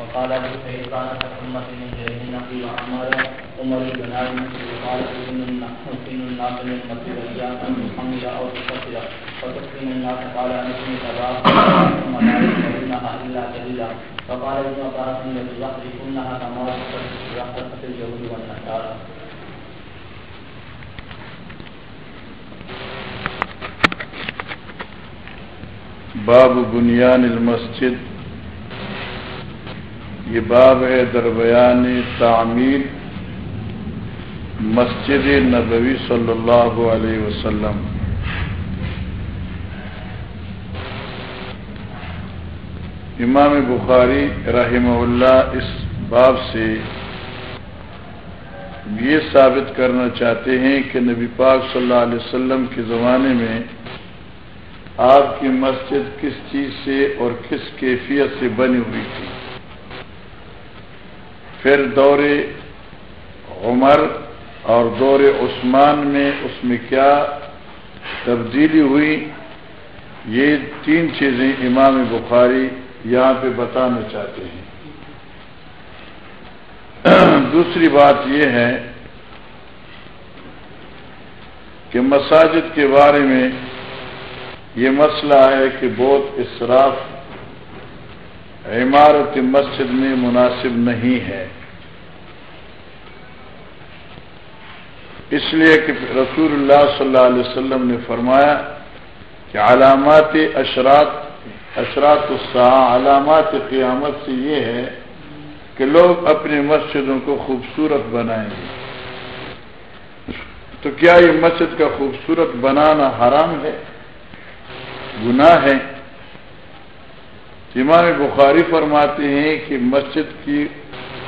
وقال ابو سعيد كان أمة من جريمين في وعمر عمر بن المسجد قال إن حسين الناس من المسجد إياك أن تحمل أو تكفر وتسلم الناس قال أنتم تباك ثم لا يذكرونها إلا قليلا فقال ابن عباس يحرفونها كما يحرفت اليهود والنصارى. باب بنیان المسجد. یہ باب ہے دربیان تعمیر مسجد نبوی صلی اللہ علیہ وسلم۔ امام بخاری رحمہ اللہ اس باب سے یہ ثابت کرنا چاہتے ہیں کہ نبی پاک صلی اللہ علیہ وسلم کے زمانے میں آپ کی مسجد کس چیز سے اور کس کیفیت سے بنی ہوئی تھی۔ پھر دور عمر اور دور عثمان میں اس میں کیا تبدیلی ہوئی؟ یہ تین چیزیں امام بخاری یہاں پہ بتانا چاہتے ہیں۔ دوسری بات یہ ہے کہ مساجد کے بارے میں یہ مسئلہ ہے کہ بہت اسراف عمارت مسجد میں مناسب نہیں ہے۔ اس لیے کہ رسول اللہ صلی اللہ علیہ وسلم نے فرمایا کہ علامات اشرات اشرات علامات قیامت سے یہ ہے کہ لوگ اپنی مسجدوں کو خوبصورت بنائیں گے۔ تو کیا یہ مسجد کا خوبصورت بنانا حرام ہے؟ گناہ ہے۔ امام بخاری فرماتے ہیں کہ مسجد کی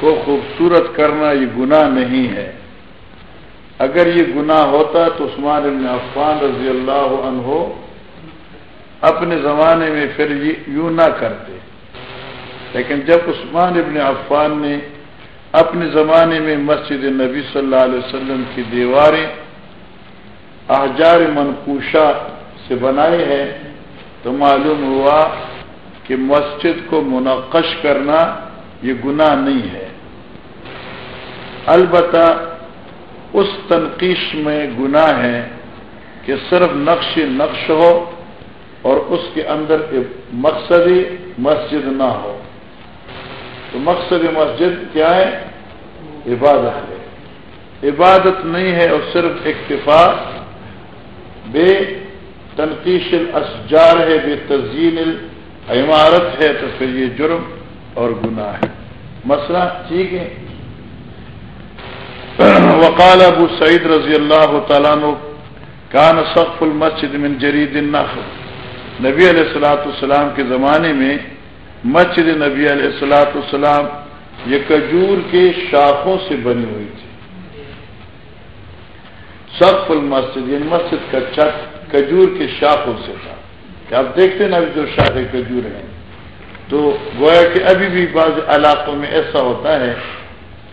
کو خوبصورت کرنا یہ گناہ نہیں ہے۔ اگر یہ گناہ ہوتا تو عثمان ابن عفان رضی اللہ عنہ اپنے زمانے میں پھر یوں نہ کرتے۔ لیکن جب عثمان ابن عفان نے اپنے زمانے میں مسجد نبی صلی اللہ علیہ وسلم کی دیواریں احجار منقوشہ سے بنائے ہیں تو معلوم ہوا کہ مسجد کو منعقش کرنا یہ گناہ نہیں ہے۔ البتہ اس تنقیش میں گناہ ہے کہ صرف نقش نقش ہو اور اس کے اندر مقصد مسجد نہ ہو۔ تو مقصد مسجد کیا ہے؟ عبادت ہے۔ عبادت نہیں ہے اور صرف اکتفا بے تنقیش الاسجار ہے، بے تزئین عمارت ہے تو پھر یہ جرم اور گناہ ہے۔ مسئلہ ٹھیک ہے۔ وقال ابو سعید رضی اللہ تعالیٰ کان سقف المسجد من جرید النخل۔ نبی علیہ السلاۃ السلام کے زمانے میں مسجد نبی علیہ السلاۃ السلام یہ کجور کے شاخوں سے بنی ہوئی تھی۔ سقف المسجد یعنی مسجد کا چھت کجور کے شاخوں سے تھا۔ کہ آپ دیکھتے نا ابھی جو شاخیں کجور ہیں تو گویا کہ ابھی بھی بعض علاقوں میں ایسا ہوتا ہے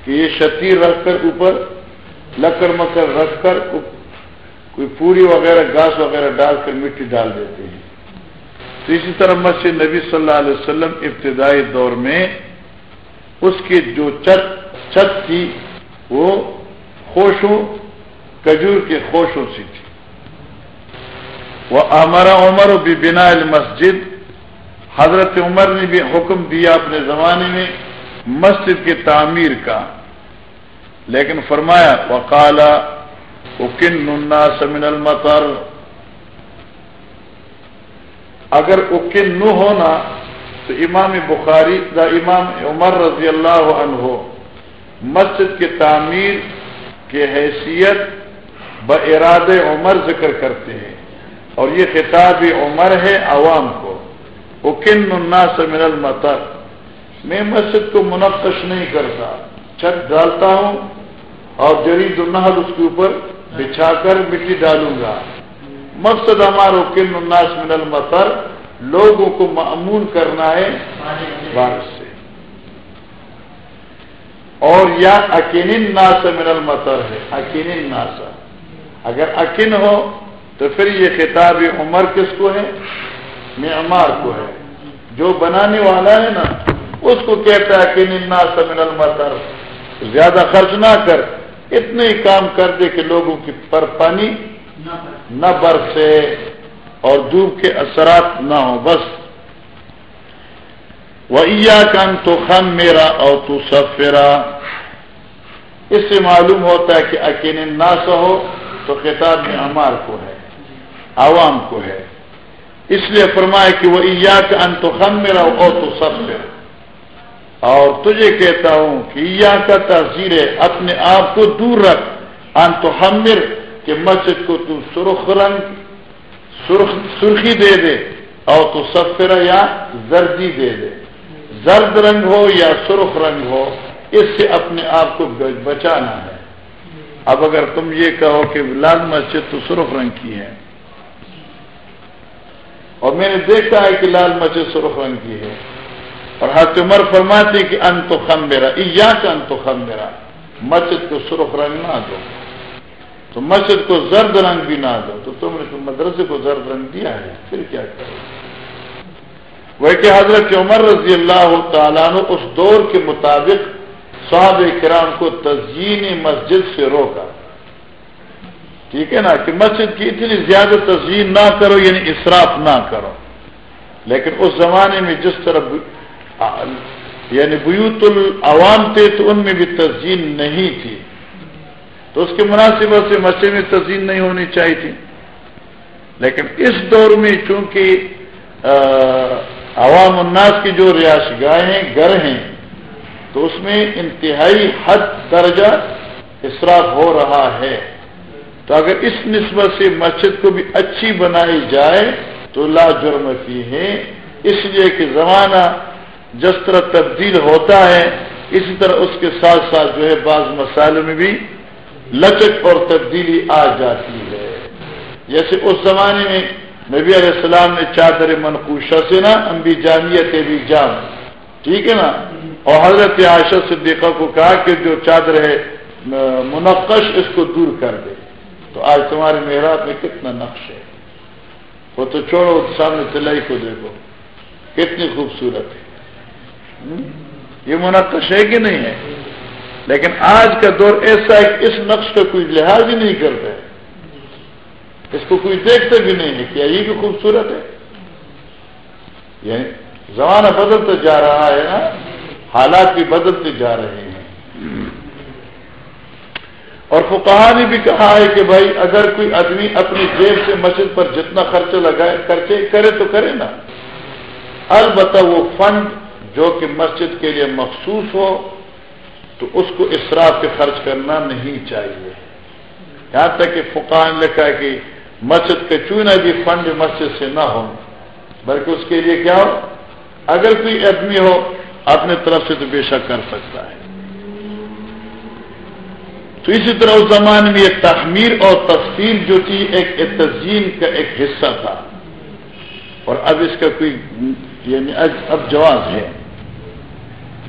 کہ یہ شتیر رکھ کر اوپر، لکڑ مکر رکھ کر کوئی پوری وغیرہ گھاس وغیرہ ڈال کر مٹی ڈال دیتے ہیں۔ تو اسی طرح مسجد نبی صلی اللہ علیہ وسلم ابتدائی دور میں اس کی جو چت چھت تھی، وہ خوشوں کجور کے خوشوں سے تھی۔ وہ ہمارا عمر بھی بنا مسجد حضرت عمر نے بھی حکم دیا اپنے زمانے میں مسجد کی تعمیر کا۔ لیکن فرمایا وقالا اکن سمن المطر۔ اگر اکن نو ہونا، تو امام بخاری، دا امام عمر رضی اللہ عنہ، مسجد کی تعمیر کی حیثیت ب اراد عمر ذکر کرتے ہیں۔ اور یہ خطاب عمر ہے عوام کو. وہ کن الناس من المطر. میں مسجد کو منقش نہیں کرتا. چھت ڈالتا ہوں اور جرید النحل اس کے اوپر بچھا کر مٹی ڈالوں گا. مقصد ہمارا کن الناس من المطر لوگوں کو معمول کرنا ہے بارش سے. اور یا اکین ناس من المطر ہے. اکین ناسا اگر اکن ہو تو پھر یہ خطاب عمر کس کو ہے؟ معمار کو ہے۔ جو بنانے والا ہے نا، اس کو کہتا ہے کہ ننا سمن المتر زیادہ خرچ نہ کر۔ اتنے ہی کام کر دے کہ لوگوں کی پر پانی نہ برسے اور دھوپ کے اثرات نہ ہوں۔ بس۔ وہ کن تو خم میرا اور تو سب اس سے معلوم ہوتا ہے کہ اکیلے نہ سہو تو خطاب میں امار کو ہے۔ عوام کو ہے۔ اس لیے فرمائے کہ وہ عیا کا ان تو خم میرا اور تو سب اور تجھے کہتا ہوں کہ یا کا تحصیر ہے، اپنے آپ کو دور رکھ۔ ان تو ہمر کہ مسجد کو تو سرخ رنگ، سرخ، سرخی دے دے۔ اور تو سفر یا زردی دے دے۔ زرد رنگ ہو یا سرخ رنگ ہو، اس سے اپنے آپ کو بچانا ہے۔ اب اگر تم یہ کہو کہ لال مسجد تو سرخ رنگ کی ہے اور میں نے دیکھا ہے کہ لال مسجد سرخ رنگ کی ہے۔ اور حضرت عمر فرماتے کہ ان تو خم میرا یا کا ان تو خم میرا مسجد کو سرخ رنگ نہ دو۔ تو مسجد کو زرد رنگ بھی نہ دو۔ تو تم نے مدرسے کو زرد رنگ دیا ہے، پھر کیا کرو؟ وہ کہ حضرت عمر رضی اللہ تعالیٰ نے اس دور کے مطابق صحاب کرام کو تزئین مسجد سے روکا۔ ٹھیک ہے نا کہ مسجد کی اتنی زیادہ تزئین نہ کرو یعنی اسراف نہ کرو۔ لیکن اس زمانے میں جس طرح یعنی بیوت العوام تھے تو ان میں بھی تزئین نہیں تھی۔ تو اس کے مناسبت سے مسجد میں تزئین نہیں ہونی چاہیے تھی۔ لیکن اس دور میں چونکہ عوام الناس کی جو ریاش گاہیں گھر ہیں، تو اس میں انتہائی حد درجہ اصراف ہو رہا ہے۔ تو اگر اس نسبت سے مسجد کو بھی اچھی بنائی جائے تو لا جرم کی ہے۔ اس لیے کہ زمانہ جس طرح تبدیل ہوتا ہے، اسی طرح اس کے ساتھ ساتھ جو ہے بعض مسائل میں بھی لچک اور تبدیلی آ جاتی ہے۔ جیسے اس زمانے میں نبی علیہ السلام نے چادر منقوشہ سے نا امبی جامعت بھی جام، ٹھیک ہے نا؟ اور حضرت عائشہ صدیقہ کو کہا کہ جو چادر ہے منقش، اس کو دور کر دے۔ تو آج تمہارے محراب میں کتنا نقش ہے؟ وہ تو چھوڑو، سامنے تلائی کو دیکھو۔ کتنی خوبصورت ہے۔ یہ منقش ہے کہ نہیں ہے؟ لیکن آج کا دور ایسا ہے کہ اس نقش کا کوئی لحاظ ہی نہیں کرتا ہے۔ اس کو کوئی دیکھتا بھی نہیں ہے کیا یہ بھی خوبصورت ہے۔ یعنی زمانہ بدلتا جا رہا ہے نا، حالات بھی بدلتے جا رہے ہیں۔ اور فقہ نے بھی کہا ہے کہ بھائی اگر کوئی آدمی اپنی جیب سے مسجد پر جتنا خرچ لگائے خرچے کرے تو کرے نا۔ البتہ وہ فنڈ جو کہ مسجد کے لیے مخصوص ہو تو اس کو اسراف پہ خرچ کرنا نہیں چاہیے۔ یہاں تک کہ فقہ نے لکھا ہے کہ مسجد کا چونا بھی فنڈ مسجد سے نہ ہو بلکہ اس کے لیے کیا ہو؟ اگر کوئی آدمی ہو اپنے طرف سے تو بے شک کر سکتا ہے۔ تو اسی طرح اس زمانے میں یہ تخمیر اور تفصیل جو تھی ایک تزئین کا ایک حصہ تھا۔ اور اب اس کا کوئی یعنی اب جواز ہے۔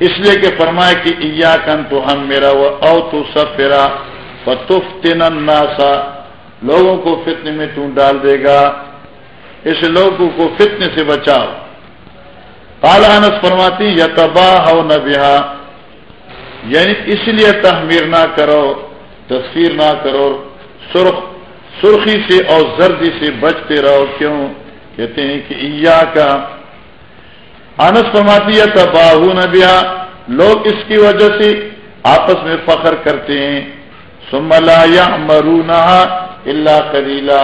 اس لیے کہ فرمائے کہ ایا کن تو ہم میرا وہ او تو سب پھرا فتف تین لوگوں کو فتنے میں تو ڈال دے گا۔ اس لوگوں کو فتنے سے بچاؤ۔ انس فرماتی یا تباہ ہو نہ یعنی اس لیے تحمیر نہ کرو۔ تصویر نہ کرو سرخ سرخی سے اور زردی سے بچتے رہو۔ کیوں؟ کہتے ہیں کہ ایا کا انس فرماتی یا تباہ نہ بہا۔ لوگ اس کی وجہ سے آپس میں فخر کرتے ہیں۔ سملا یا مرونہ اللہ کریلا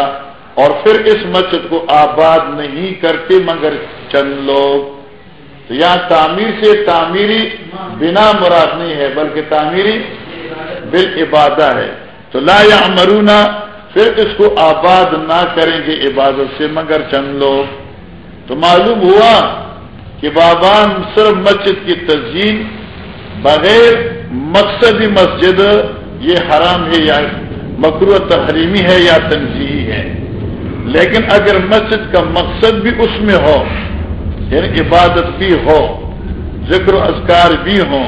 اور پھر اس مسجد کو آباد نہیں کرتے مگر چند لوگ۔ تو یہاں تعمیر سے تعمیری بنا مراد نہیں ہے، بلکہ تعمیری بال عبادہ ہے۔ تو لا یا مرونا پھر اس کو آباد نہ کریں گے عبادت سے، مگر چند لوگ۔ تو معلوم ہوا کہ بابان صرف مسجد کی تزئین بغیر مقصدی مسجد، یہ حرام ہے یا مکرو تحریمی ہے یا تنظیحی ہے۔ لیکن اگر مسجد کا مقصد بھی اس میں ہو یعنی عبادت بھی ہو، ذکر و اذکار بھی ہو،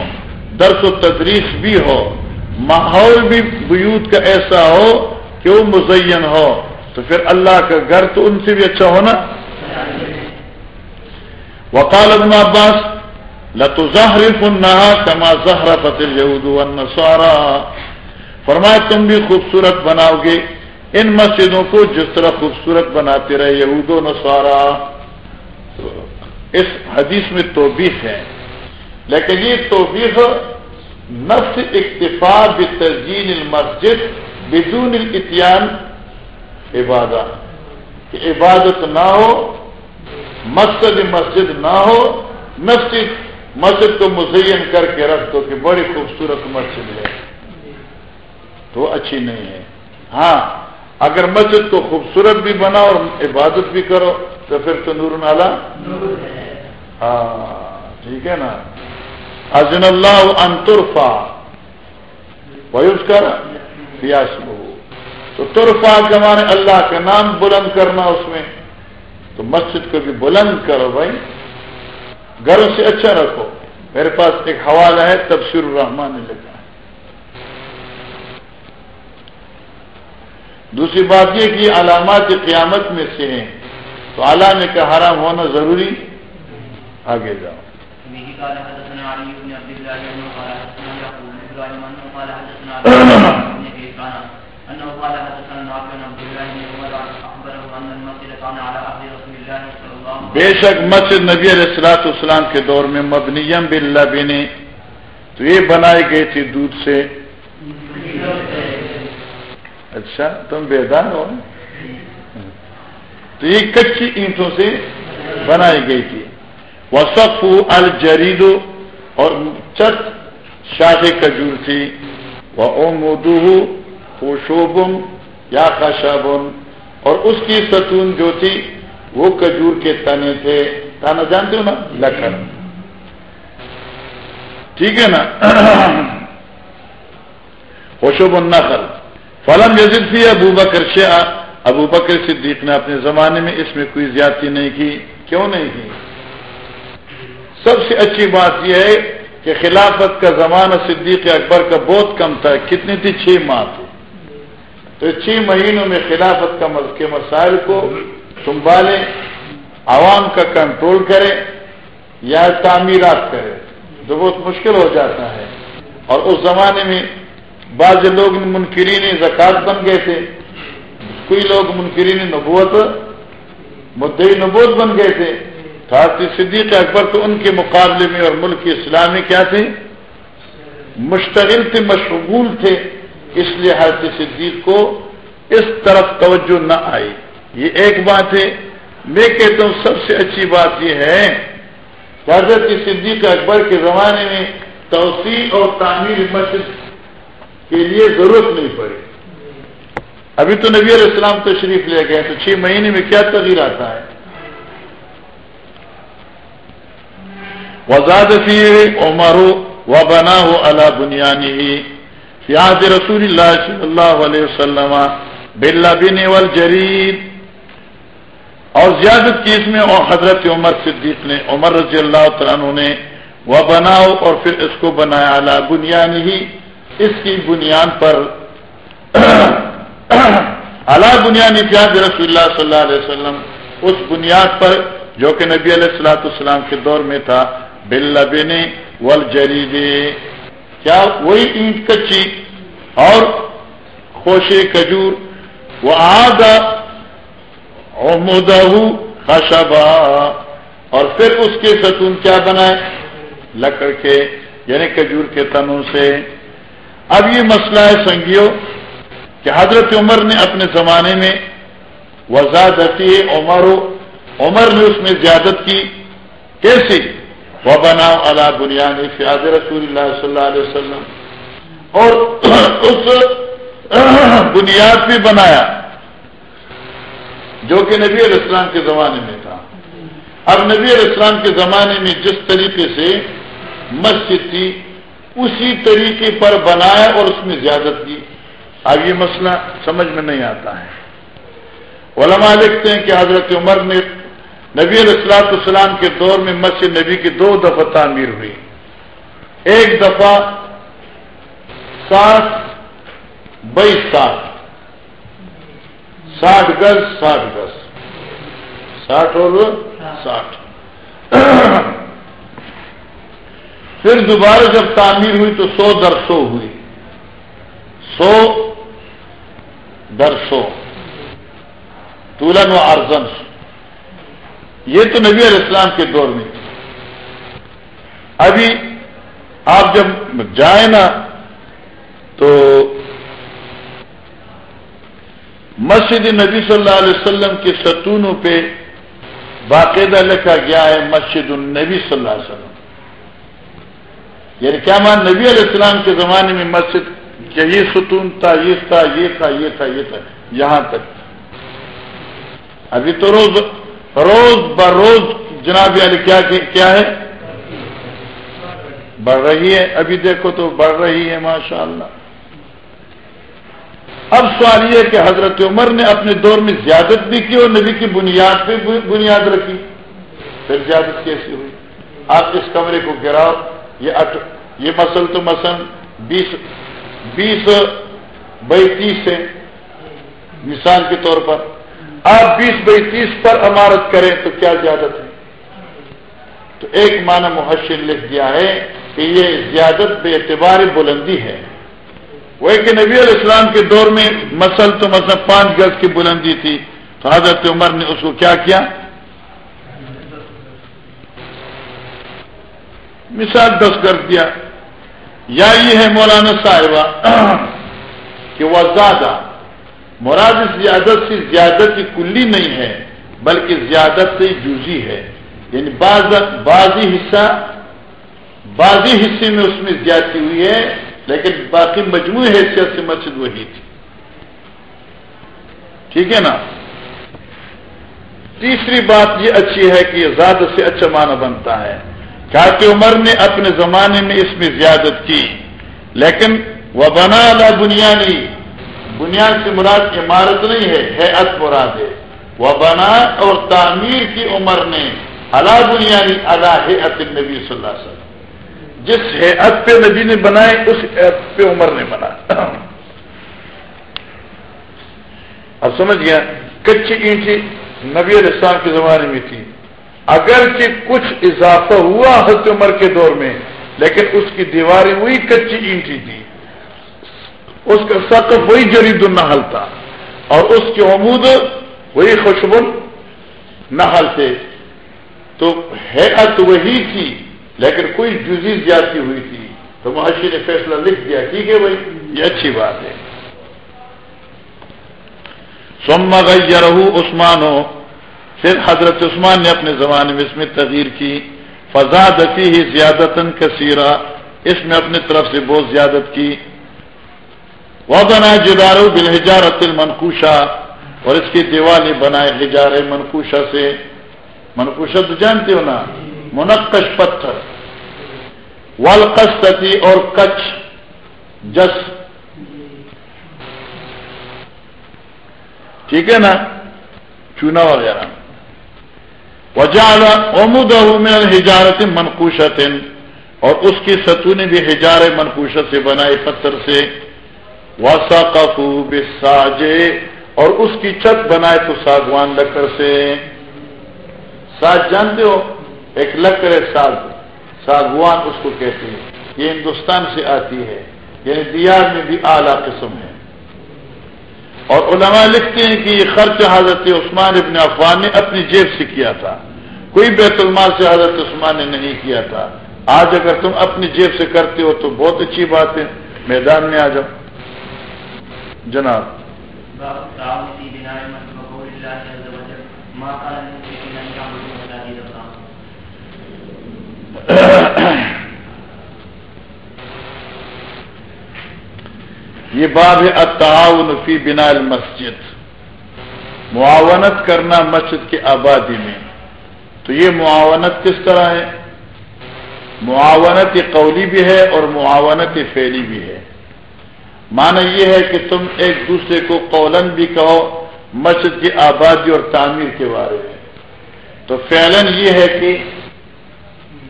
درس و تدریس بھی ہو ماحول بھی بیوت کا ایسا ہو کہ وہ مزین ہو۔ تو پھر اللہ کا گھر تو ان سے بھی اچھا ہونا۔ وکال ابن عباس لتو ظاہر فنہا کما زہرا فتل یہود فرمایا، تم بھی خوبصورت بناؤ گے ان مسجدوں کو جس طرح خوبصورت بناتے رہے یہود و نسوارا اس حدیث میں توبیخ ہے۔ لیکن یہ توبیخ نفس اکتفا بتزین المسجد بدون الاتیان عبادت کہ عبادت نہ ہو مسجد مسجد نہ ہو مسجد مسجد کو مزین کر کے رکھ دو کہ بڑی خوبصورت مسجد ہے۔ تو اچھی نہیں ہے۔ ہاں اگر مسجد کو خوبصورت بھی بنا اور عبادت بھی کرو تو پھر تو نور نالا۔ ہاں ٹھیک ہے نا؟ ازن اللہ انترفا وہی اس کا پیاس تو ترفا کے مانے اللہ کا نام بلند کرنا اس میں. تو مسجد کو بھی بلند کرو بھائی. گھر سے اچھا رکھو. میرے پاس ایک حوالہ ہے تفسیر الرحمان نے لکھا دوسری بات یہ کہ علامات قیامت میں سے ہیں۔ تو علامے کا حرام ہونا ضروری؟ آگے جاؤ۔ بے شک مسجد نبی علیہ السلاط اسلام کے دور میں مبنیم بلّہ بنے تو یہ بنائی گئی تھی دودھ سے. اچھا تم بیدار ہو؟ تو یہ کچی اینٹوں سے بنائی گئی تھی۔ وسف الجرید اور چت شاہ کجور تھی وہ او شوبم یا خشابم اور اس کی ستون جو تھی، وہ کجور کے تنے تھے۔ تانا جانتے ہو نا؟ لکڑ۔ ٹھیک ہے نا؟ خوشوب النخل۔ فلم یزید تھی ابو بکر شاہ ابو بکر صدیق نے اپنے زمانے میں اس میں کوئی زیادتی نہیں کی۔ کیوں نہیں کی؟ سب سے اچھی بات یہ ہے کہ خلافت کا زمانہ صدیق اکبر کا بہت کم تھا۔ کتنی تھی؟ چھ ماہ تھی۔ تو چھ مہینوں میں خلافت کا کے مسائل کو سنبھالے عوام کا کنٹرول کرے یا تعمیرات کرے جو بہت مشکل ہو جاتا ہے۔ اور اس زمانے میں بعض لوگ منکرین زکات بن گئے تھے۔ کوئی لوگ منکرین نبوت، مدعی نبوت بن گئے تھے۔ حضرت صدیق اکبر تو ان کے مقابلے میں اور ملک اسلامی کیا تھے؟ مشتغل تھے، مشغول تھے، اس لیے حضرت صدیق کو اس طرف توجہ نہ آئی۔ یہ ایک بات ہے۔ میں کہتا ہوں، سب سے اچھی بات یہ ہے کہ حضرت صدیق اکبر کے زمانے میں توسیع اور تعمیر مسجد کے لیے ضرورت نہیں پڑی۔ ابھی تو نبی علیہ السلام تشریف لے گئے تو چھ مہینے میں کیا تغیر آتا ہے وزاد فی عمر و بنا ہو اللہ بنیانی ہی فیاض رسول اللہ صلی اللہ علیہ وسلم بلا بن جرید اور زیادت کی اس میں اور حضرت عمر صدیق نے، عمر رضی اللہ عنہ نے وہ بناؤ اور پھر اس کو بنایا اللہ بنیانی ہی اس کی بنیاد پر اللہ بنیادی پیاز رسول اللہ صلی اللہ علیہ وسلم، اس بنیاد پر جو کہ نبی علیہ السلاۃ السلام کے دور میں تھا بل بلبنی ول کیا وہی اینٹ کچی اور خوشے کجور وہ آدھا خشبا. اور پھر اس کے ستون کیا بنائے؟ لکڑ کے یعنی کجور کے تنوں سے. اب یہ مسئلہ ہے سنگیو، کہ حضرت عمر نے اپنے زمانے میں وزادتی عمر عمر نے اس میں زیادت کی. کیسے وہ بنا اللہ بنیاد فیاد رسول اللہ صلی اللہ علیہ وسلم۔ اور اس بنیاد بھی بنایا جو کہ نبی علیہ السلام کے زمانے میں تھا۔ اب نبی علیہ السلام کے زمانے میں جس طریقے سے مسجد تھی، اسی طریقے پر بنایا اور اس میں زیادت کی۔ اب یہ مسئلہ سمجھ میں نہیں آتا ہے۔ علماء لکھتے ہیں کہ حضرت عمر نے نبی علیہ السلاط السلام کے دور میں مسجد نبی کی دو دفعہ تعمیر ہوئی۔ ایک دفعہ ساٹھ بائیس ساٹھ ساٹھ گز ساٹھ گز۔ ساٹھ اور ساٹھ۔ پھر دوبارہ جب تعمیر ہوئی تو سو در سو ہوئی۔ سو در سو۔ تولن و ارزن یہ تو نبی علیہ السلام کے دور میں۔ ابھی آپ جب جائیں نا تو مسجد نبی صلی اللہ علیہ وسلم کے ستونوں پہ باقاعدہ لکھا گیا ہے مسجد النبی صلی اللہ علیہ وسلم۔ یعنی کیا مان نبی علیہ السلام کے زمانے میں مسجد کہ یہ ستون تھا، یہ تھا یہ تھا یہ تھا یہ تھا، یہاں تک۔ ابھی تو روز روز بروز جناب علی کیا کیا ہے؟ بڑھ رہی ہے۔ ابھی دیکھو تو بڑھ رہی ہے ماشاء اللہ اب سوال یہ کہ حضرت عمر نے اپنے دور میں زیادت بھی کی اور نبی کی بنیاد پہ بنیاد رکھی۔ پھر زیادت کیسی ہوئی؟ آپ اس کمرے کو گراؤ۔ یہ اٹ یہ مسل تو مثلاً بیس بیس بائی تیس ہے مثال کے طور پر۔ آپ بیس بائی تیس پر عمارت کریں تو کیا زیادت ہے؟ تو ایک معنی محشر لکھ دیا ہے کہ یہ زیادت بے اعتبار بلندی ہے۔ وہ کہ نبی علیہ السلام کے دور میں مسل تو مثلا پانچ گز کی بلندی تھی۔ تو حضرت عمر نے اس کو کیا کیا؟ مثال دس کر دیا۔ یا یہ ہے مولانا صاحبہ کہ وہ زیادہ مراد زیادت سے زیادت کی کلی نہیں ہے، بلکہ زیادت سے جوزی ہے۔ یعنی بعضی حصہ بعضی حصے میں اس میں زیادتی ہوئی ہے، لیکن باقی مجموعی حیثیت سے مسجد وہی تھی۔ ٹھیک ہے نا؟ تیسری بات یہ اچھی ہے کہ یہ زیادہ سے اچھا معنی بنتا ہے۔ کہ عمر نے اپنے زمانے میں اس میں زیادت کی، لیکن وہ بنا لا بنیادی بنیاد سے مراد عمارت نہیں ہے حیت مراد ہے۔ وہ بنا اور تعمیر کی عمر نے اللہ بنیادی اللہ حیت نبی صلی اللہ علیہ وسلم۔ جس حیت پہ نبی نے بنائے، اس حیت پہ عمر نے بنا اب سمجھ گیا کچی اینٹی نبی علیہ السلام کے زمانے میں تھی۔ اگرچہ کچھ اضافہ ہوا حضرت عمر کے دور میں، لیکن اس کی دیواریں وہی کچی اینٹی تھی اس کا سقف وہی جرید النحل تھا اور اس کے عمود وہی خوشبن نحل تھے۔ تو حیت وہی تھی، لیکن کوئی جزی زیادتی ہوئی تھی۔ تو معاشی نے فیصلہ لکھ دیا، ٹھیک ہے بھائی، یہ اچھی بات ہے۔ سوما گئی رہو عثمان۔ ہو پھر حضرت عثمان نے اپنے زمانے میں اس میں تغیر کی۔ فضادتی ہی زیادت کثیرہ، اس میں اپنی طرف سے بہت زیادت کی۔ وہ بنا جدارو بالحجارت المنقوشہ اور اس کی دیوالی بنائے ہجار منقوشہ سے۔ منقوشہ تو جانتے ہو نا؟ منقش پتھر۔ والقصتی اور کچھ جس۔ ٹھیک ہے نا؟ چونا وغیرہ وجال امود ہجارت منقوشت اور اس کی ستونی بھی ہجار منقوشت سے بنائے پتھر سے۔ واسا کفو ساجے اور اس کی چھت بنائے تو ساگوان لکڑ سے۔ ساج جانتے ہو؟ ایک لکڑ ہے ساگ ساگوان اس کو کہتے ہیں۔ یہ ہندوستان سے آتی ہے۔ یعنی دیار میں بھی اعلیٰ قسم ہے۔ اور علماء لکھتے ہیں کہ یہ خرچ حضرت عثمان ابن افغان نے اپنی جیب سے کیا تھا۔ کوئی بیت المال سے حضرت عثمان نے نہیں کیا تھا۔ آج اگر تم اپنی جیب سے کرتے ہو تو بہت اچھی بات ہے۔ میدان میں آ جاؤ۔ جناب یہ باب ہے التعاون فی بنا المسجد معاونت کرنا مسجد کی آبادی میں۔ تو یہ معاونت کس طرح ہے؟ معاونت قولی بھی ہے اور معاونت فیلی بھی ہے۔ معنی یہ ہے کہ تم ایک دوسرے کو قولن بھی کہو، مسجد کی آبادی اور تعمیر کے بارے میں۔ تو فیلن یہ ہے کہ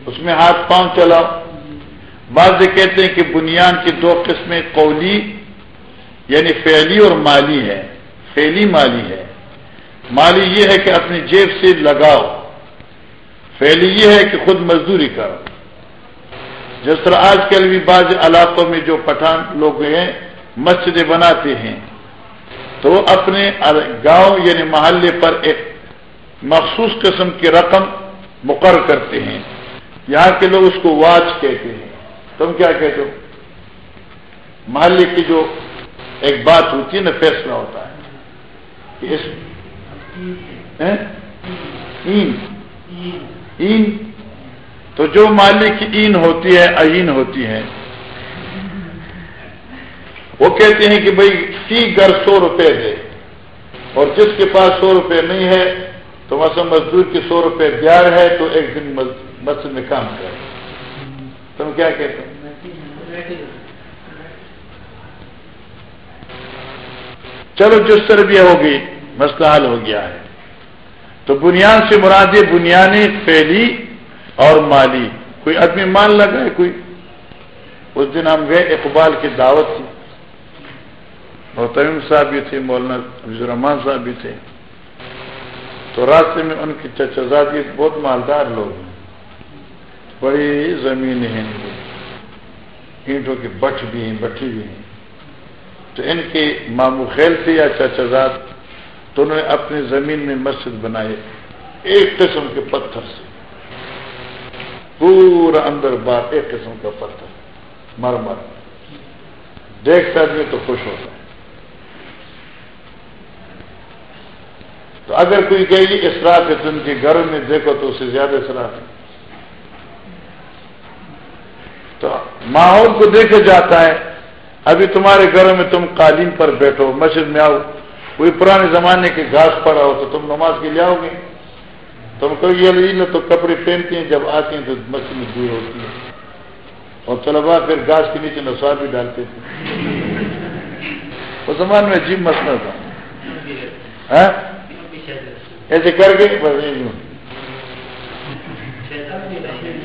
اس میں ہاتھ پاؤں چلاؤ۔ بعض کہتے ہیں کہ بنیاد کی دو قسمیں قولی یعنی فیلی اور مالی ہے۔ فیلی مالی ہے۔ مالی یہ ہے کہ اپنی جیب سے لگاؤ۔ فیلی یہ ہے کہ خود مزدوری کرو۔ جس طرح آج کل بھی بعض علاقوں میں جو پٹھان لوگ ہیں مسجدیں بناتے ہیں۔ تو وہ اپنے گاؤں یعنی محلے پر ایک مخصوص قسم کی رقم مقرر کرتے ہیں۔ یہاں کے لوگ اس کو واچ کہتے ہیں۔ تم کیا کہتے ہو؟ محلے کی جو ایک بات ہوتی ہے نا فیصلہ ہوتا ہے۔ کہ اس این۔ تو جو محلے کی این ہوتی ہے این ہوتی ہے۔ وہ کہتے ہیں کہ بھائی فی گھر سو روپے دے اور جس کے پاس سو روپے نہیں ہے تو مثلا مزدور کی سو روپے بیار ہے تو ایک دن مسجد میں کام کرے۔ تم کیا کہتے چلو جس طرح بھی ہوگی مسئلہ حل ہو گیا ہے۔ تو بنیاد سے مراد بنیادی پھیلی اور مالی۔ کوئی آدمی مان لگا ہے کوئی؟ اس دن ہم گئے اقبال کی دعوت تھی محترم صاحب بھی تھے، مولانا عبد الرحمان صاحب بھی تھے۔ تو راستے میں ان کی چچزادی بہت مالدار لوگ ہیں۔ بڑی زمین ہیں۔ اینٹوں کی بٹ بھی ہیں بٹھی بھی ہیں۔ تو ان کے مامو خیل تھے یا چچزاد تو انہوں نے اپنی زمین میں مسجد بنائے ایک قسم کے پتھر سے۔ پورا اندر بار، ایک قسم کا پتھر۔ مر مر۔ دیکھتا آدمی تو خوش ہوتا ہے۔ تو اگر کوئی کہ گی اسراف ہے تم کے گھر میں دیکھو تو اسے زیادہ اسراف ہے۔ تو ماحول کو دیکھا جاتا ہے، ابھی تمہارے گھروں میں تم قالین پر بیٹھو، مسجد میں آؤ، کوئی پرانے زمانے کے گھاس پڑا ہو تو تم نماز کے لیے آؤ گے۔ تم کو یہ تو کپڑے پہنتی ہیں، جب آتی ہیں تو مسجد میں دور ہوتی ہے اور طلبا پھر گھاس کے نیچے نسوار بھی ڈالتے تھے وہ زمان میں عجیب مسئلہ تھا۔ ہاں؟ ایسے کر کے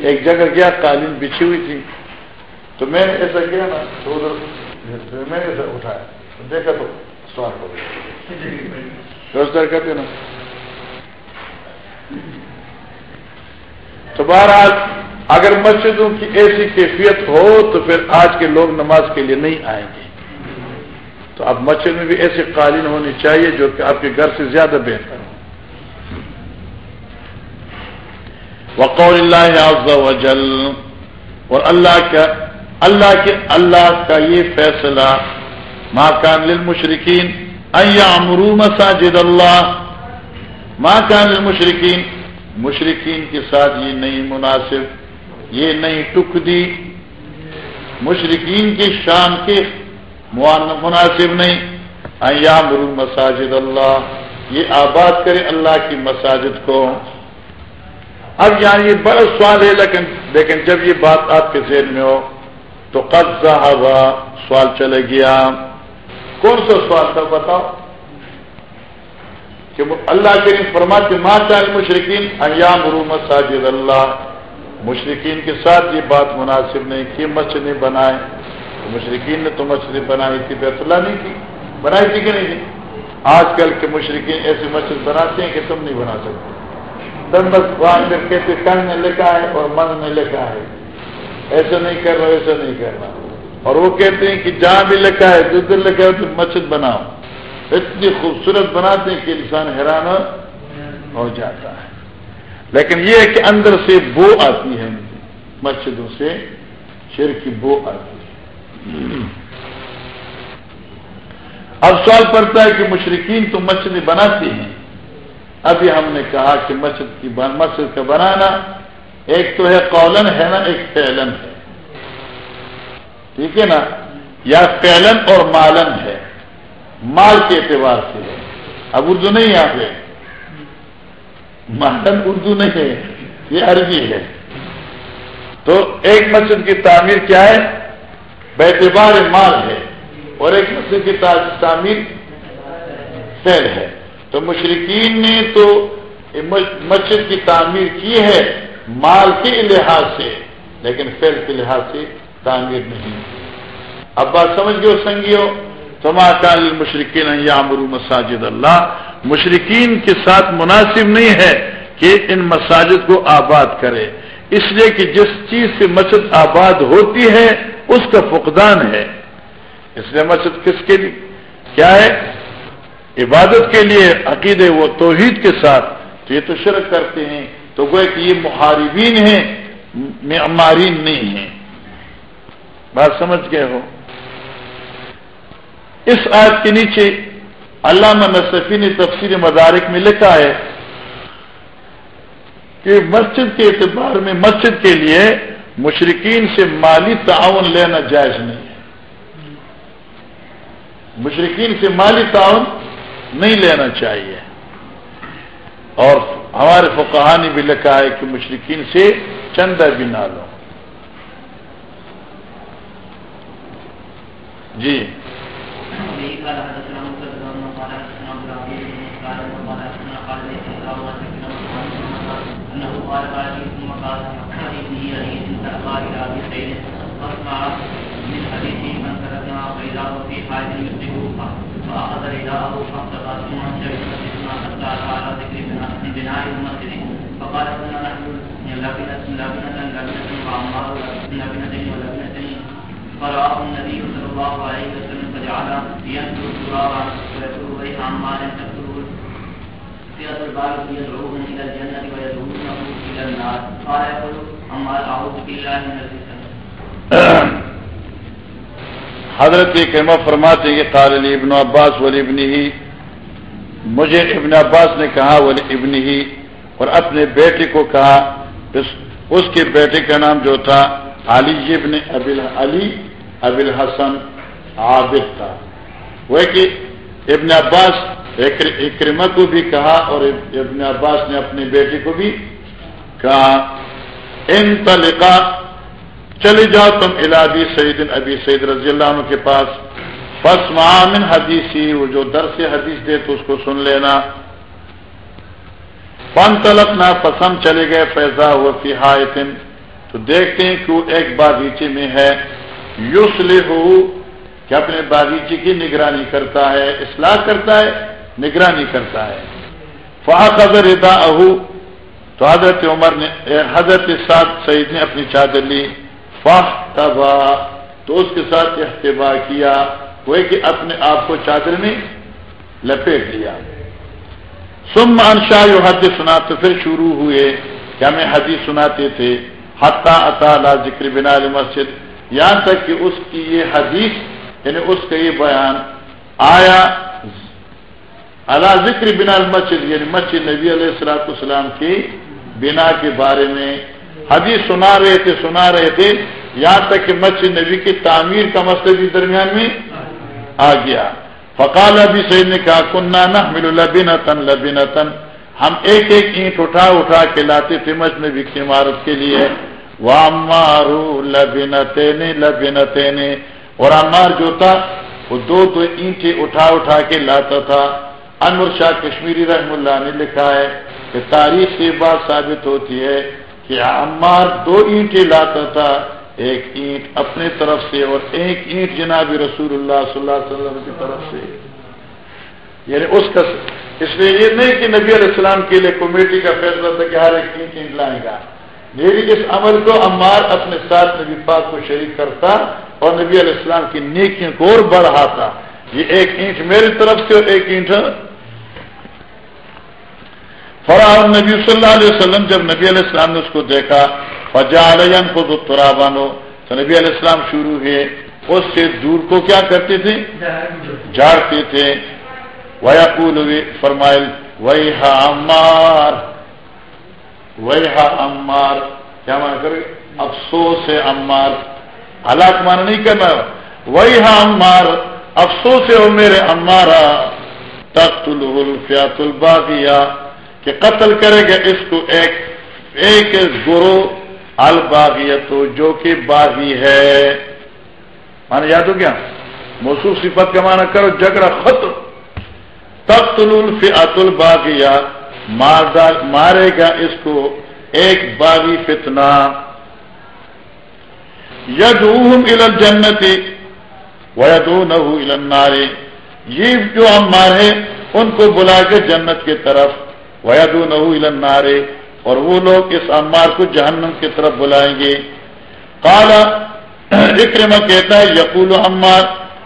ایک جگہ گیا، قالین بچھی ہوئی تھی۔ تو میں نے ایسا کیا نا، تو ادھر میں نے ایسا اٹھایا۔ دیکھا تو سوار ہو گیا۔ کرتے نا۔ تو بہرحال، اگر مسجدوں کی ایسی کیفیت ہو، تو پھر آج کے لوگ نماز کے لیے نہیں آئیں گے۔ تو اب مسجد میں بھی ایسی قالین ہونی چاہیے جو کہ آپ کے گھر سے زیادہ بہتر ہو وقول اللہ عز و جل اور اللہ کا، اللہ کے، اللہ کا یہ فیصلہ ماں کان للمشرکین امرو مساجد اللہ۔ ماں کان للمشرکین مشرقین کے ساتھ یہ نہیں مناسب، یہ نہیں ٹک دی مشرقین کی شان کے مناسب نہیں۔ ایا مرو مساجد اللہ، یہ آباد کرے اللہ کی مساجد کو۔ اب یعنی یہاں یہ بڑا سوال ہے، لیکن لیکن جب یہ بات آپ کے ذہن میں ہو، تو قبضہ ہوا سوال چلے گیا۔ کون سا سوال تھا بتاؤ؟ کہ اللہ کے فرماتے ماں چاہے مشرقین ایام رو مساجد اللہ. مشرقین کے ساتھ یہ بات مناسب نہیں کی مسجد بنائے مشرقین نے تو مسجد بنائی تھی، بیت اللہ نہیں کی بنائی تھی کہ نہیں تھی؟ آج کل کے مشرقین ایسی مسجد بناتے ہیں کہ تم نہیں بنا سکتے۔ کہتے کن نے لکھا ہے اور من نے لکھا ہے۔ ایسا نہیں کرنا ویسا نہیں کرنا اور وہ کہتے ہیں کہ جہاں بھی لکھا ہے جدھر لکھا ہے تو مسجد بناؤ۔ اتنی خوبصورت بناتے ہیں کہ انسان حیران ہو جاتا ہے۔ لیکن یہ ہے کہ اندر سے بو آتی ہے۔ مسجدوں سے شیر کی بو آتی ہے۔ اب سوال پڑتا ہے کہ مشرقین تو مسجد بناتی ہیں۔ ابھی ہم نے کہا کہ مسجد کی مسجد کا بنانا ایک تو ہے قولن ہے نا، ایک فیلن ہے۔ ٹھیک ہے نا؟ یا فیلن اور مالن ہے۔ مال کے اعتبار سے ہے۔ اب اردو نہیں یہاں پہ مالن اردو نہیں ہے، یہ عربی ہے۔ تو ایک مسجد کی تعمیر کیا ہے؟ بے اعتبار مال ہے۔ اور ایک مسجد کی تعمیر فیل ہے۔ تو مشرقین نے تو مسجد کی تعمیر کی ہے مال کے لحاظ سے، لیکن فیل کے لحاظ سے تعمیر نہیں۔ اب بات سمجھ گئے سنگیو تما کال مشرقین یا امرو مساجد اللہ۔ مشرقین کے ساتھ مناسب نہیں ہے کہ ان مساجد کو آباد کرے۔ اس لیے کہ جس چیز سے مسجد آباد ہوتی ہے، اس کا فقدان ہے۔ اس لیے مسجد کس کے لیے؟ کیا ہے؟ عبادت کے لیے عقیدے وہ توحید کے ساتھ تو یہ تو شرک کرتے ہیں، تو گوئے کہ یہ محاربین ہیں، معمارین نہیں ہیں۔ بات سمجھ گئے ہو؟ اس آیت کے نیچے علامہ نصفی نے تفصیل مدارک میں لکھا ہے کہ مسجد کے اعتبار میں مسجد کے لیے مشرقین سے مالی تعاون لینا جائز نہیں ہے۔ مشرقین سے مالی تعاون نہیں لینا چاہیے۔ اور ہمارے فقہ نے بھی لکھا ہے کہ مشرقین سے چندہ بھی نہ لو۔ جی۔ ہاں۔ فقال كنا نحن لبنة لبنة لبنة وعمار لبنة ولبنة. فرآه النبي صلى الله عليه وسلم فجعل ينظر ترابا ويدعو بين عمار تقتله فئة الباب يدعوهم إلى الجنة ويدعونه إلى النار. قال يقول عمار أعوذ بالله من الفتن. حضرت کہما فرماتے ہیں کہ قال ابن عباس ولی ابن ہی مجھے ابن عباس نے کہا، ولی ابن ہی اور اپنے بیٹے کو کہا۔ اس اس کے بیٹے کا نام جو تھا، علی ابن ابل علی ابل حسن عابد تھا۔ وہ کہ ابن عباس اکرما کو بھی کہا اور ابن عباس نے اپنے بیٹے کو بھی کہا۔ ان چلے جاؤ تم الابی سعید، ابی سعید رضی اللہ عنہ کے پاس۔ فس معامن حدیثی وہ جو در سے حدیث دے تو اس کو سن لینا۔ فن تلق نہ پسند چلے گئے فیضا ہوا فی تو دیکھتے ہیں کہ وہ ایک باغیچے میں ہے۔ یوس ہو کہ اپنے باغیچے کی نگرانی کرتا ہے، اصلاح کرتا ہے، نگرانی کرتا ہے۔ فاق اگر ادا اہو تو حضرت عمر نے، حضرت سعد سعید نے اپنی چادر لی۔ فاح تبا تو اس کے ساتھ احتبا کیا وہ کہ اپنے آپ کو چادر میں لپیٹ لیا۔ سم انشا جو حد سنا تو پھر شروع ہوئے کہ ہمیں حدیث سناتے تھے۔ حتہ اطالا ذکر بنا مسجد یہاں تک کہ اس کی یہ حدیث یعنی اس کا یہ بیان آیا۔ اللہ ذکر بنا مسجد یعنی مسجد نبی علیہ السلاۃ السلام کی بنا کے بارے میں حدیث سنا رہے تھے، سنا رہے تھے۔ یہاں تک کہ مسجد نبی کی تعمیر کا مسئلہ بھی درمیان میں آ گیا۔ فقال ابھی سعید نے کہا کنہ نہ مل لبین تن لبین تن ہم ایک ایک اینٹ اٹھا اٹھا کے لاتے تھے مجھ بھی کی عمارت کے لیے۔ وامارو لبین تینے لبین تینے اور امار جو تھا، وہ دو دو اینٹیں اٹھا اٹھا کے لاتا تھا۔ انور شاہ کشمیری رحم اللہ نے لکھا ہے کہ تاریخ سے بات ثابت ہوتی ہے کہ عمار دو اینٹیں لاتا تھا، ایک اینٹ اپنے طرف سے اور ایک اینٹ جناب رسول اللہ صلی اللہ علیہ وسلم کی طرف سے۔ یعنی اس کا اس لیے یہ نہیں کہ نبی علیہ السلام کے لیے کمیٹی کا فیصلہ تھا کہ ہر ایک اینٹ اینٹ لائے گا۔ میری اس عمل کو عمار اپنے ساتھ نبی پاک کو شریک کرتا اور نبی علیہ السلام کی نیکیوں کو اور بڑھاتا۔ یہ ایک اینٹ میری طرف سے اور ایک اینٹ فراہم نبی صلی اللہ علیہ وسلم جب نبی علیہ السلام نے اس کو دیکھا فجا فجالین کو تو ترابانو تو نبی علیہ السلام شروع ہوئے۔ اس سے دور کو کیا کرتے تھے؟ جاڑتے تھے۔ ویقول فرمائل وہی عمار۔ وہی عمار۔ کیا مان کر افسوس ہے عمار۔ ہلاک مان نہیں کرنا۔ وہی عمار۔ افسوس ہے وہ میرے عمارا تخت الفیات الباغیہ کہ قتل کرے گا اس کو ایک ایک گرو الباغیت جو کہ باغی ہے۔ مانا یاد ہو گیا؟ موسو صفت کا مانا کرو جگڑا ختم۔ تخت الفیات الباغیہ مارے گا اس کو ایک باغی فتنا ید ال جنتی ویدو نہ یہ جو ہم مارے، ان کو بلا کے جنت کی طرف۔ ویدو نہ نارے اور وہ لوگ اس عمار کو جہنم کی طرف بلائیں گے۔ کالا اکرما کہتا ہے، یقول عمار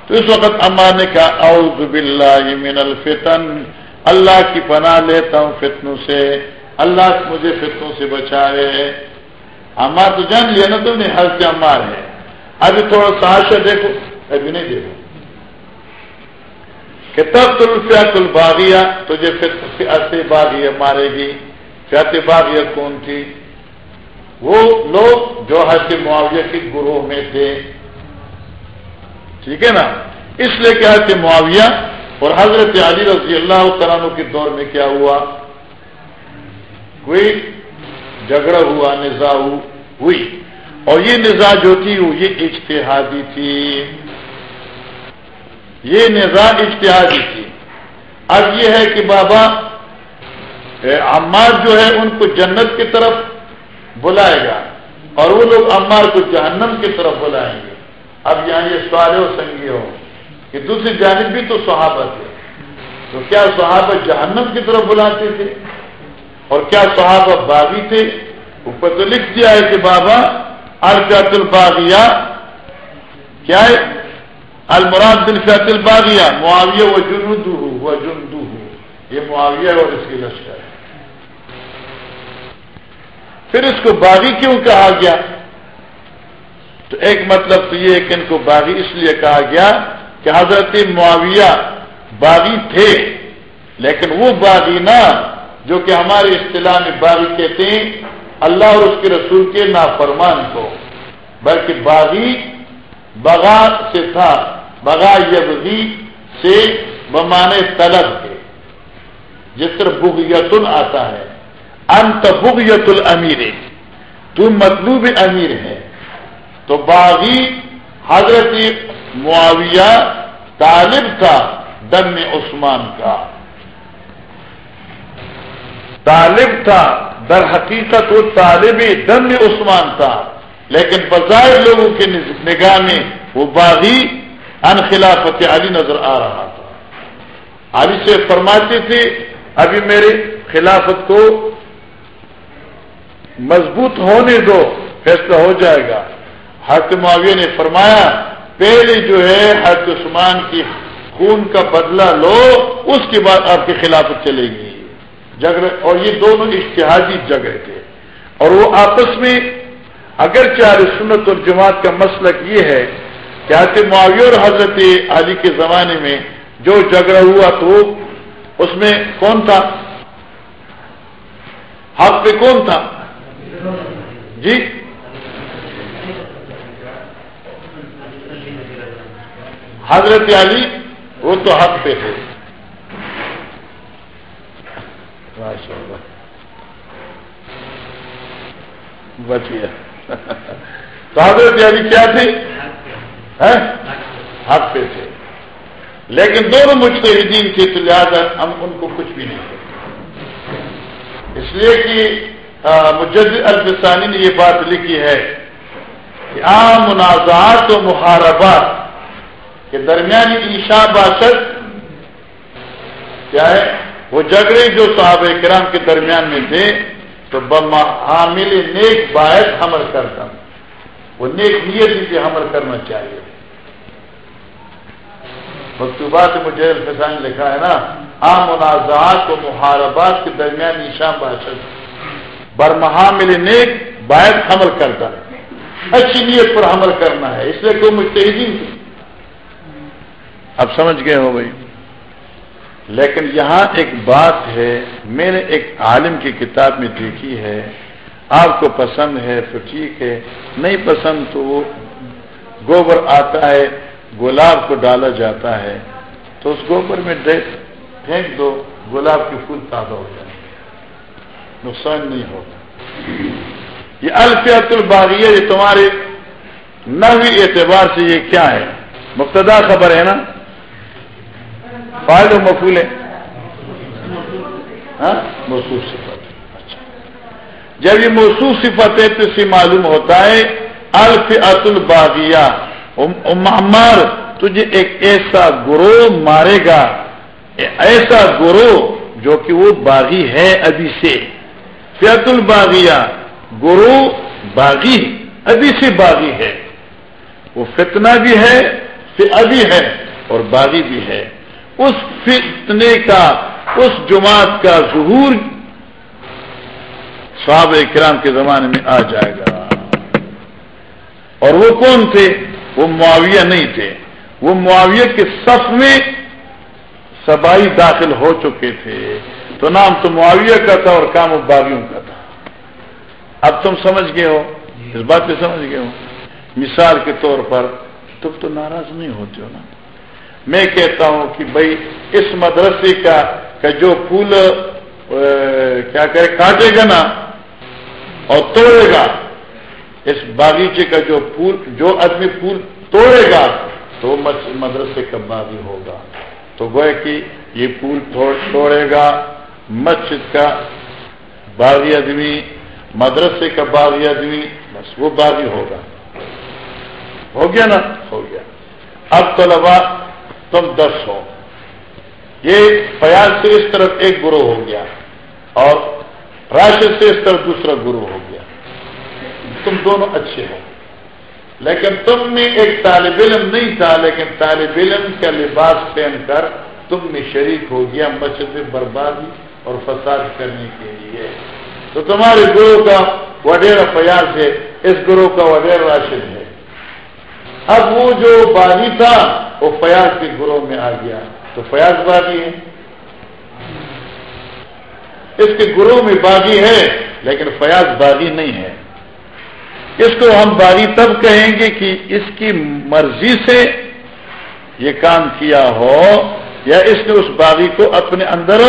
تو اس وقت عمار نے کہا، اعوذ باللہ من الفتن، اللہ کی پناہ لیتا ہوں فتنوں سے، اللہ مجھے فتنوں سے بچائے۔ عمار تو جان لیا نا تم نے، حضرت عمار ہے۔ ابھی تھوڑا سا دیکھو۔ ابھی نہیں دیکھو۔ کہ تب الفیات الباغیہ، تجھے فیات باغیہ مارے گی۔ فیات باغیہ کون تھی؟ وہ لوگ جو حضرت معاویہ کی گروہ میں تھے۔ ٹھیک ہے نا؟ اس لیے کہ حضرت معاویہ اور حضرت علی رضی اللہ تعالیٰ کے دور میں کیا ہوا؟ کوئی جھگڑا ہوا نظا ہوئی۔ اور یہ نظا جو تھی، وہ یہ اجتہادی تھی۔ یہ نظام اشتہادی تھی۔ اب یہ ہے کہ بابا عمار جو ہے، ان کو جنت کی طرف بلائے گا اور وہ لوگ عمار کو جہنم کی طرف بلائیں گے۔ اب یہاں یہ سوال ہو سنگی ہو، کہ دوسری جانب بھی تو صحابہ تھے۔ تو کیا صحابہ جہنم کی طرف بلاتے تھے؟ اور کیا صحابہ باغی تھے؟ اوپر تو لکھ دیا ہے کہ بابا ارجات الباغیہ، کیا ہے؟ المراد بن فیت الباغیہ معاویہ و جنوب و جندو یہ معاویہ اور اس کی لشکر ہے۔ پھر اس کو باغی کیوں کہا گیا؟ تو ایک مطلب تو یہ کہ ان کو باغی اس لیے کہا گیا کہ حضرت معاویہ باغی تھے، لیکن وہ باغی نہ، جو کہ ہماری اصطلاح میں باغی کہتے ہیں، اللہ اور اس کے رسول کے نافرمان کو، بلکہ باغی بغا سے تھا۔ بغا یبغی سے بمانے طلب کے جس طرح بغیت آتا ہے۔ انت بغیت الامیر تو مطلوب امیر ہے۔ تو باغی حضرت معاویہ طالب تھا دم عثمان کا۔ طالب تھا، در حقیقت وہ طالب دم عثمان تھا۔ لیکن بظاہر لوگوں کے نگاہ میں وہ باغی ان خلافت علی نظر آ رہا تھا۔ علی سے فرماتے تھے ابھی میرے خلافت کو مضبوط ہونے دو، فیصلہ ہو جائے گا۔ حضرت معاویہ نے فرمایا، پہلے جو ہے، حضرت عثمان کی خون کا بدلہ لو، اس کے بعد آپ کی خلافت چلے گی۔ جگہ، اور یہ دونوں اشتہادی جگہ تھے۔ اور وہ آپس میں اگر چاہے سنت اور جماعت کا مسلک یہ ہے کہ معاویہ اور حضرت علی کے زمانے میں جو جھگڑا ہوا تو اس میں کون تھا؟ حق پہ کون تھا؟ جی؟ حضرت علی، وہ تو حق پہ تھے۔ بچیا۔ تو حضرت علی کیا تھی حق پہ تھے۔ لیکن دونوں مجتہدین کے تو لہٰذا ہم ان کو کچھ بھی نہیں کرتے اس لیے کہ مجد الفسانی نے یہ بات لکھی ہے کہ عام منازعات و محاربات کے درمیانی عشا باشد کیا ہے؟ وہ جگڑے جو صحابہ کرام کے درمیان میں تھے تو عامل نیک باعث حمل کرتا ہوں وہ نیک نیت سے حمل کرنا چاہیے۔ مکتوبات مجھے الفسان لکھا ہے نا، عام منازعات و محاربات کے درمیان نشان باشد۔ برمحامل نیک باعث حمل کرتا اچھی نیت پر حمل کرنا ہے، اس لیے کہ مجتہدین اب سمجھ گئے ہو بھائی۔ لیکن یہاں ایک بات ہے، میں نے ایک عالم کی کتاب میں دیکھی ہے۔ آپ کو پسند ہے تو ٹھیک ہے، نہیں پسند تو وہ گوبر آتا ہے، گلاب کو ڈالا جاتا ہے، تو اس گوبر میں پھینک دو، گلاب کے پھول تازہ ہو جائے نقصان نہیں ہوگا۔ یہ الفیت الباغیہ، یہ تمہارے نوی اعتبار سے یہ کیا ہے؟ مبتدا خبر ہے نا؟ فائد و مفول ہے۔ ہاں؟ محسوس صفت اچھا جب یہ محسوس صفت ہے تو اسے معلوم ہوتا ہے الف ات الباغیہ عمار، تجھے ایک ایسا گروہ مارے گا۔ ایسا گروہ جو کہ وہ باغی ہے ابھی سے۔ فیت الباغیہ گرو باغی، ابھی سے باغی ہے۔ وہ فتنہ بھی ہے ابھی ہے اور باغی بھی ہے۔ اس فتنے کا، اس جماعت کا ظہور صحابہ کرام کے زمانے میں آ جائے گا۔ اور وہ کون تھے؟ وہ معاویہ نہیں تھے۔ وہ معاویہ کے صف میں سبائی داخل ہو چکے تھے۔ تو نام تو معاویہ کا تھا اور کام باغیوں کا تھا۔ اب تم سمجھ گئے ہو؟ اس بات پہ سمجھ گئے ہو؟ مثال کے طور پر تم تو ناراض نہیں ہوتے ہو نا؟ میں کہتا ہوں کہ بھائی، اس مدرسے کا جو پھول کیا کرے کاٹے گا نا اور توڑے گا۔ اس باغیچے کا جو پھول، جو آدمی پھول توڑے گا، تو مدرسے کا باغی ہوگا۔ تو گوئے کہ یہ پھول توڑے گا۔ مسجد کا باغی آدمی مدرسے کا باغی آدمی بس وہ باغی ہوگا۔ ہو گیا نا؟ ہو گیا۔ اب طلبا تم دس ہو۔ یہ فیاض سے اس طرف ایک گروہ ہو گیا اور راشد سے اس طرف دوسرا گروہ ہو گیا۔ تم دونوں اچھے ہو۔ لیکن تم میں ایک طالب علم نہیں تھا، لیکن طالب علم کا لباس پہن کر تم میں شریک ہو گیا مسجد بربادی اور فساد کرنے کے لیے۔ تو تمہارے گروہ کا وڈیرا فیاض ہے، اس گروہ کا وڈیرا راشد ہے۔ اب وہ جو باغی تھا، وہ فیاض کے گروہ میں آ گیا۔ تو فیاض باغی ہے۔ اس کے گروہ میں باغی ہے، لیکن فیاض باغی نہیں ہے۔ اس کو ہم باغی تب کہیں گے کہ اس کی مرضی سے یہ کام کیا ہو، یا اس نے اس باغی کو اپنے اندر،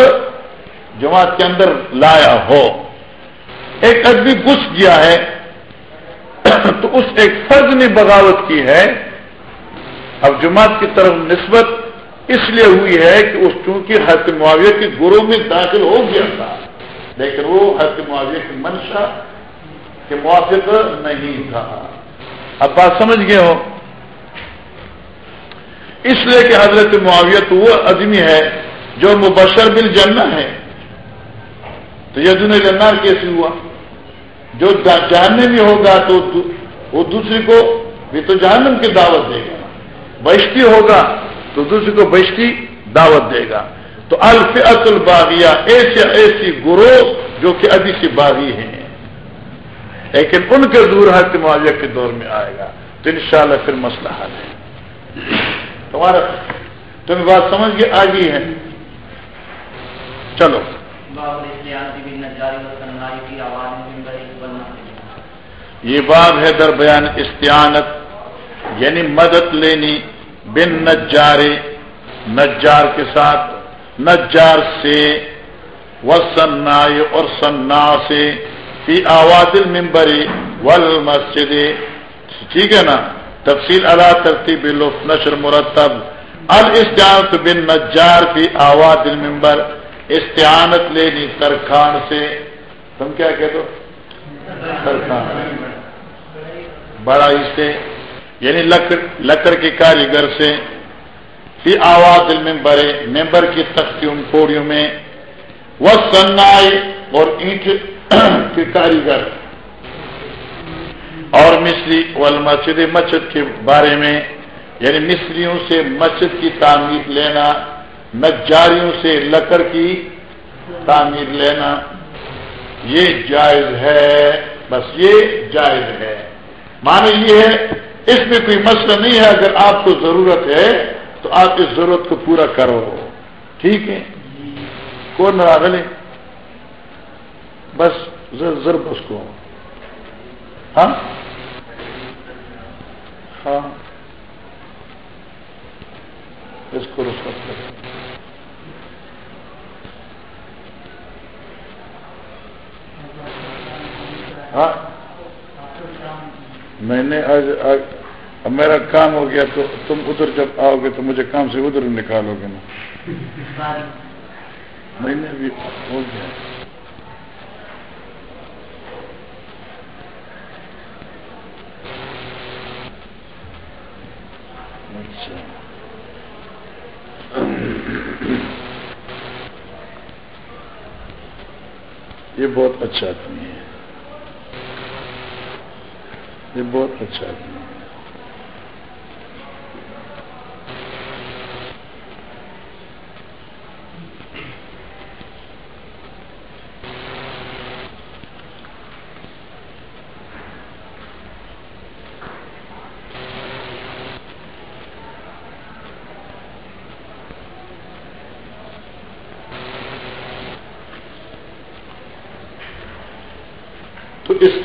جماعت کے اندر لایا ہو۔ ایک آدمی گھس گیا ہے، تو اس ایک فرض نے بغاوت کی ہے۔ اب جماعت کی طرف نسبت اس لیے ہوئی ہے کہ اس چونکہ حضرت معاویہ کے گروہ میں داخل ہو گیا تھا، لیکن وہ حضرت معاویہ کی منشا کے موافق نہیں تھا۔ اب بات سمجھ گئے ہو؟ اس لیے کہ حضرت معاویہ تو وہ آدمی ہے جو مبشر بل جننا ہے۔ تو یدن جنار کیسے ہوا؟ جو جاننے میں ہوگا تو وہ دوسرے کو بھی تو جہنم کی دعوت دے گا بشتی ہوگا۔ تو دوسرے کو بشتی دعوت دے گا۔ تو الفت الباغیہ ایسے ایسی گروہ جو کہ ابھی سے باغی ہیں۔ لیکن ان کے دور حت معاویہ کے دور میں آئے گا۔ تو انشاءاللہ پھر مسئلہ حل ہے۔ تمہارا تمہیں بات سمجھ کے آ گئی ہے۔ چلو۔ یہ باب ہے در بیان استعانت یعنی مدد لینی۔ بن نجارے نجار کے ساتھ، نجار سے و سنا اور سنا سے، فی آواز المبری ول مسجد ٹھیک ہے نا؟ تفصیل اللہ ترتیب لطف نشر مرتب۔ الاستعانت بن نجار فی آواز المبر استعانت لینی ترخان سے۔ تم کیا کہتے ہو؟ ترخان بڑائی سے۔ یعنی لکڑ لکڑ کے کاریگر سے فی آواز المبر ممبر کی تختیوں کوڑیوں میں وہ سنائی اور اینٹ کے کاریگر۔ اور مصری والمسجد مسجد کے بارے میں یعنی مصریوں سے مسجد کی تعمیر لینا، نجاریوں سے لکڑ کی تعمیر لینا، یہ جائز ہے۔ بس یہ جائز ہے۔ مانے یہ ہے اس میں کوئی مسئلہ نہیں ہے، اگر آپ کو ضرورت ہے تو آپ اس ضرورت کو پورا کرو۔ ٹھیک ہے؟ کون ناراض ہے؟ بس ضرب اس کو۔ ہاں؟ ہاں۔ اس کو رخصت کریں ہاں۔ میں نے آج آج اب میرا کام ہو گیا تو تم ادھر جب آؤ گے تو مجھے کام سے ادھر نکالو گے نا۔ میں نے بھی ہو گیا۔ اچھا۔ یہ بہت اچھا آدمی ہے۔ یہ بہت اچھا آدمی ہے۔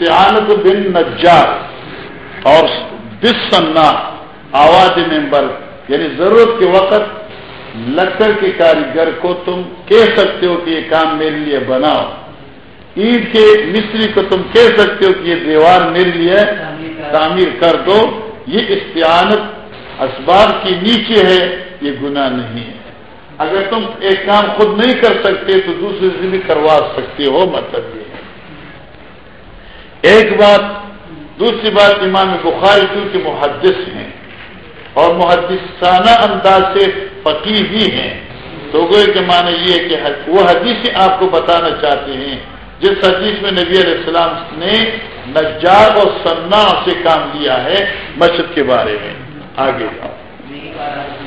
استعانت بن نجار اور بسنا آواز ممبر یعنی ضرورت کے وقت لکڑ کے کاریگر کو تم کہہ سکتے ہو کہ یہ کام میرے لیے بناؤ عید کے مستری کو تم کہہ سکتے ہو کہ یہ دیوار میرے لیے تعمیر کر دو۔ یہ استعانت اسباب کی نیچے ہے، یہ گناہ نہیں ہے۔ اگر تم ایک کام خود نہیں کر سکتے تو دوسرے سے بھی کروا سکتے ہو مطلب یہ۔ ایک بات، دوسری بات امام بخاری کیونکہ محدث ہیں اور محدثانہ انداز سے فقیر بھی ہیں، تو گوئے کے معنی یہ کہ وہ حدیث آپ کو بتانا چاہتے ہیں، جس حدیث میں نبی علیہ السلام نے نجار اور سنا سے کام لیا ہے مسجد کے بارے میں۔ آگے۔ جاؤ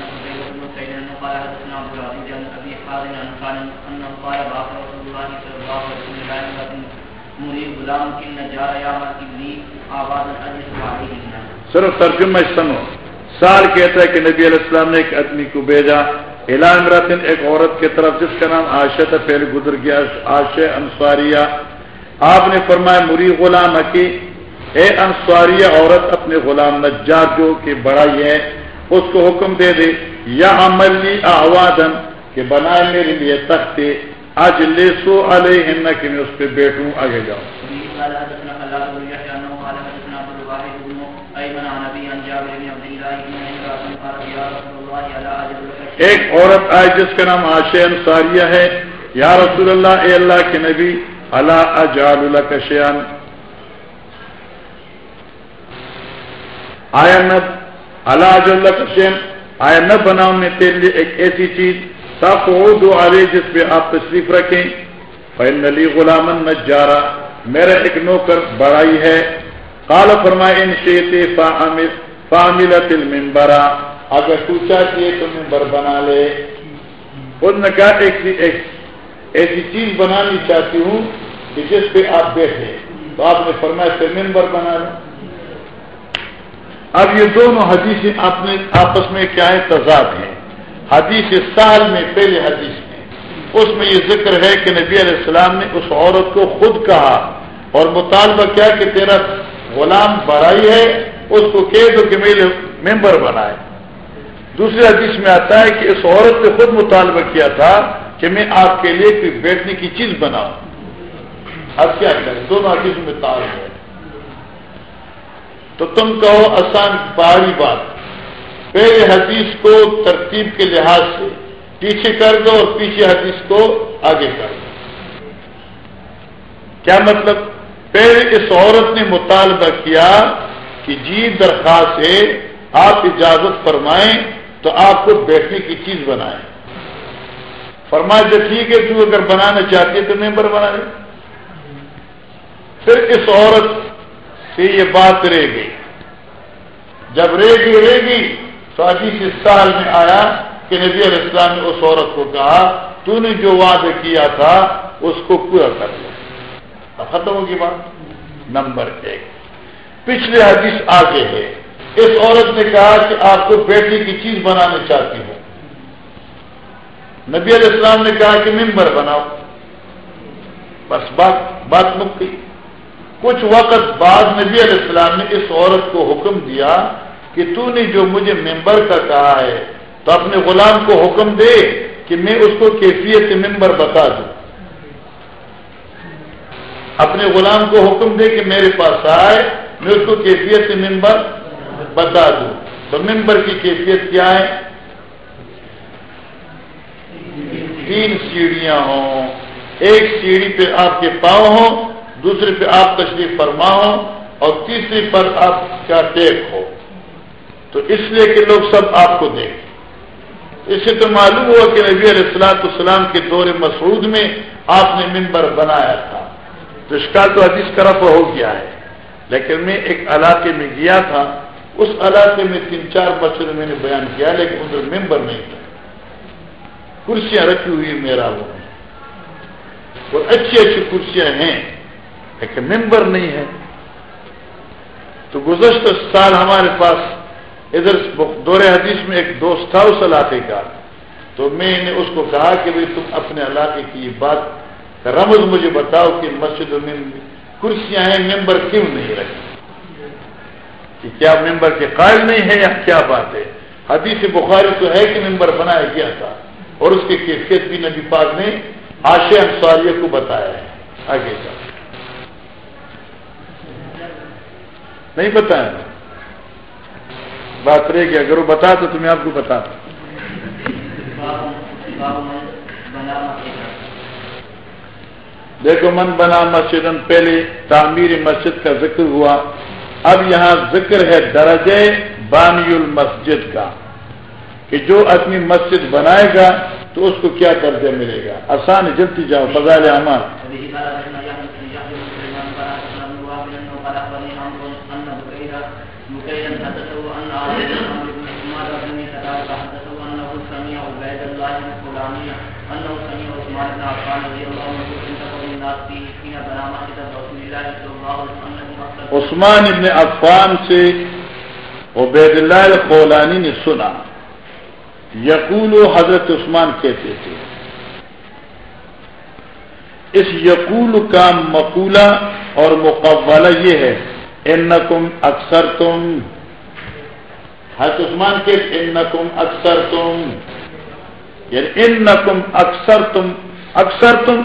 صرف ترجمہ سنو۔ سال کہتا ہے کہ نبی علیہ السلام نے ایک آدمی کو بھیجا۔ رتن ایک عورت کی طرف جس کا نام آشا تھا، پہلے گزر گیا آش انصاریہ۔ آپ نے فرمایا، مری غلام کی اے انصاریہ عورت، اپنے غلام نجار جو کہ بڑا ہی ہے، اس کو حکم دے دے۔ یا عملی آوادن کہ بنائے میرے لیے تختے۔ آج لے سو علیہ کہ میں اس پہ بیٹھوں، آگے جاؤں۔ ایک عورت آئی جس کا نام آشے انصاریہ ہے۔ یا رسول اللہ، اے اللہ کے نبی اللہ اجال اللہ کشیان آیا نب اللہ اج اللہ کشین آیا نہ بناؤ میں تیرے لیے ایک ایسی چیز۔ صاف دو آرے جس پہ آپ تشریف رکھیں۔ فین علی غلام نجارا۔ میرا ایک نوکر بڑائی ہے۔ کال فرمائے، ان شیت فامل تل ممبرا اگر تو چاہتی ہے تو ممبر بنا لے۔ اس نے کہا، ایک ایسی چیز بنانی چاہتی ہوں کہ جس پہ آپ بیٹھے۔ تو آپ نے فرمایا پھر ممبر بنا لو اب یہ دونوں حدیثیں اپنے آپس میں کیا ہے تضاد ہیں۔ حدیث سال میں پہلے حدیث میں اس میں یہ ذکر ہے کہ نبی علیہ السلام نے اس عورت کو خود کہا۔ اور مطالبہ کیا کہ تیرا غلام بڑائی ہے، اس کو کہہ دو کہ میرے ممبر بنائے۔ دوسرے حدیث میں آتا ہے کہ اس عورت نے خود مطالبہ کیا تھا کہ میں آپ کے لیے کوئی بیٹھنے کی چیز بناؤں۔ اب کیا کریں دونوں حدیث میں تال ہے۔ تو تم کہو آسان پہاڑی بات۔ پہلے حدیث کو ترتیب کے لحاظ سے پیچھے کر دو اور پیچھے حدیث کو آگے کر دو۔ کیا مطلب؟ پہلے اس عورت نے مطالبہ کیا کہ جی درخواست ہے، آپ اجازت فرمائیں تو آپ کو بیٹھنے کی چیز بنائیں۔ فرمائے جو جی ٹھیک ہے، تو اگر بنانا چاہتی ہے تو ممبر بنا لے پھر اس عورت سے یہ بات رہ گئی۔ جب رہ گئی رہ گئی تو حدیث اس سال میں آیا کہ نبی علیہ السلام نے اس عورت کو کہا، تو نے جو وعدہ کیا تھا، اس کو پورا کر لیا۔ ختم ہوگی بات۔ نمبر ایک۔ پچھلے حدیث آگے ہے۔ اس عورت نے کہا کہ آپ کو بیٹی کی چیز بنانا چاہتی ہوں۔ نبی علیہ السلام نے کہا کہ ممبر بناؤ۔ بس بات بات مکتی کچھ وقت بعد نبی علیہ السلام نے اس عورت کو حکم دیا کہ تو نے جو مجھے ممبر کا کہا ہے تو اپنے غلام کو حکم دے کہ میں اس کو کیفیت ممبر بتا دوں۔ اپنے غلام کو حکم دے کہ میرے پاس آئے، میں اس کو کیفیت ممبر بتا دوں۔ تو ممبر کی کیفیت کیا ہے؟ تین سیڑھیاں ہوں۔ ایک سیڑھی پہ آپ کے پاؤں ہوں، دوسرے پہ آپ تشریف فرما ہوں، اور تیسری پر آپ کا ٹیک ہو۔ تو اس لیے کہ لوگ سب آپ کو دیکھیں۔ اس سے تو معلوم ہوا کہ نبی علیہ السلاۃ السلام کے دور مسعود میں آپ نے ممبر بنایا تھا۔ تو اس کا تو حدیث کا رفع ہو گیا ہے۔ لیکن میں ایک علاقے میں گیا تھا، اس علاقے میں تین چار مسئلے میں نے بیان کیا، لیکن ادھر ممبر نہیں تھا۔ کرسیاں رکھی ہوئی میرا وہ۔ اور اچھی اچھی کرسیاں ہیں، لیکن ممبر نہیں ہے۔ تو گزشتہ سال ہمارے پاس ادھر دور حدیث میں ایک دوست تھا اس علاقے کا۔ تو میں نے اس کو کہا کہ بھائی تم اپنے علاقے کی یہ بات رمض مجھے بتاؤ کہ مسجد میں کرسیاں ہیں، ممبر کیوں نہیں رکھی؟ کہ کیا ممبر کے قائل نہیں ہے یا کیا بات ہے؟ حدیث بخاری تو ہے کہ ممبر بنایا گیا تھا اور اس کی کیفیت بھی نبی پاک نے آشے انصاریہ کو بتایا ہے۔ آگے کا نہیں بتایا؟ بات رہے گی، اگر وہ بتا تو تمہیں آپ کو بتا دیکھو من بنا مسجد پہلے تعمیر مسجد کا ذکر ہوا۔ اب یہاں ذکر ہے درجے بانی المسجد کا، کہ جو اپنی مسجد بنائے گا تو اس کو کیا درجہ ملے گا؟ آسان جلدی جاؤ فضال امان عثمان ابن عفان سے عبید اللہ القولانی نے سنا۔ یقول و حضرت عثمان کہتے تھے۔ اس یقول کا مقولہ اور مقبلہ یہ ہے، انکم اکثر تم حضرت عثمان کے ان کم اکثر تم یعنی ان نقم اکثر تم اکثر تم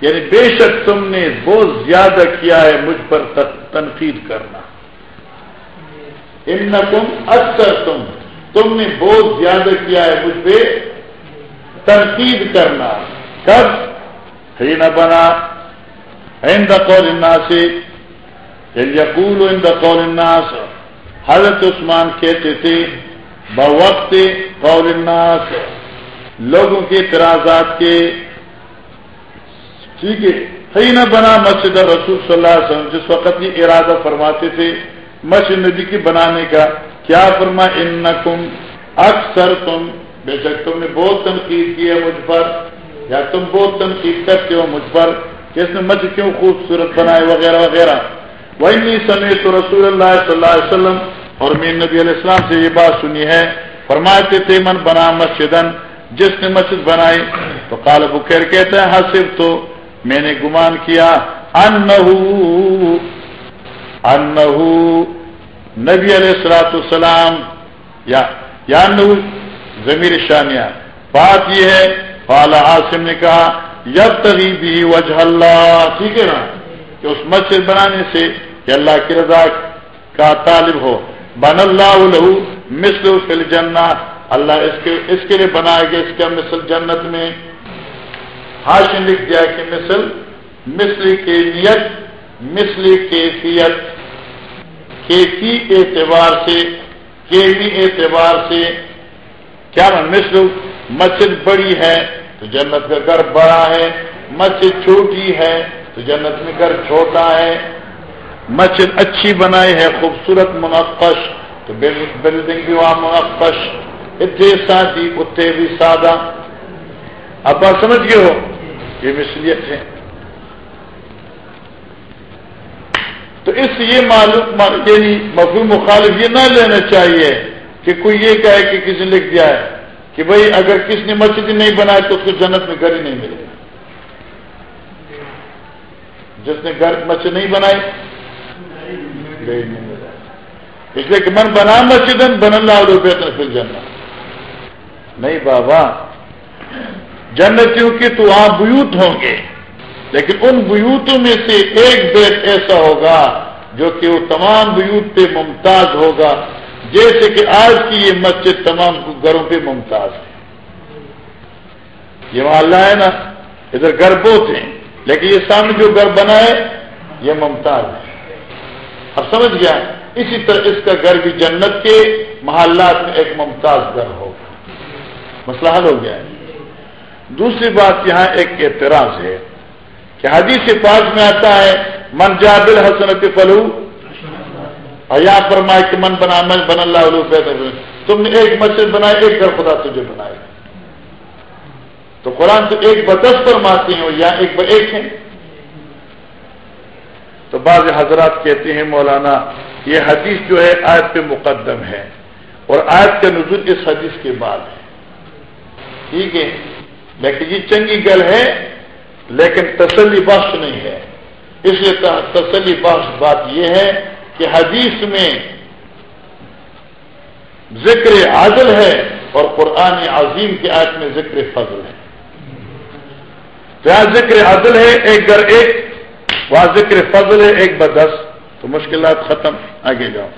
یعنی بے شک تم نے بہت زیادہ کیا ہے مجھ پر تنقید کرنا۔ ان نقم اکثر تم تم نے بہت زیادہ کیا ہے مجھ پہ تنقید کرنا۔ کب؟ ہی نہ بنا۔ ہند قول الناس یعنی یقول ہند قول الناس۔ حضرت عثمان کہتے تھے، بوقت قول الناس۔ لوگوں کے اعتراضات کے ٹھیک ہے۔ صحیح نہ بنا مسجد رسول صلی اللہ علیہ وسلم، جس وقت یہ ارادہ فرماتے تھے مسجد نبی کی بنانے کا، کیا فرما ان کم اکثر تم بے شک تم نے بہت تنقید کی ہے مجھ پر، یا تم بہت تنقید کرتے ہو مجھ پر، کہ اس نے مجھ کیوں خوبصورت بنائے وغیرہ وغیرہ۔ وہی نہیں سمے تو رسول اللہ صلی اللہ علیہ وسلم، اور مین نبی علیہ السلام سے یہ بات سنی ہے۔ فرماتے تھے، من بنا مسجدن جس نے مسجد بنائی، تو کال بخیر کہتے ہیں حاصل تو میں نے گمان کیا ان نبی علیہ السلاۃ السلام یا ضمیر شانیہ۔ بات یہ ہے فالا عاصم نے کہا یب تغیبی وجہ اللہ، ٹھیک ہے نا؟ کہ اس مسجد بنانے سے کہ اللہ کی رضا کا طالب ہو۔ بن اللہ لہو مثل فل جنات اللہ اس کے اس کے لیے بنایا گیا اس کا مثل جنت میں۔ ہاشن لکھ دیا کہ مثل مثل کی نیت مثل کیفیت، کیفی اعتبار سے، کیفی اعتبار سے۔ کیا نا مثل، مسجد بڑی ہے تو جنت کا گھر بڑا ہے، مسجد چھوٹی ہے تو جنت میں گھر چھوٹا ہے۔ مسجد اچھی بنائی ہے، خوبصورت منقش، تو بلڈنگ بھی وہاں منقش۔ اتنے سادی، اتنے بھی سادہ۔ اب آپ سمجھ گئے ہو؟ یہ مثلیت ہے۔ تو اس یہ معلوم یعنی مفہوم مخالف یہ نہ لینا چاہیے کہ کوئی یہ کہے کہ کسی نے لکھ دیا ہے کہ بھائی اگر کس نے مسجد نہیں بنایا تو اس کو جنت میں گھر ہی نہیں ملے گا۔ جس نے گھر مسجد نہیں بنائی اس لیے کہ من بنا مسجد بن اللہ روپے تو پھر جنت۔ نہیں بابا جنتیوں کی تو وہاں بیوت ہوں گے۔ لیکن ان بیوتوں میں سے ایک بیت ایسا ہوگا جو کہ وہ تمام بیوت پہ ممتاز ہوگا۔ جیسے کہ آج کی یہ مسجد تمام گھروں پہ ممتاز ہے۔ یہ وہاں اللہ ہے نا، ادھر گھر بہت ہیں، لیکن یہ سامنے جو گھر بنا ہے، یہ ممتاز ہے۔ اب سمجھ گیا؟ اسی طرح اس کا گھر بھی جنت کے محلات میں ایک ممتاز گھر ہوگا۔ مسئلہ حل ہو گیا۔ ہے دوسری بات یہاں ایک اعتراض ہے کہ حدیث پاس میں آتا ہے، من جابل حسنت فلو. اور یہاں فرمائے کہ من بنا من بن اللہ علیہ تم نے ایک مسجد بنائی، ایک گھر خدا تجھے بنائے تو قرآن تو ایک بدس فرماتے ہیں یا ایک ب ایک ہیں۔ تو بعض حضرات کہتے ہیں، مولانا، یہ حدیث جو ہے آیت پہ مقدم ہے اور آیت کا نزول اس حدیث کے بعد ہے۔ ٹھیک ہے؟ لیکن یہ چنگی گل ہے، لیکن تسلی بخش نہیں ہے۔ اس لیے تسلی بخش بات یہ ہے کہ حدیث میں ذکر عادل ہے اور قرآن عظیم کی آیت میں ذکر فضل ہے۔ جہاں ذکر عادل ہے، ایک گر ایک، وہاں ذکر فضل ہے، ایک بدس۔ تو مشکلات ختم، آگے جاؤ۔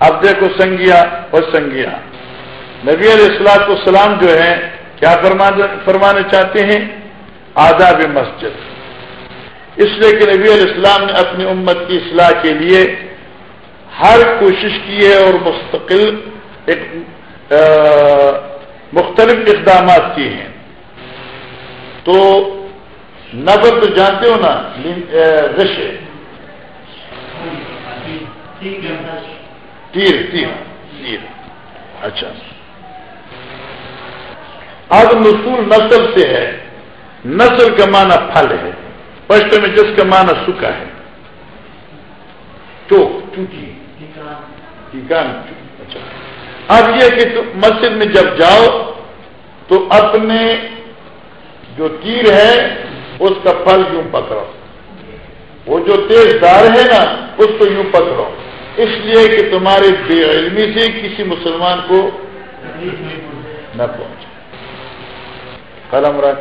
اب دیکھو سنگیا اور سنگیا۔ نبی علیہ السلاط السلام جو ہے کیا فرمانے چاہتے ہیں؟ آداب مسجد۔ اس لیے کہ نبی علیہ السلام نے اپنی امت کی اصلاح کے لیے ہر کوشش کی ہے اور مستقل مختلف اقدامات کیے ہیں۔ تو نبر تو جانتے ہو نا رش تیر تیر تیر۔ اچھا۔ اب نسول نسل سے ہے۔ نسل کا معنی پھل ہے۔ پشت میں جس کا معنی سکا ہے۔ چوک اچھا۔ اب یہ کہ مسجد میں جب جاؤ، تو اپنے جو تیر ہے، اس کا پھل یوں پکڑو۔ وہ جو تیز دار ہے نا، اس کو یوں پکڑو۔ اس لیے کہ تمہاری بے علمی سے کسی مسلمان کو نہ پہنچے۔ قلم رکھ۔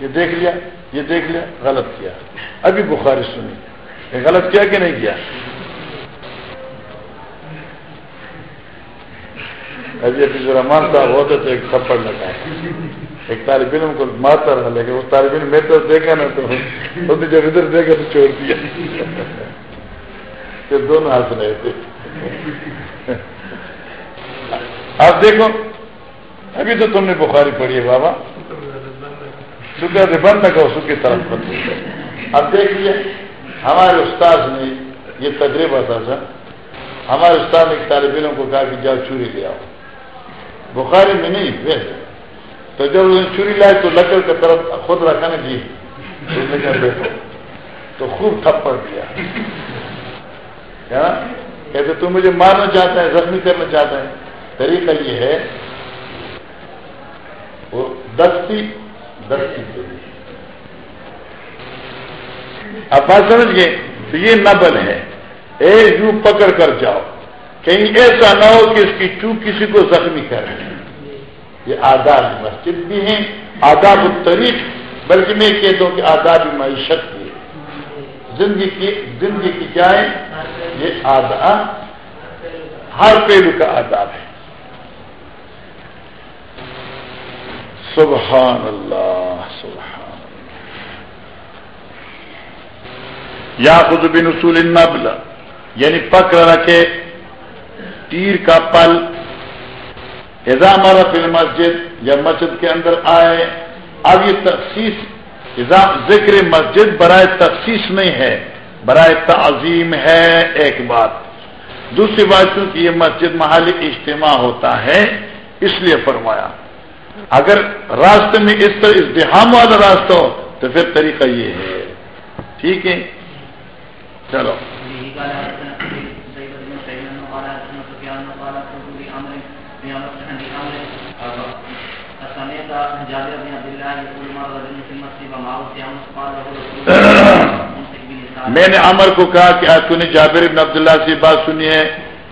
یہ دیکھ لیا، یہ دیکھ لیا، غلط کیا۔ ابھی بخاری سنی۔ یہ غلط کیا کہ نہیں کیا؟ ابھی ابھی جو رحمان صاحب ہوتے تو ایک تھپڑ لگا ایک طالب علم کو مارتا رہا، لیکن وہ طالب علم میں تو دیکھا نا تو جب ادھر دیکھا تو چھوڑ دیا۔ دونوں ہاتھ رہے تھے۔ آپ دیکھو، ابھی تو تم نے بخاری پڑھی ہے بابا۔ سکھا بند نہ کرو سکھ طرف بند اب دیکھیے ہمارے استاد نے یہ تجربہ تھا، سر۔ ہمارے استاد نے طالب علم کو کہا کہ جاؤ چوری لے آؤ۔ بخاری میں نہیں ویسے تو جب نے چوری لائے تو لکڑ کی طرف خود رکھا نا جی۔ تو خوب تھپڑ دیا کہتے، تو مجھے مارنا چاہتا ہے، زخمی کرنا چاہتا ہے۔ طریقہ یہ ہے، وہ دستی دستی اب بات سمجھ گئے تو یہ نبل ہے۔ اے یوں پکڑ کر جاؤ۔ کہیں ایسا نہ ہو کہ اس کی چوک کسی کو زخمی کر یہ آداب مسجد بھی ہیں، آداب الطریق، بلکہ میں کہتا ہوں کہ آداب معیشت بھی زندگی کی زندگی کی کیا ہے؟ یہ آداب، ہر پہلو کا آداب ہے۔ سبحان اللہ، سبحان یا خود بن اصول النبل یعنی پکڑ رکھے تیر کا پل۔ ہمارا فل مسجد یا مسجد کے اندر آئے، اب یہ تخصیص ذکر مسجد برائے تخصیص نہیں ہے، برائے تعظیم ہے ایک بات۔ دوسری بات، چونکہ یہ مسجد محل اجتماع ہوتا ہے، اس لیے فرمایا۔ اگر راستے میں اس طرح ازدحام والا راستہ ہو تو پھر طریقہ یہ ہے۔ ٹھیک ہے؟ چلو۔ میں نے عمر کو کہا کہ آج تو نے جابر ابن عبداللہ سے بات سنی ہے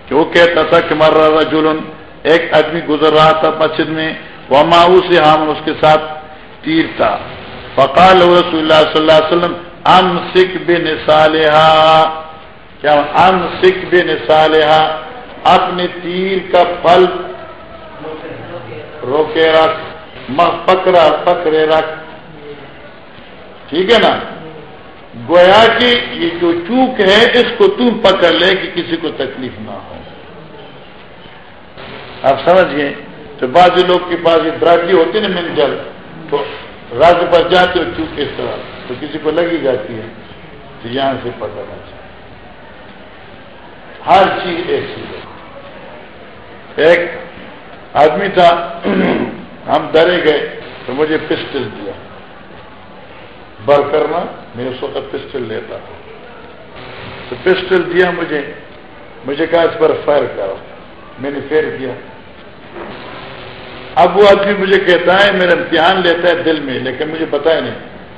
کہ وہ کہتا تھا کہ مر رہا جلن ایک آدمی گزر رہا تھا مسجد میں وہ ماؤ سے ہم اس کے ساتھ تیر تھا۔ فقال رسول اللہ صلی اللہ علیہ وسلم ام سکھ بے نسالحا کیا ام سکھ بے نسالحا اپنے تیر کا پھل روکے رکھ پکڑا، پکڑے رکھ۔ ٹھیک ہے نا؟ گویا کہ یہ جو چوک ہے، اس کو تم پکڑ لے کہ کسی کو تکلیف نہ ہو۔ آپ سمجھ گئے تو بعض لوگ کے پاس یہ براٹی ہوتی نا منجل تو راج پر جاتے ہو چوک اس طرح، تو کسی کو لگی جاتی ہے، تو یہاں سے پتہ نہ چاہیے۔ ہر چیز ایسی ہے۔ ایک آدمی تھا، ہم ڈرے گئے، تو مجھے پسٹل دیا۔ بر کرنا، میں اس وقت پسٹل لیتا تھا۔ تو پسٹل دیا مجھے۔ مجھے کہا اس پر فائر کرو۔ میں نے فیر کیا اب وہ آدمی مجھے کہتا ہے، میرا امتحان لیتا ہے دل میں، لیکن مجھے پتا ہی نہیں۔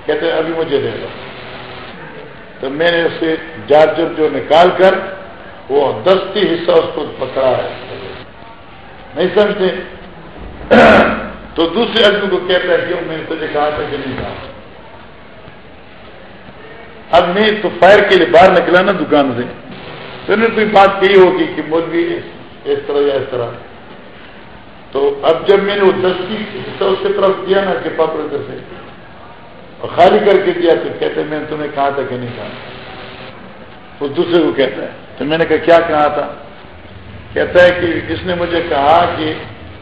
کہتے ہیں، ابھی مجھے دے دو۔ تو میں نے اسے جارجر جو نکال کر وہ دستی حصہ اس کو پکڑا ہے۔ نہیں سمجھتے؟ تو دوسرے آدمی کو کہتا ہے، کیوں؟ میں نے تجھے کہا تھا کہ نہیں کہا۔ اب میں تو فائر کے لیے باہر نکلا نا دکان سے۔ تو نے کوئی بات کہی ہوگی کہ مولوی اس طرح یا اس طرح۔ تو اب جب میں نے وہ دستی حصہ اس کی طرف دیا نا کہ پاپڑ سے، اور خالی کر کے دیا تو کہتے میں نے تمہیں کہا تھا کہ نہیں کہا۔ وہ دوسرے کو کہتا ہے۔ تو میں نے کہا، کیا کہا تھا؟ کہتا ہے کہ اس نے مجھے کہا کہ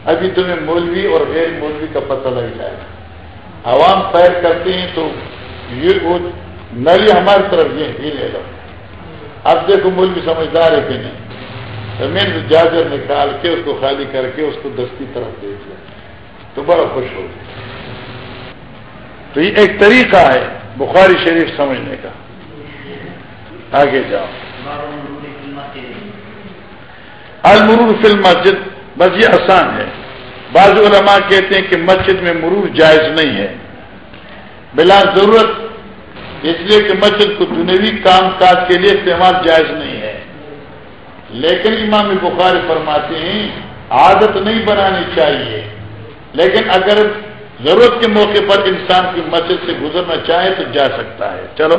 ابھی تمہیں مولوی اور غیر مولوی کا پتہ لگ جائے۔ گا عوام پیر کرتے ہیں تو یہ وہ نلی ہماری طرف یہ لے لو۔ اب دیکھو، مولوی سمجھدار ہے کہ نہیں۔ تو میں جاجر نکال کے اس کو خالی کر کے اس کو دستی طرف دیکھ لیا تو بڑا خوش ہو گیا تو یہ ایک طریقہ ہے بخاری شریف سمجھنے کا۔ آگے جاؤ۔ المرور فی المسجد بس یہ آسان ہے۔ بعض علماء کہتے ہیں کہ مسجد میں مرور جائز نہیں ہے۔ بلا ضرورت، اس لیے کہ مسجد کو دنوی کام کاج کے لیے استعمال جائز نہیں ہے۔ لیکن امام بخاری فرماتے ہیں عادت نہیں بنانی چاہیے۔ لیکن اگر ضرورت کے موقع پر انسان کی مسجد سے گزرنا چاہے تو جا سکتا ہے۔ چلو۔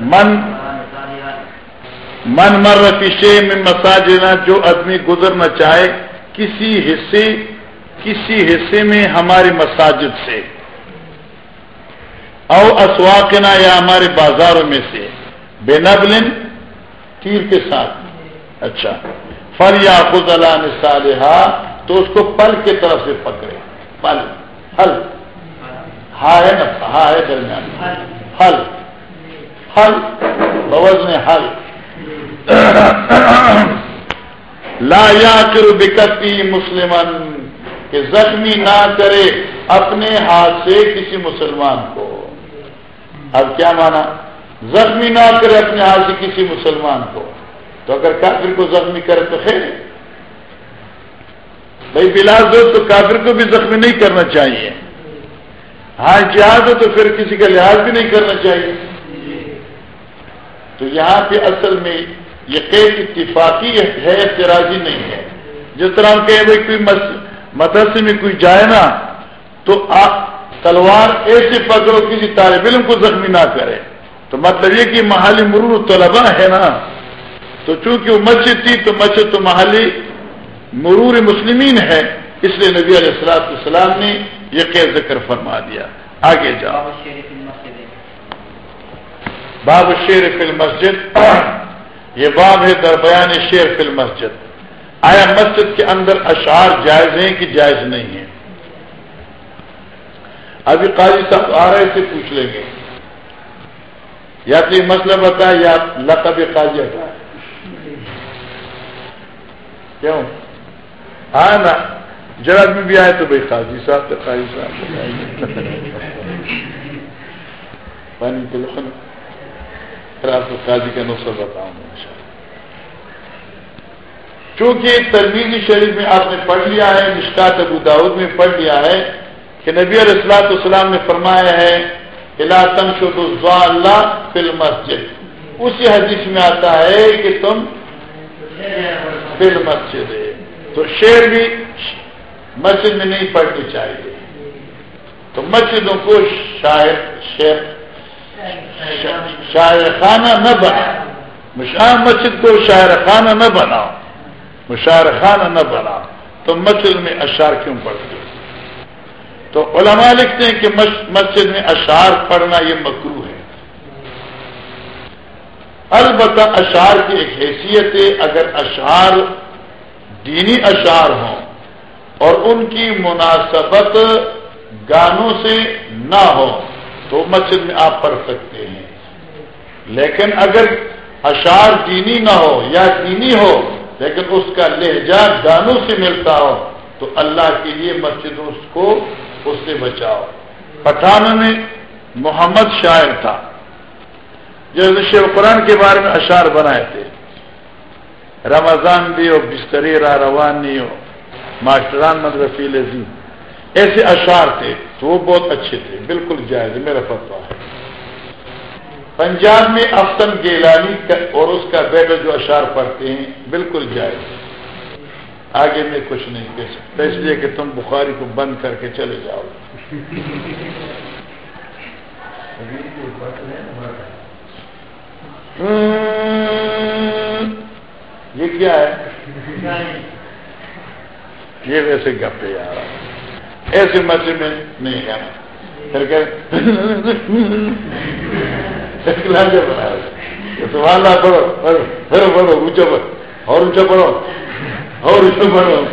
من من مر پیشے میں مساجنا جو آدمی گزرنا چاہے، کسی حصے کسی حصے میں ہماری مساجد سے۔ او اسواقنا یا ہمارے بازاروں میں سے۔ بے نبلن، تیر کے ساتھ۔ اچھا۔ فل یا خود اللہ نصالحہ تو اس کو پل کے طرف سے پکڑے۔ پل، حل۔ ہا ہے نا، ہا ہے درمیان۔ حل۔ حل۔ بوز میں حل۔ لا یا کرو بکتی مسلمان، کہ زخمی نہ کرے اپنے ہاتھ سے کسی مسلمان کو۔ اب کیا مانا؟ زخمی نہ کرے اپنے ہاتھ سے کسی مسلمان کو۔ تو اگر کافر کو زخمی کرے تو خیر۔ بھائی بلا دو تو کافر کو بھی زخمی نہیں کرنا چاہیے۔ ہاں جہاز ہو تو پھر کسی کا لحاظ بھی نہیں کرنا چاہیے۔ تو یہاں پہ اصل میں یہ قید اتفاقی ہے اعتراضی نہیں ہے۔ جس طرح ہم کہیں بھائی کوئی مدرسے میں کوئی جائے نا تو آپ تلوار ایسے پکڑو کسی طالب علم کو زخمی نہ کرے۔ تو مطلب یہ کہ محالی مرور طلبا ہے نا۔ تو چونکہ وہ مسجد تھی تو مسجد تو محالی مرور مسلمین ہے اس لیے نبی علیہ السلاط السلام نے یہ قید ذکر فرما دیا۔ آگے جاؤ۔ باب شیر فی المسجد۔ یہ باب ہے در بیان شیر فی المسجد۔ آیا مسجد کے اندر اشعار جائز ہیں کہ جائز نہیں ہیں؟ ابھی قاضی صاحب آ رہے تھے، پوچھ لیں گے۔ یا تو یہ مسئلہ بتائے یا لقب قاضی ہٹا۔ کیوں؟ ہاں نا جرا میں بھی آئے تو بھائی قاضی صاحب تو قاضی صاحب۔ پانی پھر آپ کو قاضی کا نسخہ بتاؤں گا چونکہ ترمیزی شریف میں آپ نے پڑھ لیا ہے، مشکات ابو داود میں پڑھ لیا ہے کہ نبی علیہ السلاط اسلام نے فرمایا ہے تنشد اللہ فل مسجد اسی حدیث میں آتا ہے کہ تم فل مسجد تو شعر بھی مسجد میں نہیں پڑھنی چاہیے۔ تو مسجدوں کو شاعر، شعر شاعر خانہ نہ بنا مسجد کو شاعر خانہ نہ بناؤ. مشاعر خانہ نہ بنا تو مسجد میں اشار کیوں پڑتے تو علماء لکھتے ہیں کہ مسجد میں اشعار پڑھنا یہ مکرو ہے۔ البتہ اشعار کی ایک حیثیت ہے، اگر اشعار دینی اشعار ہوں اور ان کی مناسبت گانوں سے نہ ہو تو مسجد میں آپ پڑھ سکتے ہیں۔ لیکن اگر اشعار دینی نہ ہو یا دینی ہو، لیکن اس کا لہجہ گانوں سے ملتا ہو، تو اللہ کے لیے مسجد اس کو، اس سے بچاؤ۔ پٹھان میں محمد شاعر تھا۔ جو شیو قرآن کے بارے میں اشعار بنائے تھے۔ رمضان بھی ہو، بستری را روان نہیں ہو ماسٹران مدرسی لذیذ۔ ایسے اشعار تھے تو وہ بہت اچھے تھے، بالکل جائز، میرا فتوا ہے۔ پنجاب میں افسن گیلانی اور اس کا بیٹا جو اشعار پڑھتے ہیں، بالکل جائز۔ آگے میں کچھ نہیں کہہ سکتا، اس لیے کہ تم بخاری کو بند کر کے چلے جاؤ۔ یہ کیا ہے؟ یہ ویسے گپے آ رہا ایسے مسجد میں نہیں ہے۔ پھر کہ سوال پڑھو پڑھو پڑھو، اونچا پڑھو، اور اونچا پڑھو، اور اونچا پڑھو۔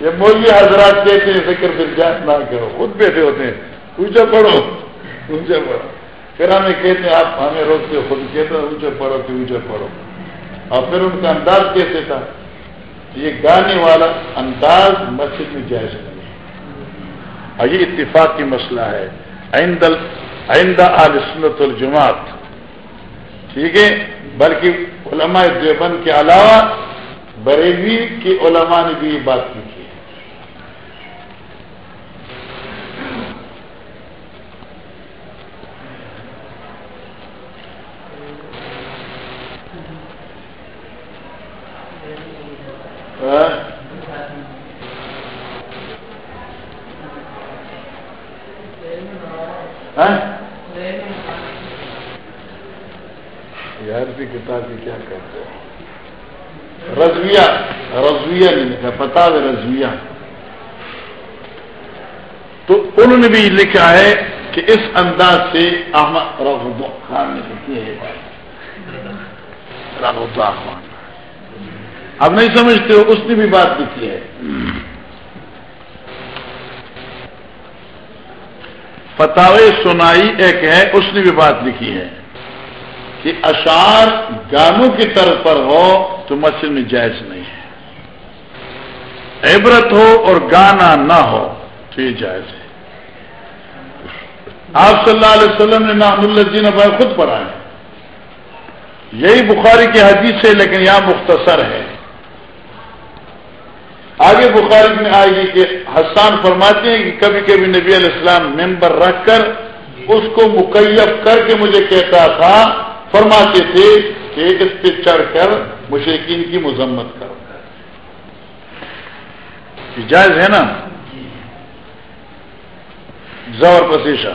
یہ مولوی حضرات کہتے ہیں ذکر پھر جات نہ کرو۔ خود بیٹھے ہوتے ہیں۔ اونچا پڑھو اونچا پڑھو۔ پھر ہمیں کہتے ہیں، آپ ہمیں روکتے خود کہتے ہیں، اونچا پڑھو کہ اونچا پڑھو۔ اور پھر ان کا انداز کیسے تھا؟ یہ گانے والا انداز مسجد میں جائز نہیں اور یہ اتفاق کی مسئلہ ہے۔ آئندہ آل سنت الجماعت ٹھیک ہے؟ بلکہ علماء دیوبند کے علاوہ بریلی کے علماء نے بھی یہ بات کی ہے یار کی کتاب کی کیا کہتے ہیں رضویہ رضویہ نے لکھا پتا ہے رضویہ تو انہوں نے بھی لکھا ہے کہ اس انداز سے احمد رغب خان نے لکھی ہے خان اب نہیں سمجھتے ہو، اس نے بھی بات لکھی ہے۔ فتاوے سنائی ایک ہے، اس نے بھی بات لکھی ہے کہ اشعار گانوں کی طرف پر ہو تو مسجد میں جائز نہیں ہے۔ عبرت ہو اور گانا نہ ہو تو یہ جائز ہے۔ آپ صلی اللہ علیہ وسلم نے نام اللہ جی نے بھائی خود پڑھا ہے۔ یہی بخاری کی حدیث ہے لیکن یہاں مختصر ہے۔ آگے بخاری میں آئے گی کہ حسان فرماتے ہیں کہ کبھی کبھی نبی علیہ السلام ممبر رکھ کر اس کو مکیف کر کے مجھے کہتا تھا، فرماتے تھے کہ اس پہ چڑھ کر مشرقین کی مذمت کرو۔ جائز ہے نا؟ زور پسیشا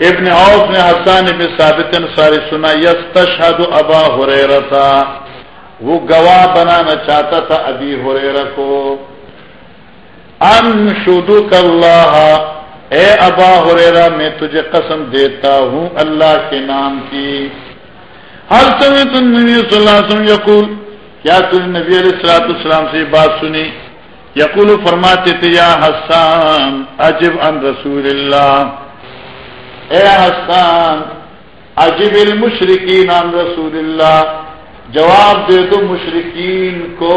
ابن عوف نے حسان ابن ثابت ساری سنا یس تشہد ابا ہریرا تھا وہ گواہ بنانا چاہتا تھا ابھی ہریرا کو۔ ان شدو اللہ، اے ابا ہریرا میں تجھے قسم دیتا ہوں اللہ کے نام کی۔ ہر سمے تم نبی صلی اللہ علیہ وسلم یقول کیا تم نبی علیہ السلاط السلام سے بات سنی؟ یقول، فرماتے تھے، یا حسان، عجب ان رسول اللہ۔ اے حسان، عجب المشرقین عن رسول اللہ۔ جواب دے دو مشرقین کو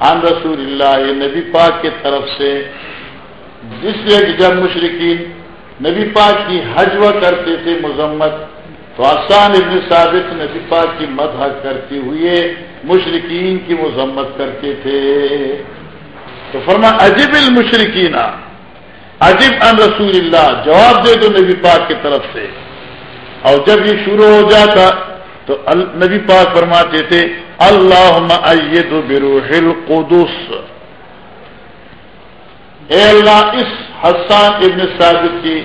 عن رسول اللہ، یہ نبی پاک کی طرف سے۔ جس لیے کہ جب مشرقین نبی پاک کی حجوہ کرتے تھے، مذمت تو آسان ابن ثابت نبی پاک کی مدح کرتے ہوئے مشرقین کی مذمت کرتے تھے۔ تو فرما عجب المشرقین عجیب ان رسول اللہ، جواب دے دو نبی پاک کی طرف سے۔ اور جب یہ شروع ہو جاتا، تو نبی پاک فرماتے تھے اللہ بروح القدس۔ اے اللہ، اس حسان ابن ثابت کی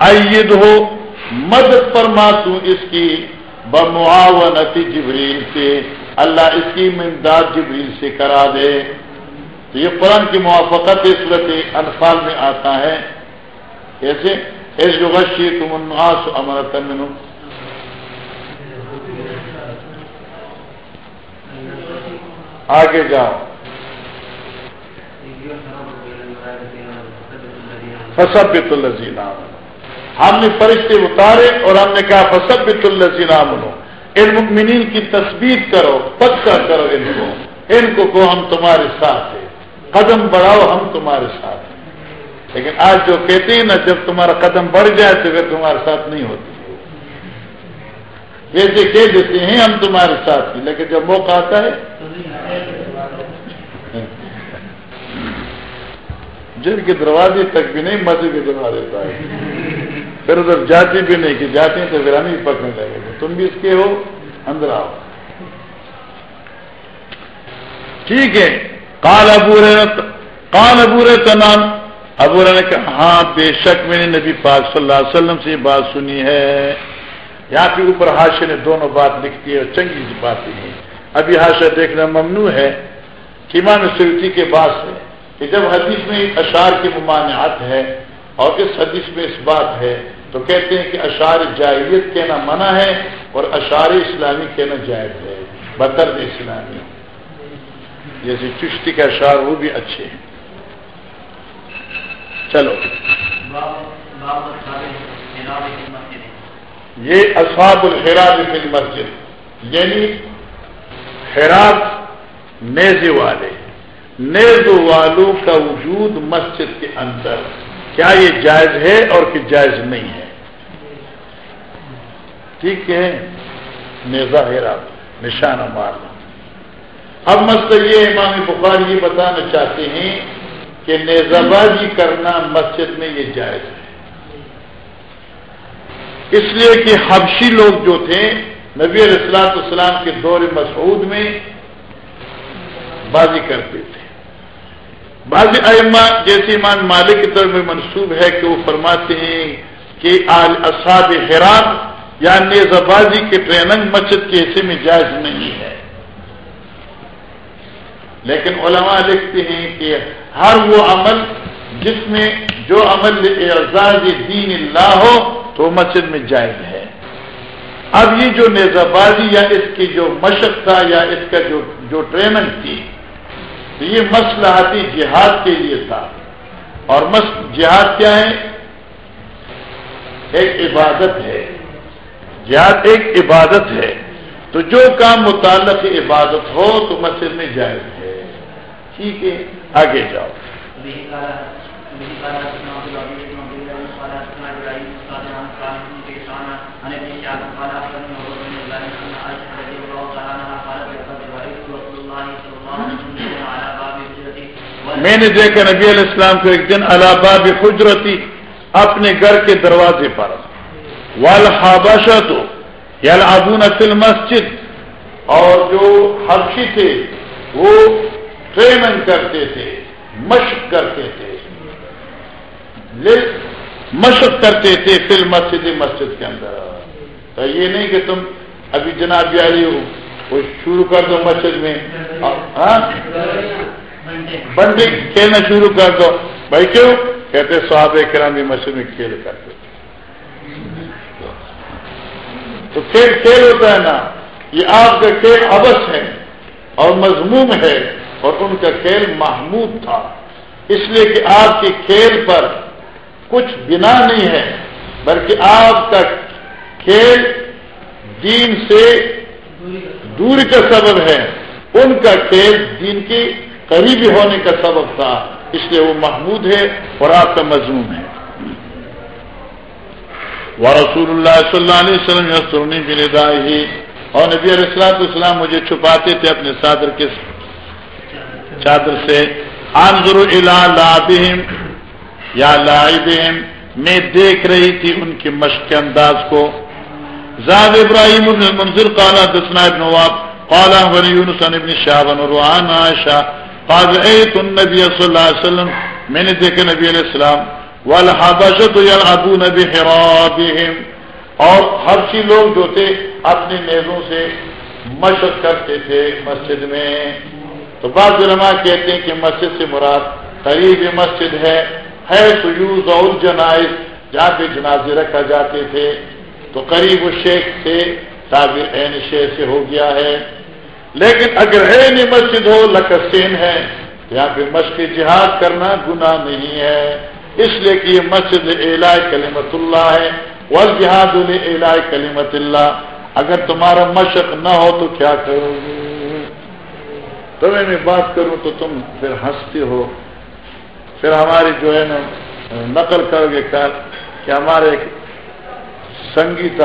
عید ہو مدد فرما تو اس کی بمعاونت جبریل سے، اللہ اس کی ممداد جبریل سے کرا دے۔ تو یہ قرآن کی موافقت صورت انفال میں آتا ہے۔ ایسے ایس جو غشی تم الناس امرت منو آگے جاؤ۔ فسبت الزین ہم نے فرشتے اتارے اور ہم نے کہا فسبت الزین منو ان مکمنین کی تصویر کرو پکا کرو ان کو۔ ان کو کو ہم تمہارے ساتھ ہیں۔ قدم بڑھاؤ، ہم تمہارے ساتھ ہیں۔ لیکن آج جو کہتے ہیں نا، جب تمہارا قدم بڑھ جائے تو پھر تمہارے ساتھ نہیں ہوتی۔ جیسے کہہ دیتے ہیں، ہم تمہارے ساتھ ہیں۔ لیکن جب موقع آتا ہے، جن کے دروازے تک بھی نہیں مزے کے دروازے پائے پھر ادھر جاتی بھی نہیں کہ جاتے ہیں تو پھر ہم ہی پکڑنے لگے گے تم بھی اس کے ہو، اندر آؤ۔ ٹھیک ہے۔ کال ابو کال ابو کا نام ابو نے کہا ہاں بے شک میں نے نبی پاک صلی اللہ علیہ وسلم سے یہ بات سنی ہے۔ یہاں پہ اوپر ہاشے نے دونوں بات لکھتی ہے اور چنگی سی باتیں ہیں ابھی ہاشا دیکھنا ممنوع ہے کہ امام سیوتی کے بعد سے کہ جب حدیث میں اشعار کی ممانعت ہے اور اس حدیث میں اس بات ہے تو کہتے ہیں کہ اشعار جاہلیت کہنا منع ہے اور اشعار اسلامی کہنا جائز ہے بطر اسلامی۔ جیسے چشتی کے اشعار وہ بھی اچھے ہیں۔ چلو۔ یہ اصحاب الحراج فی مسجد یعنی حراج نیزے والے۔ نیز والوں کا وجود مسجد کے اندر۔ کیا یہ جائز ہے اور کہ جائز نہیں ہے؟ ٹھیک ہے؟ نیزا ہیرا نشانہ مارنا اب مسئلہ یہ امام بخار یہ بتانا چاہتے ہیں کہ نیزہ بازی کرنا مسجد میں یہ جائز ہے۔ اس لیے کہ حبشی لوگ جو تھے، نبی علیہ السلاط السلام کے دور مسعود میں بازی کرتے تھے۔ بعض ائمہ جیسے ایمان مالک کی طرف میں منسوب ہے کہ وہ فرماتے ہیں کہ اصحاب حیرات یا نیزابازی کے ٹریننگ مسجد کے حصے میں جائز نہیں ہے۔ لیکن علماء لکھتے ہیں کہ ہر وہ عمل جس میں جو عمل اعزاز دین اللہ ہو تو مسجد میں جائز ہے۔ اب یہ جو نیزہ بازی یا اس کی جو مشق تھا یا اس کا جو جو ٹریننگ تھی تو یہ مسلحاتی جہاد کے لیے تھا اور مس جہاد کیا ہے ایک عبادت ہے جہاد ایک عبادت ہے تو جو کام متعلق عبادت ہو تو مسجد میں جائز ہے ٹھیک ہے آگے جاؤ میں نے دیکھا نبی علیہ السلام کو ایک دن الہباد خجرتی اپنے گھر کے دروازے پر۔ والحابشہ تو یا ابون فل مسجد اور جو حبشی تھے، وہ ٹریننگ کرتے تھے، مشق کرتے تھے۔ مشق کرتے تھے فل مسجد مسجد کے اندر۔ تو یہ نہیں کہ تم ابھی جناب جاری ہو، وہ شروع کر دو مسجد میں۔ ہاں؟ بندی کھیلنا شروع کر دو۔ بھائی کیوں؟ کہتے صحابہ کرام بھی مسجد میں کھیل کرتے تو کھیل کھیل ہوتا ہے نا۔ یہ آپ کا کھیل ابس ہے اور مضموم ہے اور ان کا کھیل محمود تھا۔ اس لیے کہ آپ کے کھیل پر کچھ بنا نہیں ہے، بلکہ آپ کا کھیل دین سے دوری کا سبب ہے۔ ان کا کھیل دین کی قریبی ہونے کا سبب تھا، اس لیے وہ محمود ہے اور آپ کا مضمون ہے۔ وہ رسول اللہ صلی اللہ علیہ وسلم سرنی ہی اور نبی علیہ السلاط اسلام مجھے چھپاتے تھے اپنے صادر کے چادر سے۔ آنظر الا لابہم یا لائبہم میں دیکھ رہی تھی ان کی مشق کے انداز کو۔ زاد ابراہیم منظر قالا دسنا ابن واب قالا ولی یونس ابن شاہبن روحان عائشہ قال ایت النبی صلی اللہ علیہ وسلم میں نے دیکھا نبی علیہ السلام والحبشت یلعبون بحرابهم۔ اور حبشی لوگ جو تھے، اپنے نیزوں سے مشق کرتے تھے مسجد میں۔ تو بعض علماء کہتے ہیں کہ مسجد سے مراد قریب مسجد ہے ہے سیوز اور جنائز جہاں پہ جنازے رکھا جاتے تھے۔ تو قریب شیخ سے تعبیر عین شیخ سے ہو گیا ہے۔ لیکن اگر عین مسجد ہو، لکسین ہے۔ یہاں پہ مشق جہاد کرنا گناہ نہیں ہے۔ اس لیے کہ یہ مسجد الا کلیمت اللہ ہے۔ ول جہاد الا کلیمت اللہ۔ اگر تمہارا مشق نہ ہو تو کیا کرو گے؟ تمہیں میں بات کروں تو تم پھر ہنستے ہو۔ پھر ہماری جو ہے نا، نقل کرو گے کہ ہمارے ایک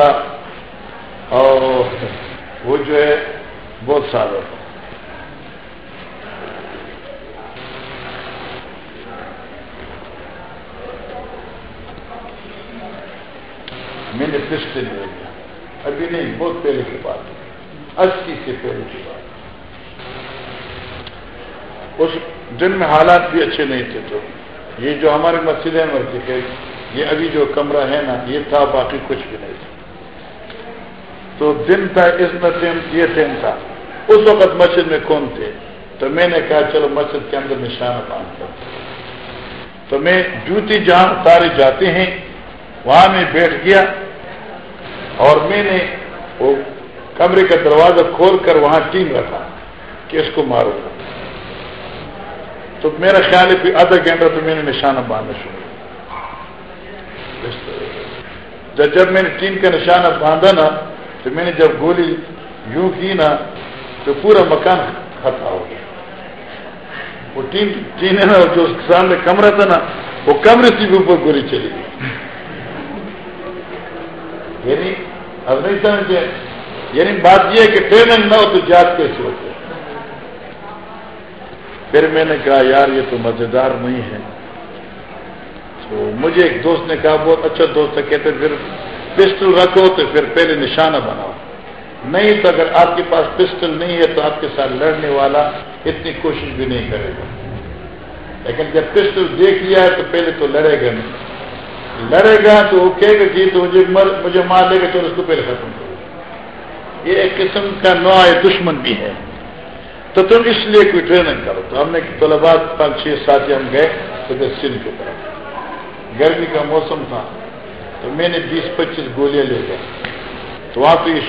اور وہ جو ہے بہت سارا تھا میں نے پسٹل لے لیا۔ ابھی نہیں، بہت پہلے کی بات اسی سے پہلے کی بات اس دن میں حالات بھی اچھے نہیں تھے تو۔ یہ جو ہمارے مسجد ہے مسجد ہے، یہ ابھی جو کمرہ ہے نا، یہ تھا، باقی کچھ بھی نہیں تھا۔ تو دن تھا، اس میں دن یہ دن تھا۔ اس وقت مسجد میں کون تھے؟ تو میں نے کہا، چلو مسجد کے اندر نشانہ باندھ تو میں جوتی جہاں اتارے جاتے ہیں، وہاں میں بیٹھ گیا اور میں نے وہ کمرے کا دروازہ کھول کر وہاں ٹیم رکھا کہ اس کو ماروں گا تو میرا خیال ہے کہ آدھا گھنٹہ تو میں نے نشانہ باندھنا شروع جب جب میں نے ٹیم کا نشانہ باندھا نا تو میں نے جب گولی یوں کی نا، تو پورا مکان ختم ہو گیا۔ وہ ٹیم ٹین ہے نا، جو سامنے کمرہ تھا نا، وہ کمرے سے بھی اوپر گولی چلی گئی۔ یعنی اب نہیں سمجھے؟ یعنی بات یہ ہے کہ ٹریننگ نہ ہو تو جات کیسے ہوتے پھر میں نے کہا، یار، یہ تو مزیدار نہیں ہے۔ تو مجھے ایک دوست نے کہا، بہت اچھا دوست ہے، کہتے پھر پسٹل رکھو تو پھر پہلے نشانہ بناؤ۔ نہیں تو اگر آپ کے پاس پسٹل نہیں ہے تو آپ کے ساتھ لڑنے والا اتنی کوشش بھی نہیں کرے گا۔ لیکن جب پسٹل دیکھ لیا ہے تو پہلے تو لڑے گا نہیں۔ لڑے گا تو وہ کہے گا جی تو مجھے مجھے مار لے گا تو اس کو پہلے ختم کرو۔ یہ ایک قسم کا نوع دشمن بھی ہے۔ تو تم اس لیے کوئی ٹریننگ کرو۔ تو ہم نے طلبا پانچ، چھ ساتھی ہم گئے، تو سندھ کی طرف۔ گرمی کا موسم تھا۔ تو میں نے بیس پچیس گولیاں لے گئے تو وہاں پہ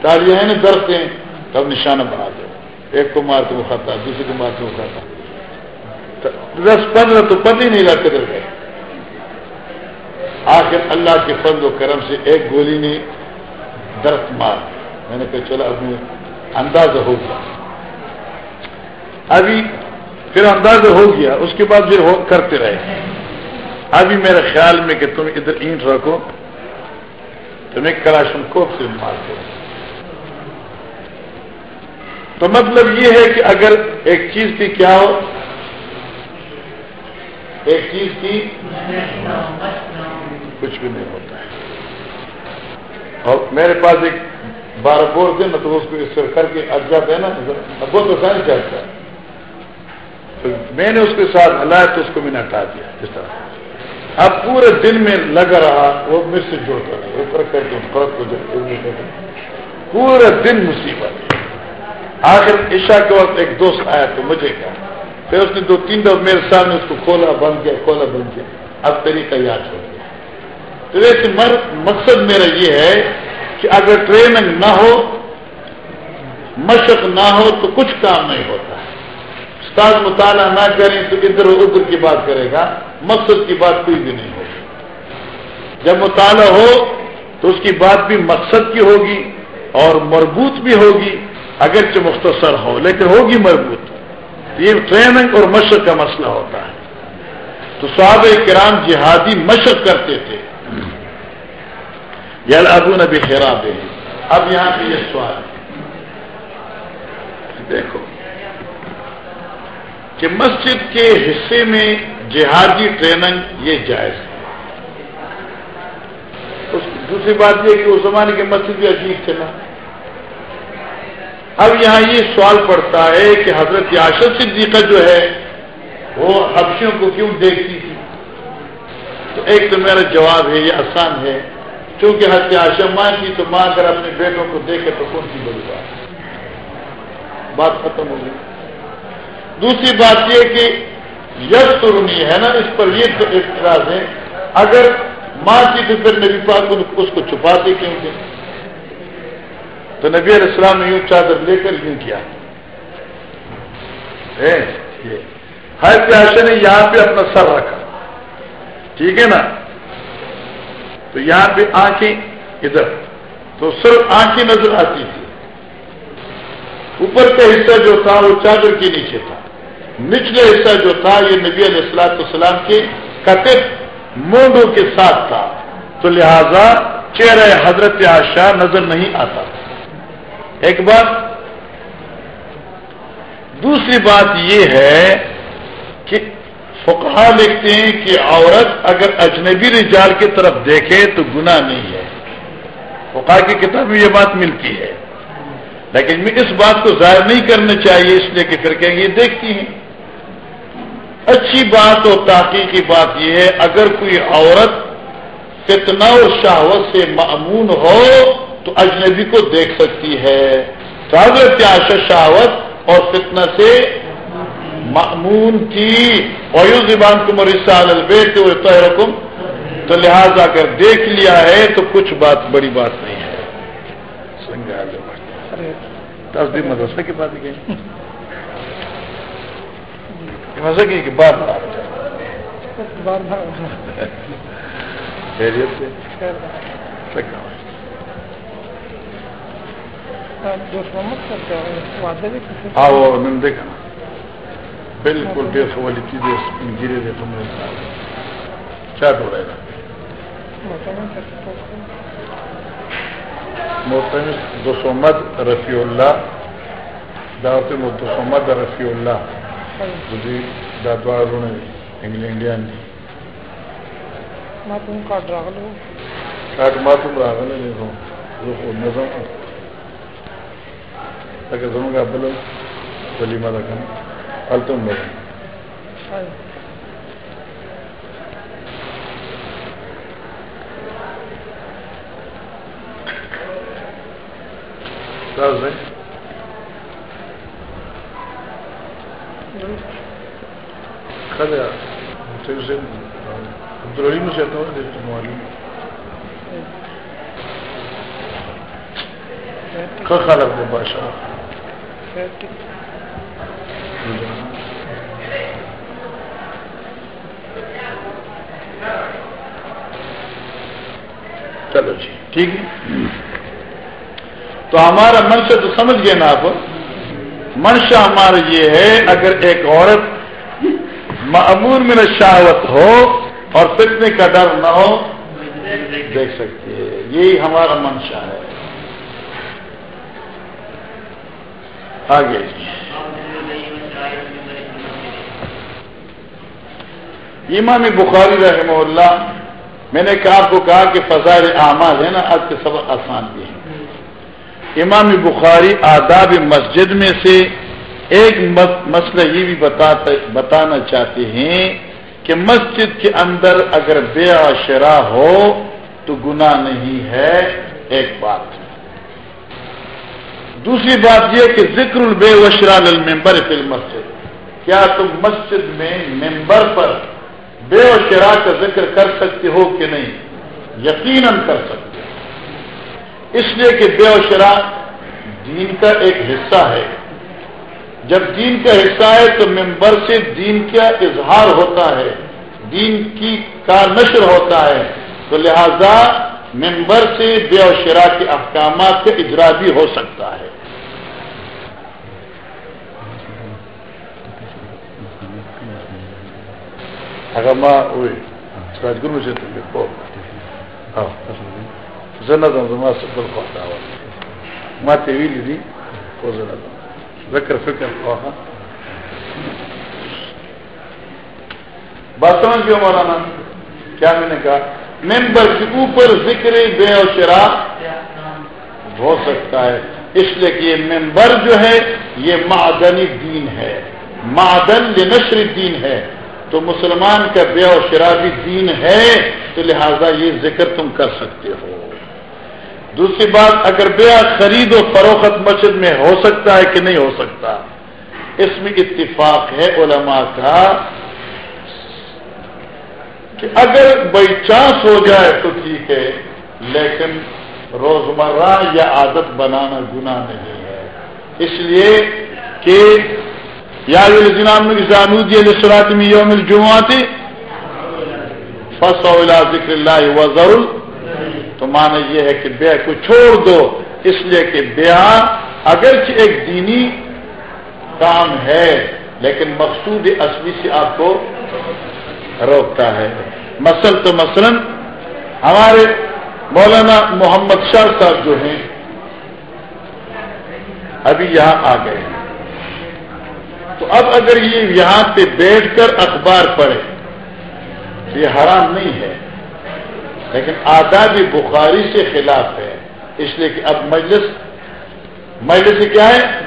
تالیاں ہیں نا درخت ہیں تب نشانہ بنا دو ایک کو مار وہ کھاتا دوسرے کو مار وہ کھاتا دس پندرہ تو پتہ ہی نہیں لگتے کدھر گئے۔ آخر اللہ کے فضل و کرم سے ایک گولی نے درخت مار میں نے کہا چلا اب اندازہ ہو گیا۔ ابھی پھر اندازہ ہو گیا، اس کے بعد پھر کرتے رہے۔ ابھی میرے خیال میں کہ تم ادھر اینٹ رکھو تمہیں کراشن کوپ سے مار دو۔ تو مطلب یہ ہے کہ اگر ایک چیز کی کیا ہو؟ ایک چیز کی کچھ بھی نہیں ہوتا ہے۔ اور میرے پاس ایک بارہ بور تھے نا تو اس کو اس طرح کر کے اج جاتا ہے نا۔ بہت آسانی چاہتا ہے۔ تو میں نے اس کے ساتھ ہلایا تو اس کو میں نے ہٹا دیا۔ اس طرح۔ اب پورے دن میں لگا رہا، وہ مجھ سے جوڑتا رہا اوپر کر کے فرق کو پورے دن مصیبت۔ آخر عشاء کے وقت ایک دوست آیا تو مجھے کہا، پھر اس نے دو تین دفعہ میرے سامنے اس کو کھولا، بند کیا، کھولا، بند کیا۔ اب طریقہ یاد ہو گیا۔ تو ویسے مقصد میرا یہ ہے کہ اگر ٹریننگ نہ ہو، مشق نہ ہو، تو کچھ کام نہیں ہوتا۔ استاد مطالعہ نہ کریں تو ادھر ادھر کی بات کرے گا۔ مقصد کی بات کوئی بھی نہیں ہوگی۔ جب مطالعہ ہو تو اس کی بات بھی مقصد کی ہوگی اور مربوط بھی ہوگی، اگرچہ مختصر ہو، لیکن ہوگی مربوط۔ یہ ٹریننگ اور مشق کا مسئلہ ہوتا ہے۔ تو صحابہ کرام جہادی مشق کرتے تھے۔ یا ابو نبی خیرات اب یہاں پہ یہ سوال ہے۔ دیکھو کہ مسجد کے حصے میں جہادی ٹریننگ یہ جائز ہے۔ دوسری بات یہ کہ اس زمانے کے مسجد بھی عجیب تھے نا۔ اب یہاں یہ سوال پڑتا ہے کہ حضرت یاشد صدیقہ جو ہے، وہ حبشیوں کو کیوں دیکھتی تھی؟ تو ایک تو میرا جواب ہے، یہ آسان ہے۔ چونکہ حد آشا ماں کی تو ماں اگر اپنے بیٹوں کو دیکھے تو کون سی بڑی بات؟ بات ختم ہو گئی۔ دوسری بات یہ کہ یس ترنی ہے نا، اس پر یہ اعتراض ہے۔ اگر ماں کی تو پھر نبی پاک اس کو چھپاتے کیوں کہ تو نبی علیہ السلام نے یوں چادر لے کر یوں کیا۔ ہر پیاشے نے یہاں پہ اپنا سر رکھا۔ ٹھیک ہے نا؟ تو یہاں پہ آنکھیں ادھر، تو صرف آنکھیں نظر آتی تھی اوپر کا حصہ جو تھا، وہ چادر کے نیچے تھا۔ نچلے حصہ جو تھا، یہ نبی علیہ السلاط السلام کے کتب مونڈوں کے ساتھ تھا۔ تو لہذا چہرہ حضرت آشا نظر نہیں آتا۔ ایک بات، دوسری بات یہ ہے کہ فقہ لکھتے ہیں کہ عورت اگر اجنبی رجال کی طرف دیکھے تو گناہ نہیں ہے۔ فقہ کی کتاب میں یہ بات ملتی ہے۔ لیکن اس بات کو ظاہر نہیں کرنا چاہیے، اس لیے کہ پھر کہیں گے دیکھتی ہیں۔ اچھی بات اور تحقیق کی بات یہ ہے، اگر کوئی عورت فتنہ اور شہوت سے معمون ہو تو اجنبی کو دیکھ سکتی ہے۔ تو حضرت شہوت اور فتنہ سے معمون کی اویو زبان کو مرسال البیت رقم تو لہذا اگر دیکھ لیا ہے تو کچھ بات بڑی بات نہیں ہے۔ تصدیق مدرسہ کی بات گئی مزہ کی کہ بار بار۔ خیریت سے؟ ہاں وہ میں نے دیکھا بالکل ڈیڑھ سو والی چیزیں گرے تھے تم نے ہو رہے گا۔ محتم دسمد رفیع اللہ دعوت دسمد رفیع اللہ۔ جی دادوار انگلینڈیان کاٹ ما تم راغل دیکھو نظم تاکہ زموں کا بل ولیمہ رکھنا حل تم بڑھ Thursday. عبد العلیم سے آتا ہوں دیکھتے معلوم خالق دے بادشاہ چلو جی ٹھیک ہے تو ہمارا منشا تو سمجھ گئے نا آپ منشا ہمارا یہ ہے، اگر ایک عورت معمور میں شاوت ہو اور فتنے کا ڈر نہ ہو، دیکھ سکتی ہے یہی ہمارا منشا ہے۔ آگے۔ امام بخاری رحمہ اللہ، میں نے کہا آپ کو کہا کہ فضائل اعمال ہے نا، آج کے سبق آسان بھی ہیں۔ امام بخاری آداب مسجد میں سے ایک مسئلہ یہ بھی بتانا چاہتے ہیں کہ مسجد کے اندر اگر بے شرا ہو تو گناہ نہیں ہے، ایک بات۔ دوسری بات یہ کہ ذکر البے وشرا المبر فی المسجد۔ کیا تم مسجد میں ممبر پر بے و شرا کا ذکر کر سکتے ہو کہ نہیں؟ یقیناً کر سکتے اس لیے کہ بے و شرا دین کا ایک حصہ ہے۔ جب دین کا حصہ ہے تو ممبر سے دین کا اظہار ہوتا ہے، دین کی کا نشر ہوتا ہے۔ تو لہذا ممبر سے بے و شرا کے احکامات کا اجرا بھی ہو سکتا ہے۔ اگر ماں ہوئی راجگرو سے تم دیکھو زنت ماں تیوی لی تھی وہ زنت ذکر فکر خواہ بات سمجھ گیا مولانا، کیا میں نے کہا؟ ممبر کے اوپر ذکر بے و شرا ہو سکتا ہے۔ اس لیے کہ یہ ممبر جو ہے، یہ معدنی دین ہے۔ معدن نشر دین ہے۔ تو مسلمان کا بے و شرابی دین ہے، تو لہذا یہ ذکر تم کر سکتے ہو۔ دوسری بات، اگر بیا خرید و فروخت مسجد میں ہو سکتا ہے کہ نہیں ہو سکتا؟ اس میں اتفاق ہے علماء کا کہ اگر بائی چانس ہو جائے تو ٹھیک ہے، لیکن روزمرہ یا عادت بنانا گناہ نہیں ہے۔ اس لیے کہ یا سرات میں یوم الجمعاتی فص ذکر اللہ و ضرور تو مانا یہ ہے کہ بیع کو چھوڑ دو، اس لیے کہ بیاہ اگرچہ ایک دینی کام ہے، لیکن مقصود اصلی سے آپ کو روکتا ہے۔ مسل تو مثلا ہمارے مولانا محمد شاہ صاحب جو ہیں، ابھی یہاں آ گئے۔ تو اب اگر یہ یہاں پہ بیٹھ کر اخبار پڑھے تو یہ حرام نہیں ہے۔ لیکن آداب بخاری سے خلاف ہے، اس لیے کہ اب مجلس مجلس کیا ہے؟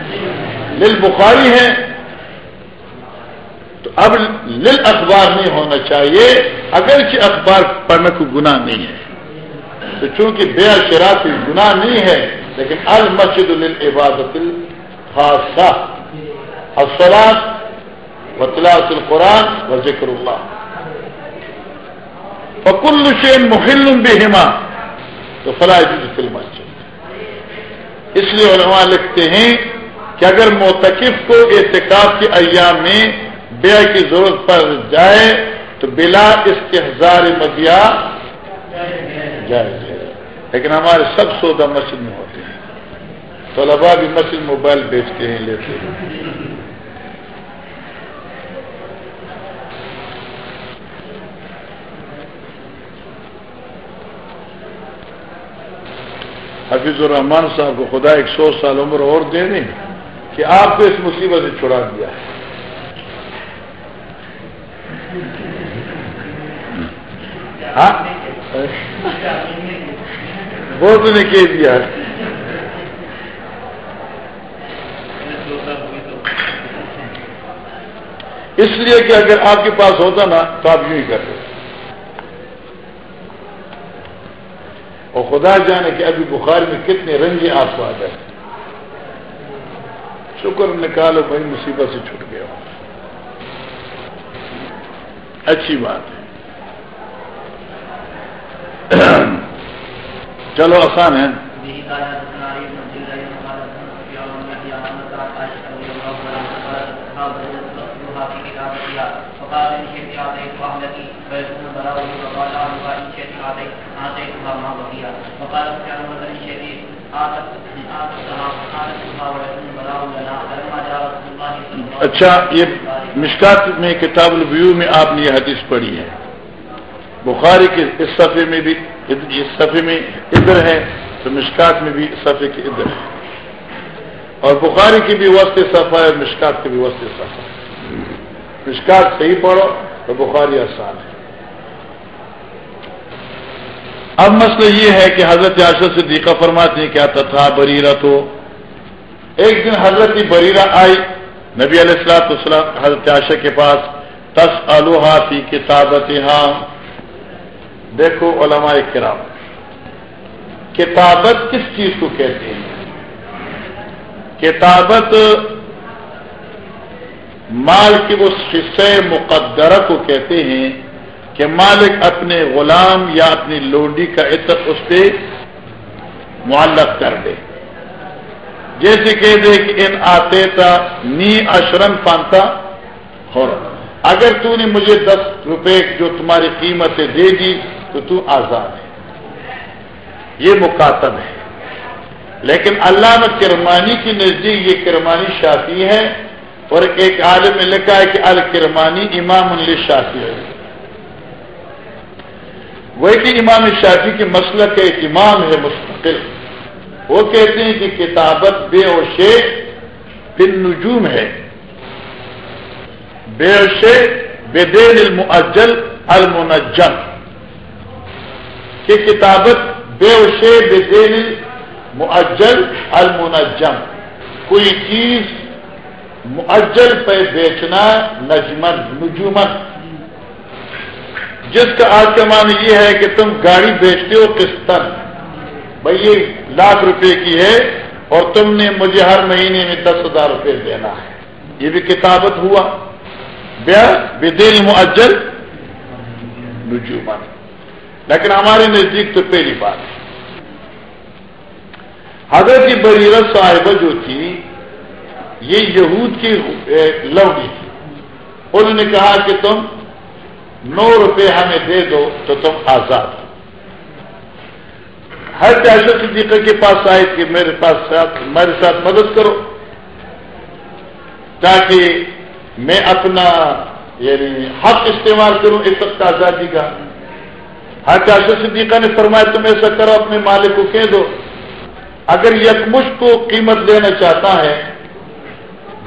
لل بخاری ہے۔ تو اب لل اخبار نہیں ہونا چاہیے، اگرچہ اخبار پڑھنے کو گناہ نہیں ہے۔ تو چونکہ بے شراط گناہ نہیں ہے، لیکن المسجد للعبادت الخاصہ افسرات و تلاس القرآن و ذکر اللہ۔ فکل شین محل بہما تو فلاح فل اس لیے علماء لکھتے ہیں کہ اگر موتقف کو احتکاب کے ایام میں بے کی ضرورت پڑ جائے، تو بلا اس کے ہزار مدیا جائز ہے۔ لیکن ہمارے سب سودا مسجد میں ہوتے ہیں۔ طلبا بھی مسجد موبائل بیچتے ہیں، لیتے ہیں۔ حفیظ الرحمان صاحب کو خدا ایک سو سال عمر اور دے دیں کہ آپ کو اس مصیبت سے چھڑا دیا ہاں؟ بہت نے کہہ دیا اس لیے کہ اگر آپ کے پاس ہوتا نا تو آپ یوں ہی کرتے۔ اور خدا جانے کہ ابھی بخار میں کتنے رنگے آپ کو آ جائے شکر نکالو بھائی، مصیبت سے چھوٹ گیا اچھی بات ہے۔ چلو، آسان ہے۔ اچھا یہ مشکات میں کتاب الویو میں آپ نے یہ حدیث پڑھی ہے۔ بخاری کے اس صفحے میں بھی اس صفحے میں ادھر ہے تو مشکات میں بھی صفحے کے ادھر ہے۔ اور بخاری کی بھی وسط صفحہ ہے اور مشکات کی بھی وسط صفحہ ہے۔ مشکات صحیح پڑھو تو بخاری آسان ہے۔ اب مسئلہ یہ ہے کہ حضرت عاشر سے دیکھا فرماتے ہیں کیا تھا بریرا تو ایک دن حضرت بریرا آئی، نبی علیہ السلاط السلام حضرت عاشر کے پاس تس الوہا فی کتابت ہاں دیکھو علماء کرام، کتابت کس چیز کو کہتے ہیں؟ کتابت مال کے اس حصے مقدرہ کو کہتے ہیں کہ مالک اپنے غلام یا اپنی لوڈی کا عطر اس پہ معلق کر دے۔ جیسے کہہ دے کہ ان آتے تھا نی اشرن پانتا ہو اگر تو نے مجھے دس روپے جو تمہاری قیمتیں دے دی، تو تو آزاد ہے۔ یہ مکاتب ہے۔ لیکن علامہ کرمانی کی نزدیک یہ کرمانی شافی ہے اور ایک عالم نے لکھا ہے کہ الکرمانی امام شافی ہے۔ وہ کہ امام شافی کے مسئلہ کا ایک امام ہے، مستقل۔ وہ کہتے ہیں کہ کتابت بے و شیخ پھر نجوم ہے۔ بے و شیخ بے دین المعجل المنجم۔ کہ کتابت بے وشے بے دین معجل المنجم۔ کوئی چیز معجل پہ بیچنا نجمن نجومن جس کا آج کا مان یہ ہے کہ تم گاڑی بیچتے ہو قسطن بھائی، یہ لاکھ روپے کی ہے اور تم نے مجھے ہر مہینے میں دس ہزار روپے دینا ہے۔ یہ بھی کتابت ہوا۔ بیا بدل معجل رجوع لیکن ہمارے نزدیک تو پہلی بات۔ ہے حضرت بریرت صاحبہ جو تھی، یہ یہود کی لوڈی تھی۔ انہوں نے کہا کہ تم نو روپے ہمیں دے دو تو تم آزاد ہو۔ ہر چاہے صدیقہ کے پاس آئے کہ میرے پاس ساتھ میرے ساتھ مدد کرو۔ تاکہ میں اپنا یعنی حق استعمال کروں اس وقت آزادی کا۔ ہر چاہے صدیقہ نے فرمایا، تم ایسا کرو، اپنے مالک کو کہہ دو۔ اگر یکمش کو قیمت لینا چاہتا ہے،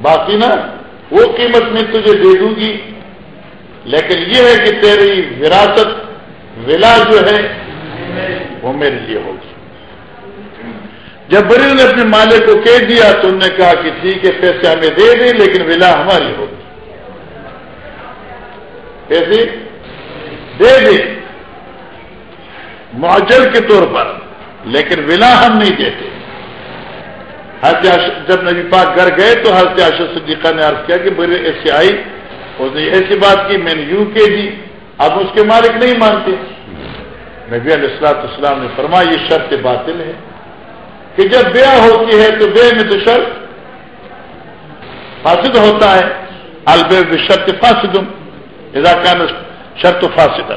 باقی نا، وہ قیمت میں تجھے دے دوں گی۔ لیکن یہ ہے کہ تیری وراثت ولا جو ہے، وہ میرے لیے ہوگی۔ جب بری نے اپنے مالک کو کہہ دیا تو انہوں نے کہا کہ ٹھیک ہے، پیسے ہمیں دے دیں لیکن ولا ہماری ہوگی۔ پیسے دے دیں معجل کے طور پر، لیکن ولا ہم نہیں دیتے۔ جب نبی پاک گھر گئے تو حضرت اشد صدیقہ نے عرض کیا کہ بڑے ایسے آئی اس نے ایسی بات کی، میں نے یوں کہ دی، اب اس کے مالک نہیں مانتے۔ نبی علیہ السلاط اسلام نے فرمایا، یہ شرط باطل ہے کہ جب بیاہ ہوتی ہے تو بے میں تو شرط فاسد ہوتا ہے۔ البے شرط فاسد اضاکہ شرط فاسد۔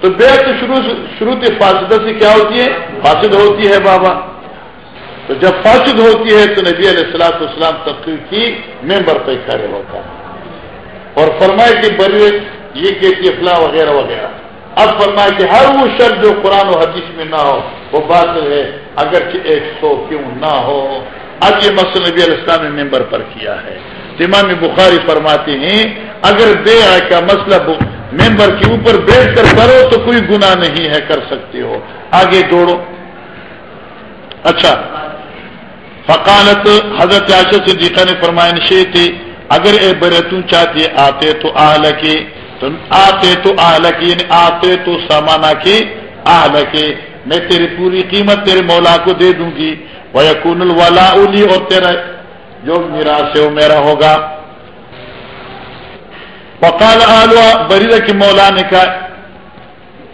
تو بے تو شروع شروع فاسدہ سے کیا ہوتی ہے؟ فاسد ہوتی ہے بابا۔ تو جب فاسد ہوتی ہے تو نبی علیہ السلاط اسلام تقریر کی، ممبر پہ کھڑے ہوتا ہے اور فرمائے کہ بڑے، یہ کہتی فلاں وغیرہ وغیرہ۔ اب فرمائے کہ ہر وہ شرط جو قرآن و حدیث میں نہ ہو، وہ بات ہے۔ اگرچہ ایک سو کیوں نہ ہو۔ اب یہ مسئلہ نبی علیہ السلام نے ممبر پر کیا ہے۔ امام بخاری فرماتے ہیں، اگر بے آئے کا مسئلہ ممبر کے اوپر بیٹھ کر کرو تو کوئی گناہ نہیں ہے، کر سکتے ہو۔ آگے دوڑو۔ اچھا۔ فقالت حضرت عاشق صدیقہ نے فرمائش تھی اگر اے برتوں چاہتے آتے تو آل کے آتے تو آل کی یعنی آتے تو سامانا کی آل کے میں تیری پوری قیمت تیرے مولا کو دے دوں گی۔ وہ یقون الولا اولی اور تیرا جو میرا سے وہ میرا ہوگا۔ فقال آلوا بریدہ کی مولا نے کہا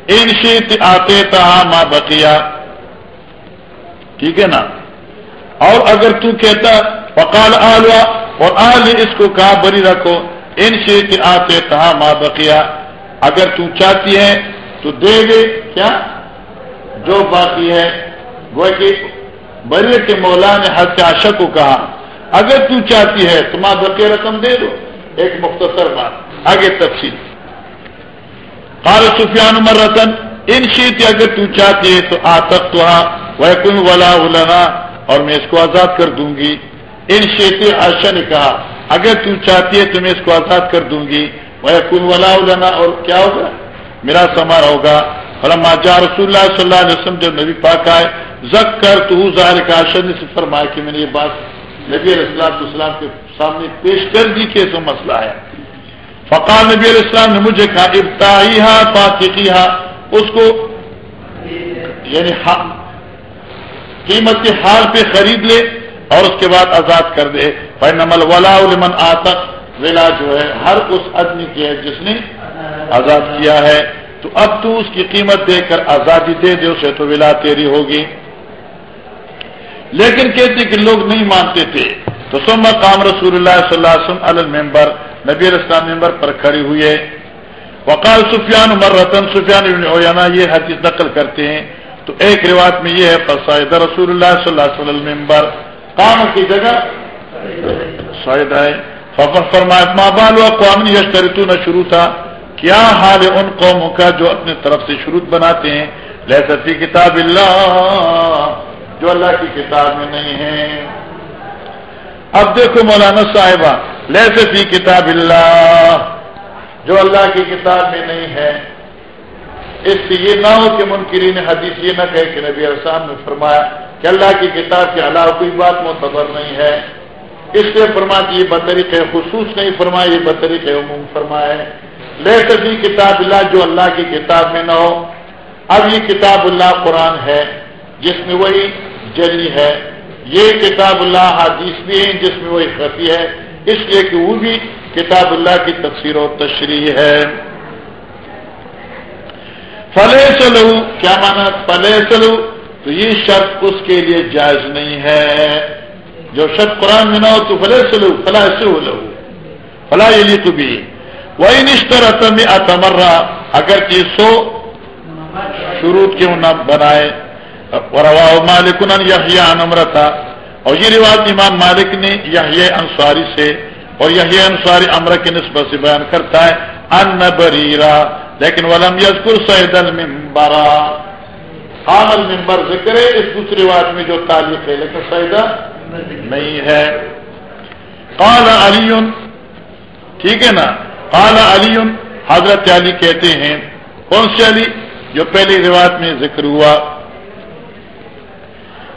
ان شیت آتے تہا ماں بقیا۔ ٹھیک ہے نا؟ اور اگر تو کہتا فقال آلوا، اور آل اس کو کہا، بری رکھو، ان شیت آتے تہا ماں بقیا۔ اگر تو چاہتی ہے، تو دے گے۔ کیا؟ جو باقی ہے۔ وہ کہ بری کے مولا نے ہر چاشا کو کہا، اگر تو چاہتی ہے، تو ماں بقیہ رقم دے دو۔ ایک مختصر بات، آگے تفصیل۔ قال سفیان عمر رتن ان شیت اگر تو چاہتی ہے، تو آتک تو وہ کن ولا اور میں اس کو آزاد کر دوں گی۔ ان شیت آشا نے کہا، اگر تم چاہتی ہے تو میں اس کو آزاد کر دوں گی۔ وہ کن ولا لنا اور کیا ہوگا؟ میرا سمار ہوگا۔ فلما جا رسول اللہ صلی اللہ علیہ وسلم، جب نبی پاک آئے زک کر تو ظاہر کا آشا نے فرمایا کہ میں نے یہ بات نبی علیہ السلام السلام کے سامنے پیش کر دی کہ ایسا مسئلہ ہے۔ فقال نبی علیہ السلام نے مجھے کہا ابتائی ہا اس کو یعنی قیمت کے حال پہ خرید لے اور اس کے بعد آزاد کر دے۔ بھائی نمل ولا علمن آتک ولا جو ہے، ہر اس آدمی کی ہے جس نے آزاد کیا ہے۔ تو اب تو اس کی قیمت دے کر آزادی دے دے، اسے تو ولا تیری ہوگی۔ لیکن کہتے کہ لوگ نہیں مانتے تھے۔ تو سما کام رسول اللہ صلی اللہ علیہ وسلم المبر نبی السلام ممبر پر کھڑی ہوئی ہے۔ وقال سفیان عمر رتن سفیان اویانا یہ حدیث نقل کرتے ہیں۔ تو ایک روایت میں یہ ہے فسائد رسول اللہ صلی اللہ علیہ وسلم ممبر کام کی جگہ شاید ہے۔ فرمایا ماں بال قوام یشترتو نہ شروع تھا۔ کیا حال ان قوموں کا جو اپنے طرف سے شروع بناتے ہیں؟ لہسفی کتاب اللہ، جو اللہ کی کتاب میں نہیں ہے۔ اب دیکھو مولانا صاحبہ لہسفی کتاب اللہ، جو اللہ کی کتاب میں نہیں ہے۔ اس سے یہ نہ ہو کہ منکرین حدیث یہ نہ کہے کہ نبی السلام نے فرمایا کہ اللہ کی کتاب کے علاوہ کوئی بات معتبر نہیں ہے۔ اس لیے فرما کہ یہ بطریق خصوص نہیں فرمایا، یہ بطریق عموم فرمایا ہے۔ لے سبھی کتاب اللہ جو اللہ کی کتاب میں نہ ہو۔ اب یہ کتاب اللہ قرآن ہے، جس میں وہی جلی ہے۔ یہ کتاب اللہ حادیث بھی ہے، جس میں وہی خفی ہے۔ اس لیے کہ وہ بھی کتاب اللہ کی تفسیر و تشریح ہے۔ فلے چلو کیا مانا فلے چلو تو یہ شرط اس کے لیے جائز نہیں ہے۔ جو شرط قرآن میں نہ ہو تو فلے چلو فلاح سے ہو لو فلاح یہ تو بھی وہی نشتر اتم اتمرا اگر کہ سو شروع کیوں نہ بنائے۔ مالک یا نمرتا اور یہ رواج امام مالک نے یہ انصاری سے اور یہ انصاری امر کی نسبت سے بیان کرتا ہے ان بریرا لیکن ولم یزکر سعید المبرا عام المبر ذکر ہے، اس دوسری بات میں جو تعلیق ہے، لیکن سعیدہ نہیں ہے۔ قال علی، ٹھیک ہے نا؟ قال علی، حضرت علی کہتے ہیں، کون سے علی؟ جو پہلی روایت میں ذکر ہوا۔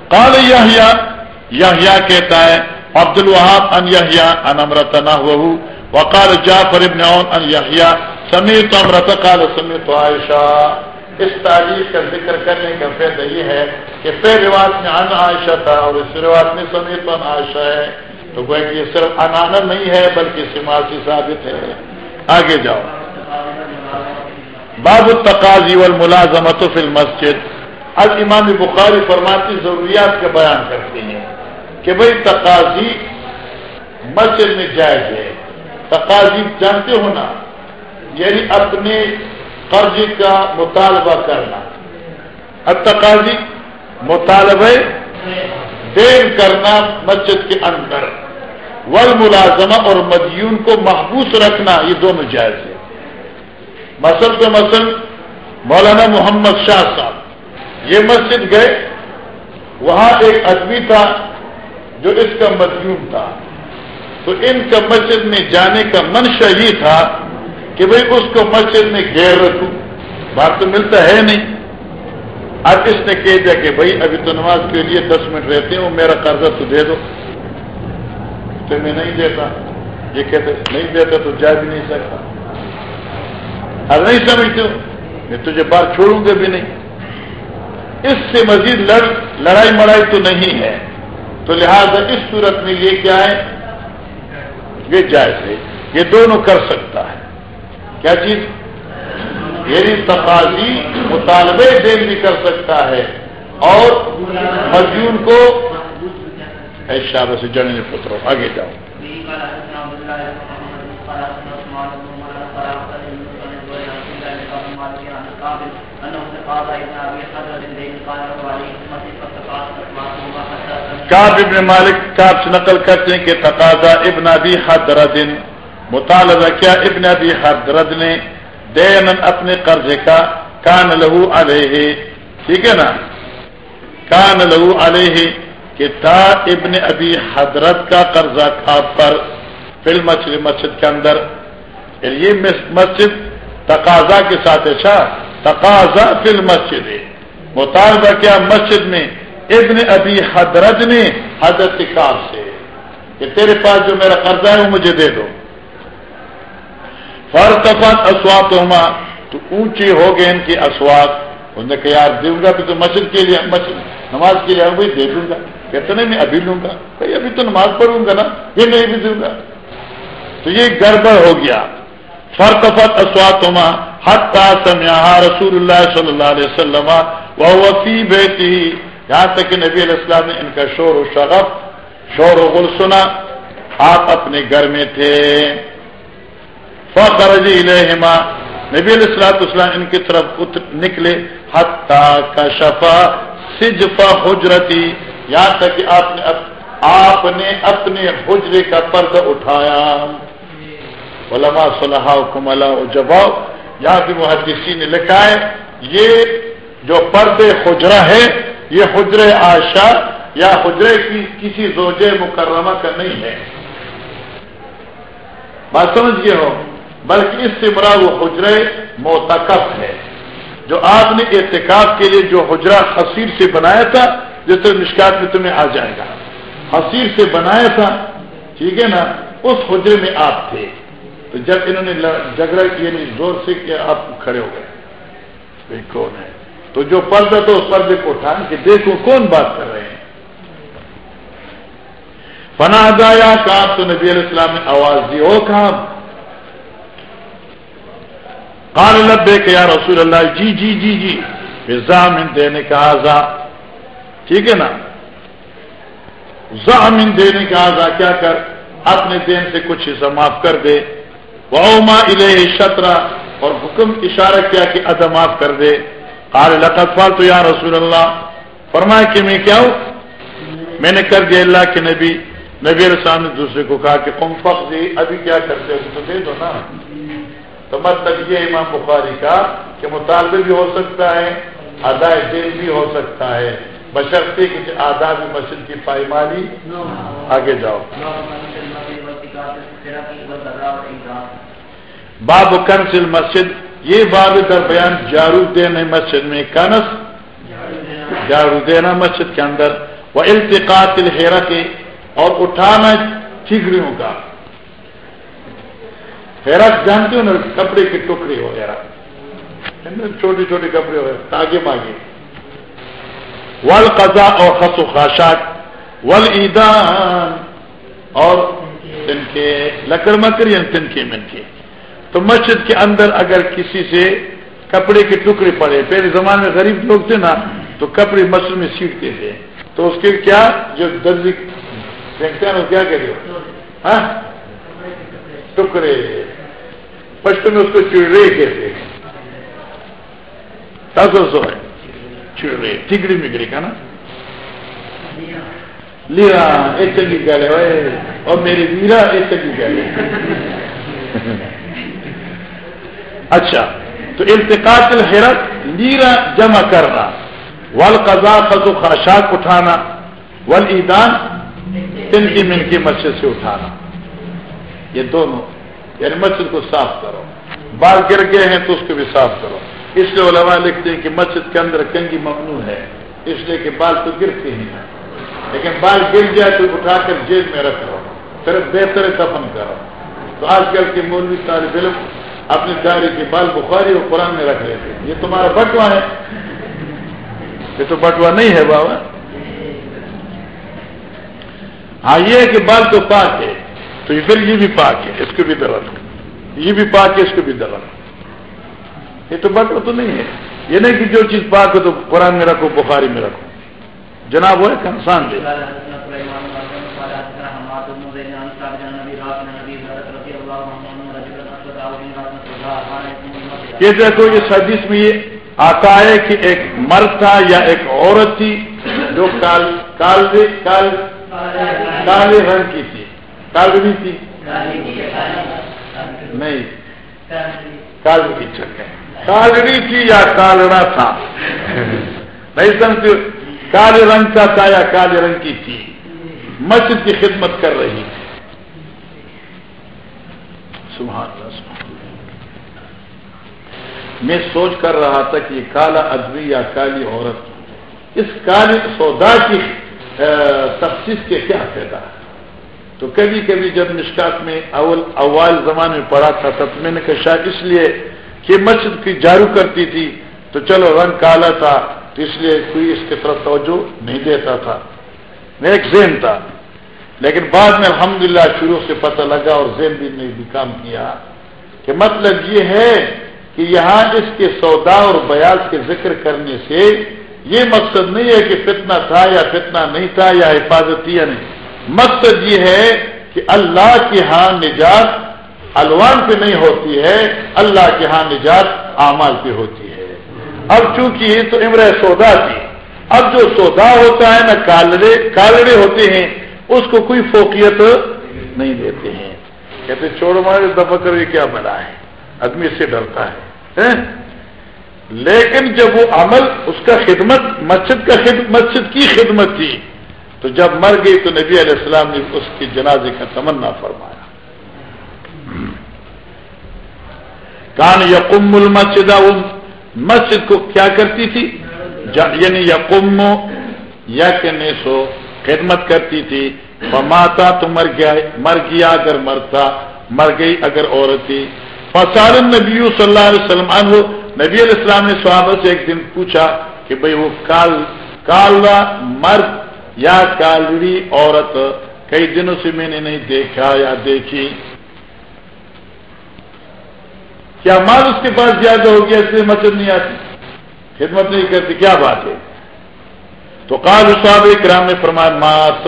قال یا کہتا ہے عبد الوہاب ان یحیا ان امرت نہ وقال جعفر ابن عون ان یحیا سمیت امرت قال سمیت عائشہ۔ اس تاریخ کا ذکر کرنے کا فائدہ یہ ہے کہ پہلے روایت میں ان عائشہ تھا اور اس روایت میں سمیت ان عائشہ ہے۔ تو کہ یہ صرف انانا نہیں ہے بلکہ سماسی ثابت ہے۔ آگے جاؤ۔ باب التقاضی والملازمت فی المسجد۔ اب امام بخاری فرماتی ضروریات کا بیان کرتے ہیں کہ بھائی تقاضی مسجد میں جائز ہے۔ تقاضی جانتے ہو نا؟ یعنی اپنے قرض کا مطالبہ کرنا۔ اب مطالبے دیر کرنا مسجد کے اندر۔ ول ملازمہ اور مدیون کو محبوس رکھنا، یہ دونوں جائز ہے مسل کے مسل مولانا محمد شاہ صاحب، یہ مسجد گئے، وہاں ایک آدمی تھا جو اس کا مدیون تھا۔ تو ان کا مسجد میں جانے کا منشا یہ تھا کہ بھئی اس کو مسجد میں گھیر رکھوں۔ بات تو ملتا ہے نہیں۔ اب اس نے کہہ دیا کہ بھائی ابھی تو نماز کے لیے دس منٹ رہتے ہوں میرا قرضہ تو دے دو۔ تو میں نہیں دیتا۔ یہ کہتے نہیں دیتا تو جا بھی نہیں سکتا۔ اب نہیں سمجھتے ہو؟ میں تجھے بات چھوڑوں گا بھی نہیں۔ اس سے مزید لڑ، لڑائی مڑائی تو نہیں ہے۔ تو لہذا اس صورت میں یہ کیا ہے؟ یہ جائز ہے۔ یہ دونوں کر سکتا ہے۔ کیا چیز؟ یعنی تقاضی مطالبے دین بھی کر سکتا ہے اور مزدور کو ایشا سے جڑنے پترو آگے جاؤ۔ کاب ابن مالک کاب سے نقل کرتے ہیں کہ تقاضا ابن ابی حدرد مطالبہ کیا ابن ابی حدرد نے دین اپنے قرضے کا، کان لہو علیہ، ٹھیک ہے نا؟ کان لہو علیہ، کہ تھا ابن ابی حضرت کا قرضہ کھاب پر فل مچھلی مسجد کے اندر۔ یعنی یہ مسجد تقاضا کے ساتھ اچھا؟ تقاضا فل مسجد ہے مطالبہ کیا مسجد میں ابن ابی حضرت نے حضرت کار سے، کہ تیرے پاس جو میرا قرضہ ہے وہ مجھے دے دو۔ فرتفت اسوات تو اونچی ہو گئے ان کی اسوات انہوں نے کہا، یار، دوں گا بھی تو مسجد کے لیے، مسجد، نماز کے لیے بھائی دے دوں گا۔ کہتے نہیں میں ابھی لوں گا۔ بھائی، ابھی تو نماز پڑھوں گا نا، یہ نہیں بھی دوں گا۔ تو یہ گڑبڑ ہو گیا۔ فرتفت اسوات ہوما حتہ سمیا رسول اللہ صلی اللہ علیہ وسلم وہ وفی بیٹی یہاں تک کہ نبی علیہ السلام نے ان کا شور و شغف، شور و غل سنا۔ آپ اپنے گھر میں تھے۔ فخرج الہما نبی علیہ السلاط اسلام ان کی طرف نکلے۔ حتہ کا شفا سجفا حجرتی۔ یہاں تک کہ آپ نے آپ نے اپنے حجرے کا پردہ اٹھایا۔ علماء صلاح حکم اللہ جباؤ یہاں بھی محدثی نے لکھا ہے، یہ جو پرد حجرہ ہے، یہ حجر آشا یا حجرے کی کسی زوج مکرمہ کا نہیں ہے۔ بات سمجھ گئے ہو؟ بلکہ اس سے مرا وہ حجر موتکف ہے، جو آپ نے احتکاب کے لیے جو حجرہ حسیر سے بنایا تھا، جس مشکات میں تمہیں آ جائے گا۔ حسیر سے بنایا تھا، ٹھیک ہے نا؟ اس حجرے میں آپ تھے۔ تو جب انہوں نے جھگڑا کیا یعنی زور سے کیا آپ کھڑے ہو گئے۔ کون ہے؟ تو جو پردہ تو اس پردے کو اٹھان کہ دیکھو کون بات کر رہے ہیں۔ فنا دایا کام تو نبی علیہ السلام نے آواز دی، او کام قال لبے کہ یا رسول اللہ جی جی جی جی. زامن دینے کا آزا. ٹھیک ہے نا؟ زامن دینے کا آزا کیا کر؟ اپنے دین سے کچھ حصہ معاف کر دے. وما الہ شطرا اور حکم اشارہ کیا کہ ادا معاف کر دے. قال، لقد فال تو یا رسول اللہ فرمایا کہ میں کیا ہوں؟ میں نے کر دیا اللہ کے نبی. نبی رسام نے دوسرے کو کہا کہ قم فخ دی ابھی کیا کرتے ہو؟ تو دے دو نا. تو مطلب یہ امام بخاری کا کہ مطالبے بھی ہو سکتا ہے، ادائے دین بھی ہو سکتا ہے۔ بشرطے کی آداب مسجد کی پائمالی آگے جاؤ۔ باب کنسل مسجد یہ باب در بیان جارو دینا مسجد میں، کنس جارو دینا مسجد کے اندر۔ وہ التقاط الحیرا کے اور اٹھانا ٹھیکریوں کا۔ حیرت جانتے ہو نا، کپڑے کے ٹکڑے وغیرہ چھوٹے چھوٹے کپڑے وغیرہ تاگے ماگے ول قزا اور خس و خاشاک ول ایدان اور تن کے لکڑ مکر یا تن کے من کے۔ تو مسجد کے اندر اگر کسی سے کپڑے کے ٹکڑے پڑے، پہلے زمانے میں غریب لوگ تھے نا، تو کپڑے مسجد میں سیٹتے تھے۔ تو اس کے کیا، جو درجی دیکھتے ہیں کیا کرے ہاں؟ ٹکڑے۔ پشت میں اس کو چڑے کہتے ہیں۔ سو ہے۔ چڑے ٹکڑی مکڑی کا نا۔ لیا یہ چنگی گل ہے اور میری میرا یہ چنگی گل ہے اچھا تو التقاط الحرت لیرا جمع کرنا۔ ول قزا خزو خاشاک اٹھانا۔ ول ایدان تن کی من کی مسجد سے اٹھانا۔ یہ دونوں۔ یعنی مسجد کو صاف کرو۔ بال گر گئے ہیں تو اس کو بھی صاف کرو۔ اس لیے علماء لکھتے ہیں کہ مسجد کے اندر کنگی ممنوع ہے۔ اس لیے کہ بال تو گرتے ہی ہیں۔ لیکن بال گر جائے تو اٹھا کر جیل میں رکھ لو پھر بہتر دفن کرو۔ تو آج کل کے مولوی طالب علم اپنی داری کے بال بخاری اور قرآن میں رکھ لیتے یہ تمہارا بٹوا ہے۔ یہ تو بٹوا نہیں ہے بابا۔ ہاں یہ کہ بال تو پاک ہے۔ تو پھر یہ بھی پاک ہے، اس کو بھی درد یہ بھی پاک ہے، اس کو بھی درد یہ تو بات تو نہیں ہے۔ یہ نہیں کہ جو چیز پاک ہو تو قرآن میں رکھو، بخاری میں رکھو۔ جناب، وہ ایک انسان دے۔ یہ دیکھو، اس حدیث میں یہ آتا ہے کہ ایک مرد تھا یا ایک عورت تھی جو کال کال، کالے رنگ کی تھی۔ کالڑی تھی نہیں کالڑی چکے کالڑی تھی یا کالڑا تھا نہیں سمجھتے کالے رنگ کا تھا یا کالے رنگ کی تھی مسجد کی خدمت کر رہی تھی سبحان اللہ سبحان میں سوچ کر رہا تھا کہ یہ کالا ادبی یا کالی عورت اس کالی سودا کی تفصیل کے کیا فائدہ ہے تو کبھی کبھی جب مشکات میں اول اول زمانے میں پڑا تھا تب میں نے کہا شاید اس لیے کہ مسجد کی جارو کرتی تھی تو چلو رنگ کالا تھا تو اس لیے کوئی اس کی طرف توجہ نہیں دیتا تھا۔ میں ایک ذہن تھا۔ لیکن بعد میں الحمدللہ شروع سے پتہ لگا اور ذہن بھی نے بھی کام کیا کہ مطلب یہ ہے کہ یہاں اس کے سودا اور بیاض کے ذکر کرنے سے یہ مقصد نہیں ہے کہ فتنہ تھا یا فتنہ نہیں تھا یا حفاظتی یا نہیں۔ مقصد یہ ہے کہ اللہ کے ہاں نجات الوان پہ نہیں ہوتی ہے، اللہ کے ہاں نجات اعمال پہ ہوتی ہے۔ اب چونکہ تو امر سودا تھی، اب جو سودا ہوتا ہے نا کالڑے کالڑے ہوتے ہیں، اس کو کوئی فوقیت نہیں دیتے ہیں۔ کہتے چھوڑ مارے دفع کر یہ کیا بنا ہے؟ آدمی اس سے ڈرتا ہے لیکن جب وہ عمل، اس کا خدمت، مسجد کا خدمت، مسجد کی خدمت تھی تو جب مر گئی تو نبی علیہ السلام نے اس کی جنازے کا تمنا فرمایا۔ کان یقم المسجد مسجد کو کیا کرتی تھی؟ یعنی یقم یا کہ سو خدمت کرتی تھی۔ ماتا تو مر گیا مر گیا اگر مرتا، مر گئی اگر عورت تھی نبی صلی اللہ علیہ وسلم عنہ، نبی علیہ السلام نے صحابہ سے ایک دن پوچھا کہ بھئی وہ کال کالا مرد یا کالوی عورت، کئی دنوں سے میں نے نہیں دیکھا یا دیکھی۔ کیا مال اس کے پاس زیادہ ہو گیا اس لیے مسجد نہیں آتی؟ خدمت نہیں کرتی، کیا بات ہے؟ تو کال صاحب کرام نے فرمایا مات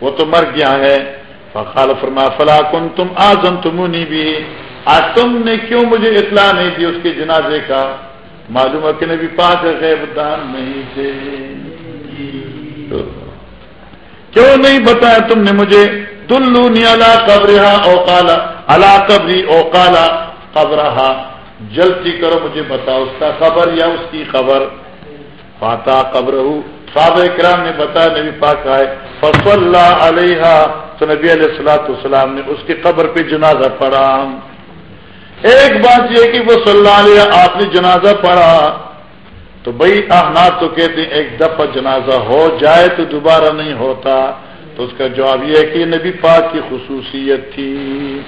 وہ تو مر گیا ہے۔ فخال فرما فلا کن تم آزم تمونی بھی آج تم نے کیوں مجھے اطلاع نہیں دی اس کے جنازے کا؟ معلوم ہے کہ نبی پاک غیب دان نہیں تھے۔ کیوں نہیں بتایا تم نے مجھے؟ تلو نیالا قبر او کالا اللہ قبری او کالا جلدی کرو مجھے بتاؤ، اس کا خبر یا اس کی خبر؟ فاتا قبر صحابہ کرام نے بتایا، نبی پاک آئے فصل اللہ علیہ تو نبی علیہ السلاۃ والسلام نے اس کی قبر پہ جنازہ پڑھا۔ ایک بات یہ کہ وہ صلی اللہ علیہ آپ نے جنازہ پڑھا۔ تو بھائی احناب تو کہتے ہیں، ایک دفعہ جنازہ ہو جائے تو دوبارہ نہیں ہوتا۔ تو اس کا جواب یہ ہے کہ نبی پاک کی خصوصیت تھی۔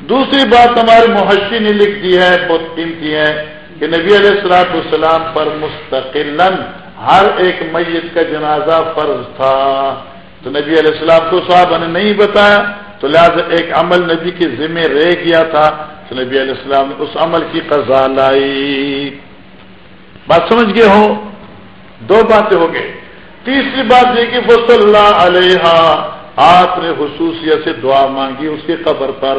دوسری بات ہمارے محشی نے لکھ دی ہے، بہت قیمتی ہے کہ نبی علیہ السلاط والسلام پر مستقل ہر ایک میت کا جنازہ فرض تھا۔ تو نبی علیہ السلام کو صاحب نے نہیں بتایا، تو لہٰذا ایک عمل نبی کے ذمہ رہ گیا تھا۔ تو نبی علیہ السلام نے اس عمل کی قضا لائی۔ بات سمجھ گئے ہو دو باتیں ہو گئے تیسری بات یہ کہ فصل اللہ علیہ آپ نے خصوصیت سے دعا مانگی، اس کی قبر پر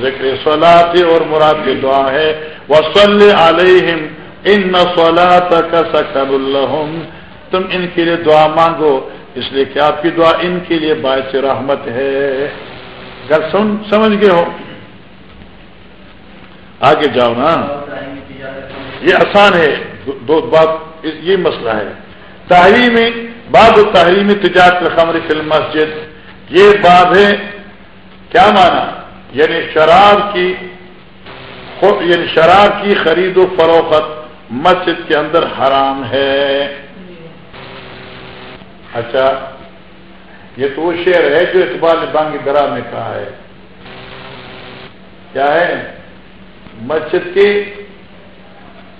ذکر سولاد اور مراد کی دعا ہے۔ وہ علیہم ان سولاد کا سکر الحم تم ان کے لیے دعا مانگو، اس لیے کہ آپ کی دعا ان کے لیے باعث رحمت ہے۔ گھر سن، سمجھ گئے ہو آگے جاؤ نا۔ یہ آسان ہے۔ دو بات، یہ مسئلہ ہے۔ تحریم باب و تحریم تجارت الخمر فی المسجد، یہ باب ہے، کیا مانا یعنی شراب کی یعنی شراب کی خرید و فروخت مسجد کے اندر حرام ہے۔ اچھا یہ تو وہ شعر ہے جو اقبال نے بانگی درا میں کہا ہے۔ کیا ہے؟ مسجد کے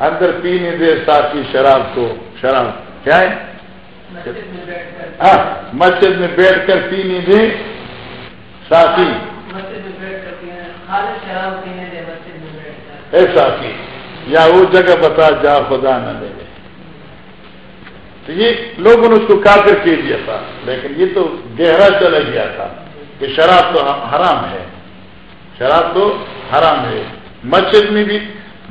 اندر پینے دے ساتھی شراب کو شراب کیا ہے؟ ہاں، مسجد میں بیٹھ کر پینے دے ساتھی۔ اے ساتھی یا وہ جگہ بتا جا خدا نہ لے تو یہ لوگوں نے اس کو کافر کر دیا تھا لیکن یہ تو گہرا چلا گیا تھا کہ شراب تو حرام ہے۔ شراب تو حرام ہے۔ مسجد میں بھی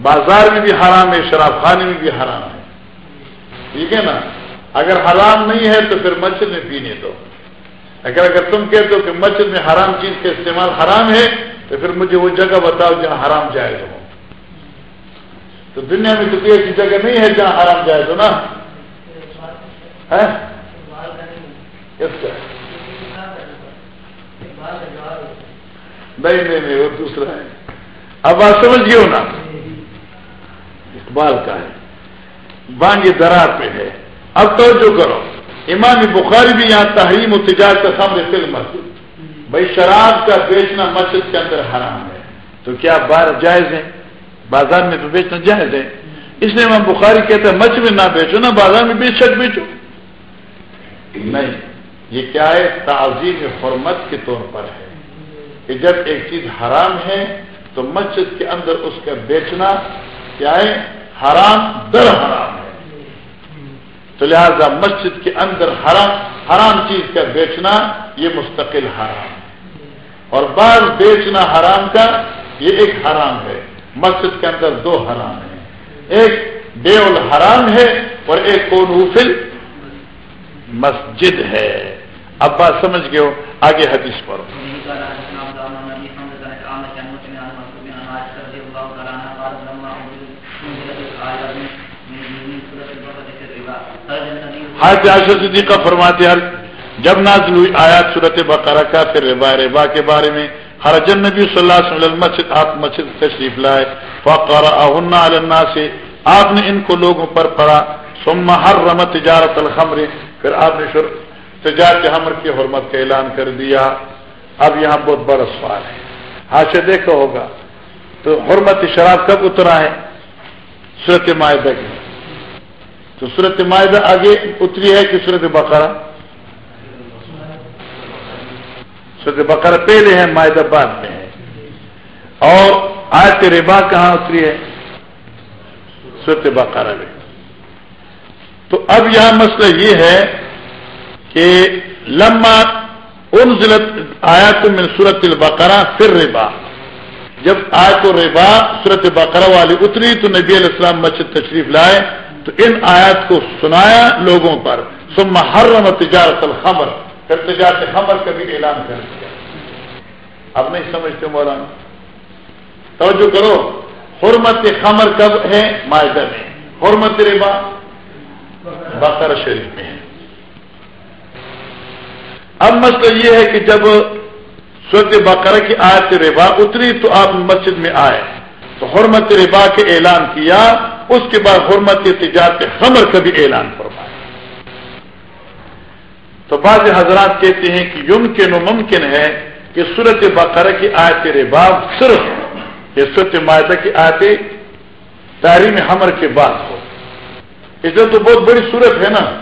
بازار میں بھی حرام ہے، شراب خانے میں بھی حرام ہے۔ ٹھیک ہے نا؟ اگر حرام نہیں ہے تو پھر مسجد میں پینے دو۔ اگر اگر تم کہتے ہو کہ مسجد میں حرام چیز کا استعمال حرام ہے، تو پھر مجھے وہ جگہ بتاؤ جہاں حرام جائز ہو۔ تو دنیا میں تو کوئی ایسی جگہ نہیں ہے جہاں حرام جائز ہو نا؟ ہاں؟ نہیں نہیں وہ دوسرا ہے۔ اب آپ سمجھیے ہو نا؟ اقبال کا ہے۔ بانگی درار پہ ہے۔ اب تو جو کرو۔ امام بخاری بھی یہاں تحریم و تجارت کا سامنے فلم مسجد بھائی شراب کا بیچنا مسجد کے اندر حرام ہے۔ تو کیا بار جائز ہے؟ بازار میں تو بیچنا جائز ہے۔ اس لیے امام بخاری کہتا ہے مچ میں نہ بیچو، نہ بازار میں بے شک بیچو۔ نہیں، یہ کیا ہے؟ تعظیم حرمت کے طور پر ہے۔ کہ جب ایک چیز حرام ہے، تو مسجد کے اندر اس کا بیچنا کیا ہے؟ حرام، در حرام ہے۔ تو لہذا مسجد کے اندر حرام حرام چیز کا بیچنا یہ مستقل حرام ہے۔ اور بعض بیچنا حرام کا یہ ایک حرام ہے۔ مسجد کے اندر دو حرام ہیں۔ ایک بے الحرام ہے اور ایک کون مسجد ہے۔ اب بات سمجھ گئے ہو؟ آگے حدیث پڑھو۔ حج عاشر صدیقہ فرماتے ہر جب نازل ہوئی آیات صورت بقرہ کا، پھر ربا ربا کے بارے میں ہر جن نبی صلی اللہ علیہ وسلم مسجد، آپ مسجد تشریف لائے فقر اللہ سے آپ نے ان کو لوگوں پر پڑھا سما ہر رم تجارت الخمر، پھر آپ نے تجارت حمر کی حرمت کا اعلان کر دیا۔ اب یہاں بہت بڑا سوال ہے۔ ہاں دیکھا ہوگا، تو حرمت شراب کب اترا ہے؟ صورت معاہدہ کی تو صورت معاہدہ آگے اتری ہے کہ صورت بقرہ؟ صورت بقرہ پہلے ہے معاہدہ بعد میں ہے۔ اور آج ربا کہاں اتری ہے؟ صورت بقرہ میں۔ تو اب یہاں مسئلہ یہ ہے کہ لما انزلت آیا تو من صورت البقرہ پھر ربا جب آئے تو ریبا صورت بقرہ والی اتری تو نبی علیہ السلام مسجد تشریف لائے۔ تو ان آیات کو سنایا لوگوں پر۔ سم حرم تجارت الخمر۔ پھر تجارت خمر کا بھی اعلان کر دیا۔ اب نہیں سمجھتے مولانا۔ توجہ کرو۔ حرمت خمر کب ہے؟ معاہدہ میں۔ حرمت ریبا بقر شریف میں ہے۔ اب مسئلہ یہ ہے کہ جب سورت بقرہ کی آیت ربا اتری تو آپ مسجد میں آئے۔ تو حرمت ربا کے اعلان کیا۔ اس کے بعد حرمت تجارت خمر کا بھی اعلان فرمایا تو بعض حضرات کہتے ہیں کہ یمکن و ممکن ہے کہ صورت بقرہ کی آیت ربا صرف یہ صورت معاہدہ کی آیت تحریم حمر کے بعد ہو۔ اس تو بہت بڑی صورت ہے نا۔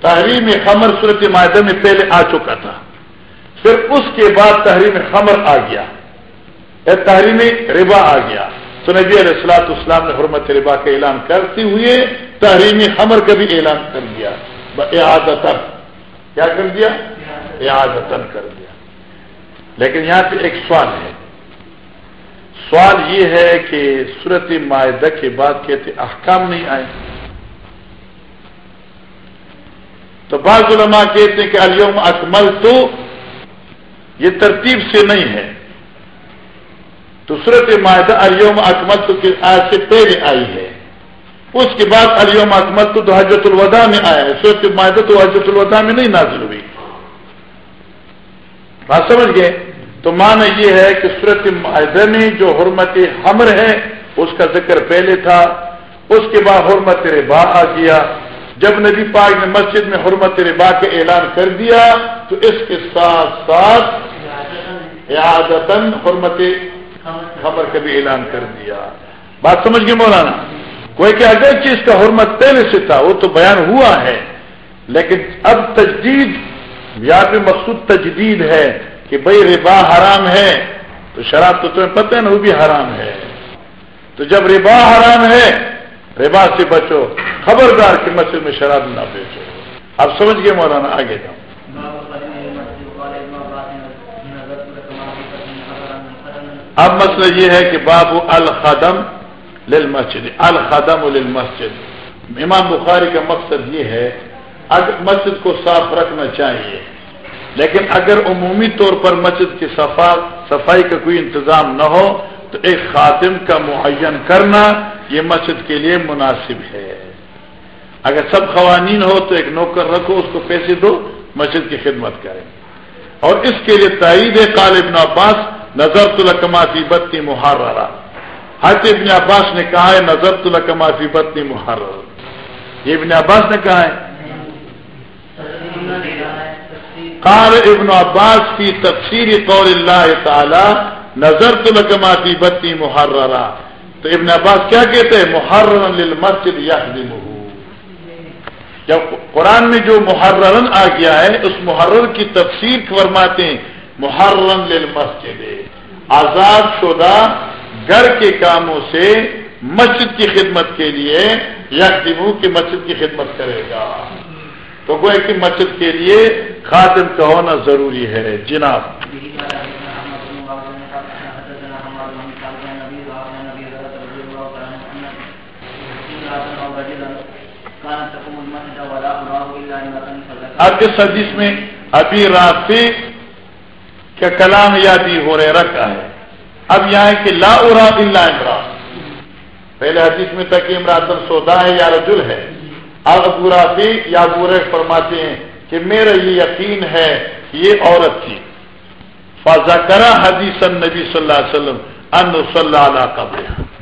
تحریم خمر صورت معاہدہ میں پہلے آ چکا تھا۔ پھر اس کے بعد تحریم خمر آ گیا۔ یا تحریم ربا آ گیا۔ تو نبی علیہ السلاط اسلام نے حرمت ربا کا اعلان کرتے ہوئے تحریم خمر کا بھی اعلان کر دیا۔ اعادتن کیا کر دیا؟ اعادتن کر دیا۔ لیکن یہاں پہ ایک سوال ہے۔ سوال یہ ہے کہ صورت معاہدہ کے بعد کہتے احکام نہیں آئے۔ تو بعض علماء کہتے ہیں کہ الوم اکمل تو یہ ترتیب سے نہیں ہے۔ تو صورت معاہدہ الیوم اکمت تو آج سے پہلے آئی ہے۔ اس کے بعد الیوم اکمت تو حضرت الوداع میں آیا ہے۔ صورت معاہدہ تو حضرت الوداع میں نہیں نازل ہوئی۔ بات سمجھ گئے؟ تو معنی یہ ہے کہ صورت معاہدہ میں جو حرمت حمر ہے، اس کا ذکر پہلے تھا۔ اس کے بعد حرمت ربا آ گیا۔ جب نبی پاک نے مسجد میں حرمت ربا کا اعلان کر دیا، تو اس کے ساتھ ساتھ حرمت خبر کا بھی اعلان کر دیا۔ بات سمجھ گئے مولانا؟ کوئی کہ اگر چیز کا حرمت پہلے سے تھا، وہ تو بیان ہوا ہے۔ لیکن اب تجدید یا پہ مقصود تجدید ہے کہ بھائی ربا حرام ہے، تو شراب تو تمہیں پتہ ہے نا، وہ بھی حرام ہے۔ تو جب ربا حرام ہے، ربا سے بچو، خبردار کی مسجد میں شراب نہ بیچو۔ آپ سمجھ گئے مولانا؟ آگے جاؤ۔ اب مسئلہ یہ ہے کہ بابو الخدم لل مسجد الخدم لل مسجد امام بخاری کا مقصد یہ ہے، اگر مسجد کو صاف رکھنا چاہیے، لیکن اگر عمومی طور پر مسجد کی صفائی کا کوئی انتظام نہ ہو، تو ایک خاتم کا معین کرنا یہ مسجد کے لیے مناسب ہے۔ اگر سب قوانین ہو تو ایک نوکر رکھو، اس کو پیسے دو، مسجد کی خدمت کریں۔ اور اس کے لیے تائید قال ابن عباس نظر فی بتی محررہ حضرت ابن عباس نے کہا ہے نظر فی بتی محرر یہ ابن عباس نے کہا ہے۔ قال ابن عباس کی تفسیر قول اللہ تعالی نظر تو فی بتی محررہ تو ابن عباس کیا کہتے ہیں؟ محرر للمسجد یخدمہ جب قرآن میں جو محررن آ گیا ہے، اس محرر کی تفسیر فرماتے ہیں۔ محرم للمسجد۔ آزاد شدہ گھر کے کاموں سے مسجد کی خدمت کے لیے یکمو کی مسجد کی خدمت کرے گا۔ تو گوئے کہ مسجد کے لیے خاتم کا ہونا ضروری ہے۔ جناب۔ اب اس حدیث میں ابھی رافی کہ کلام یادی ہو رہے رکھا ہے اب یہاں کہ لا اراد اللہ عمران پہلے حدیث میں تک امراط سودا ہے یا رجل ہے۔ اب ابو یا بورے فرماتے ہیں کہ میرا یہ یقین ہے کہ یہ عورت تھی۔ فضا کرا حدیث نبی صلی اللہ علیہ وسلم ان صلی اللہ علیہ قبر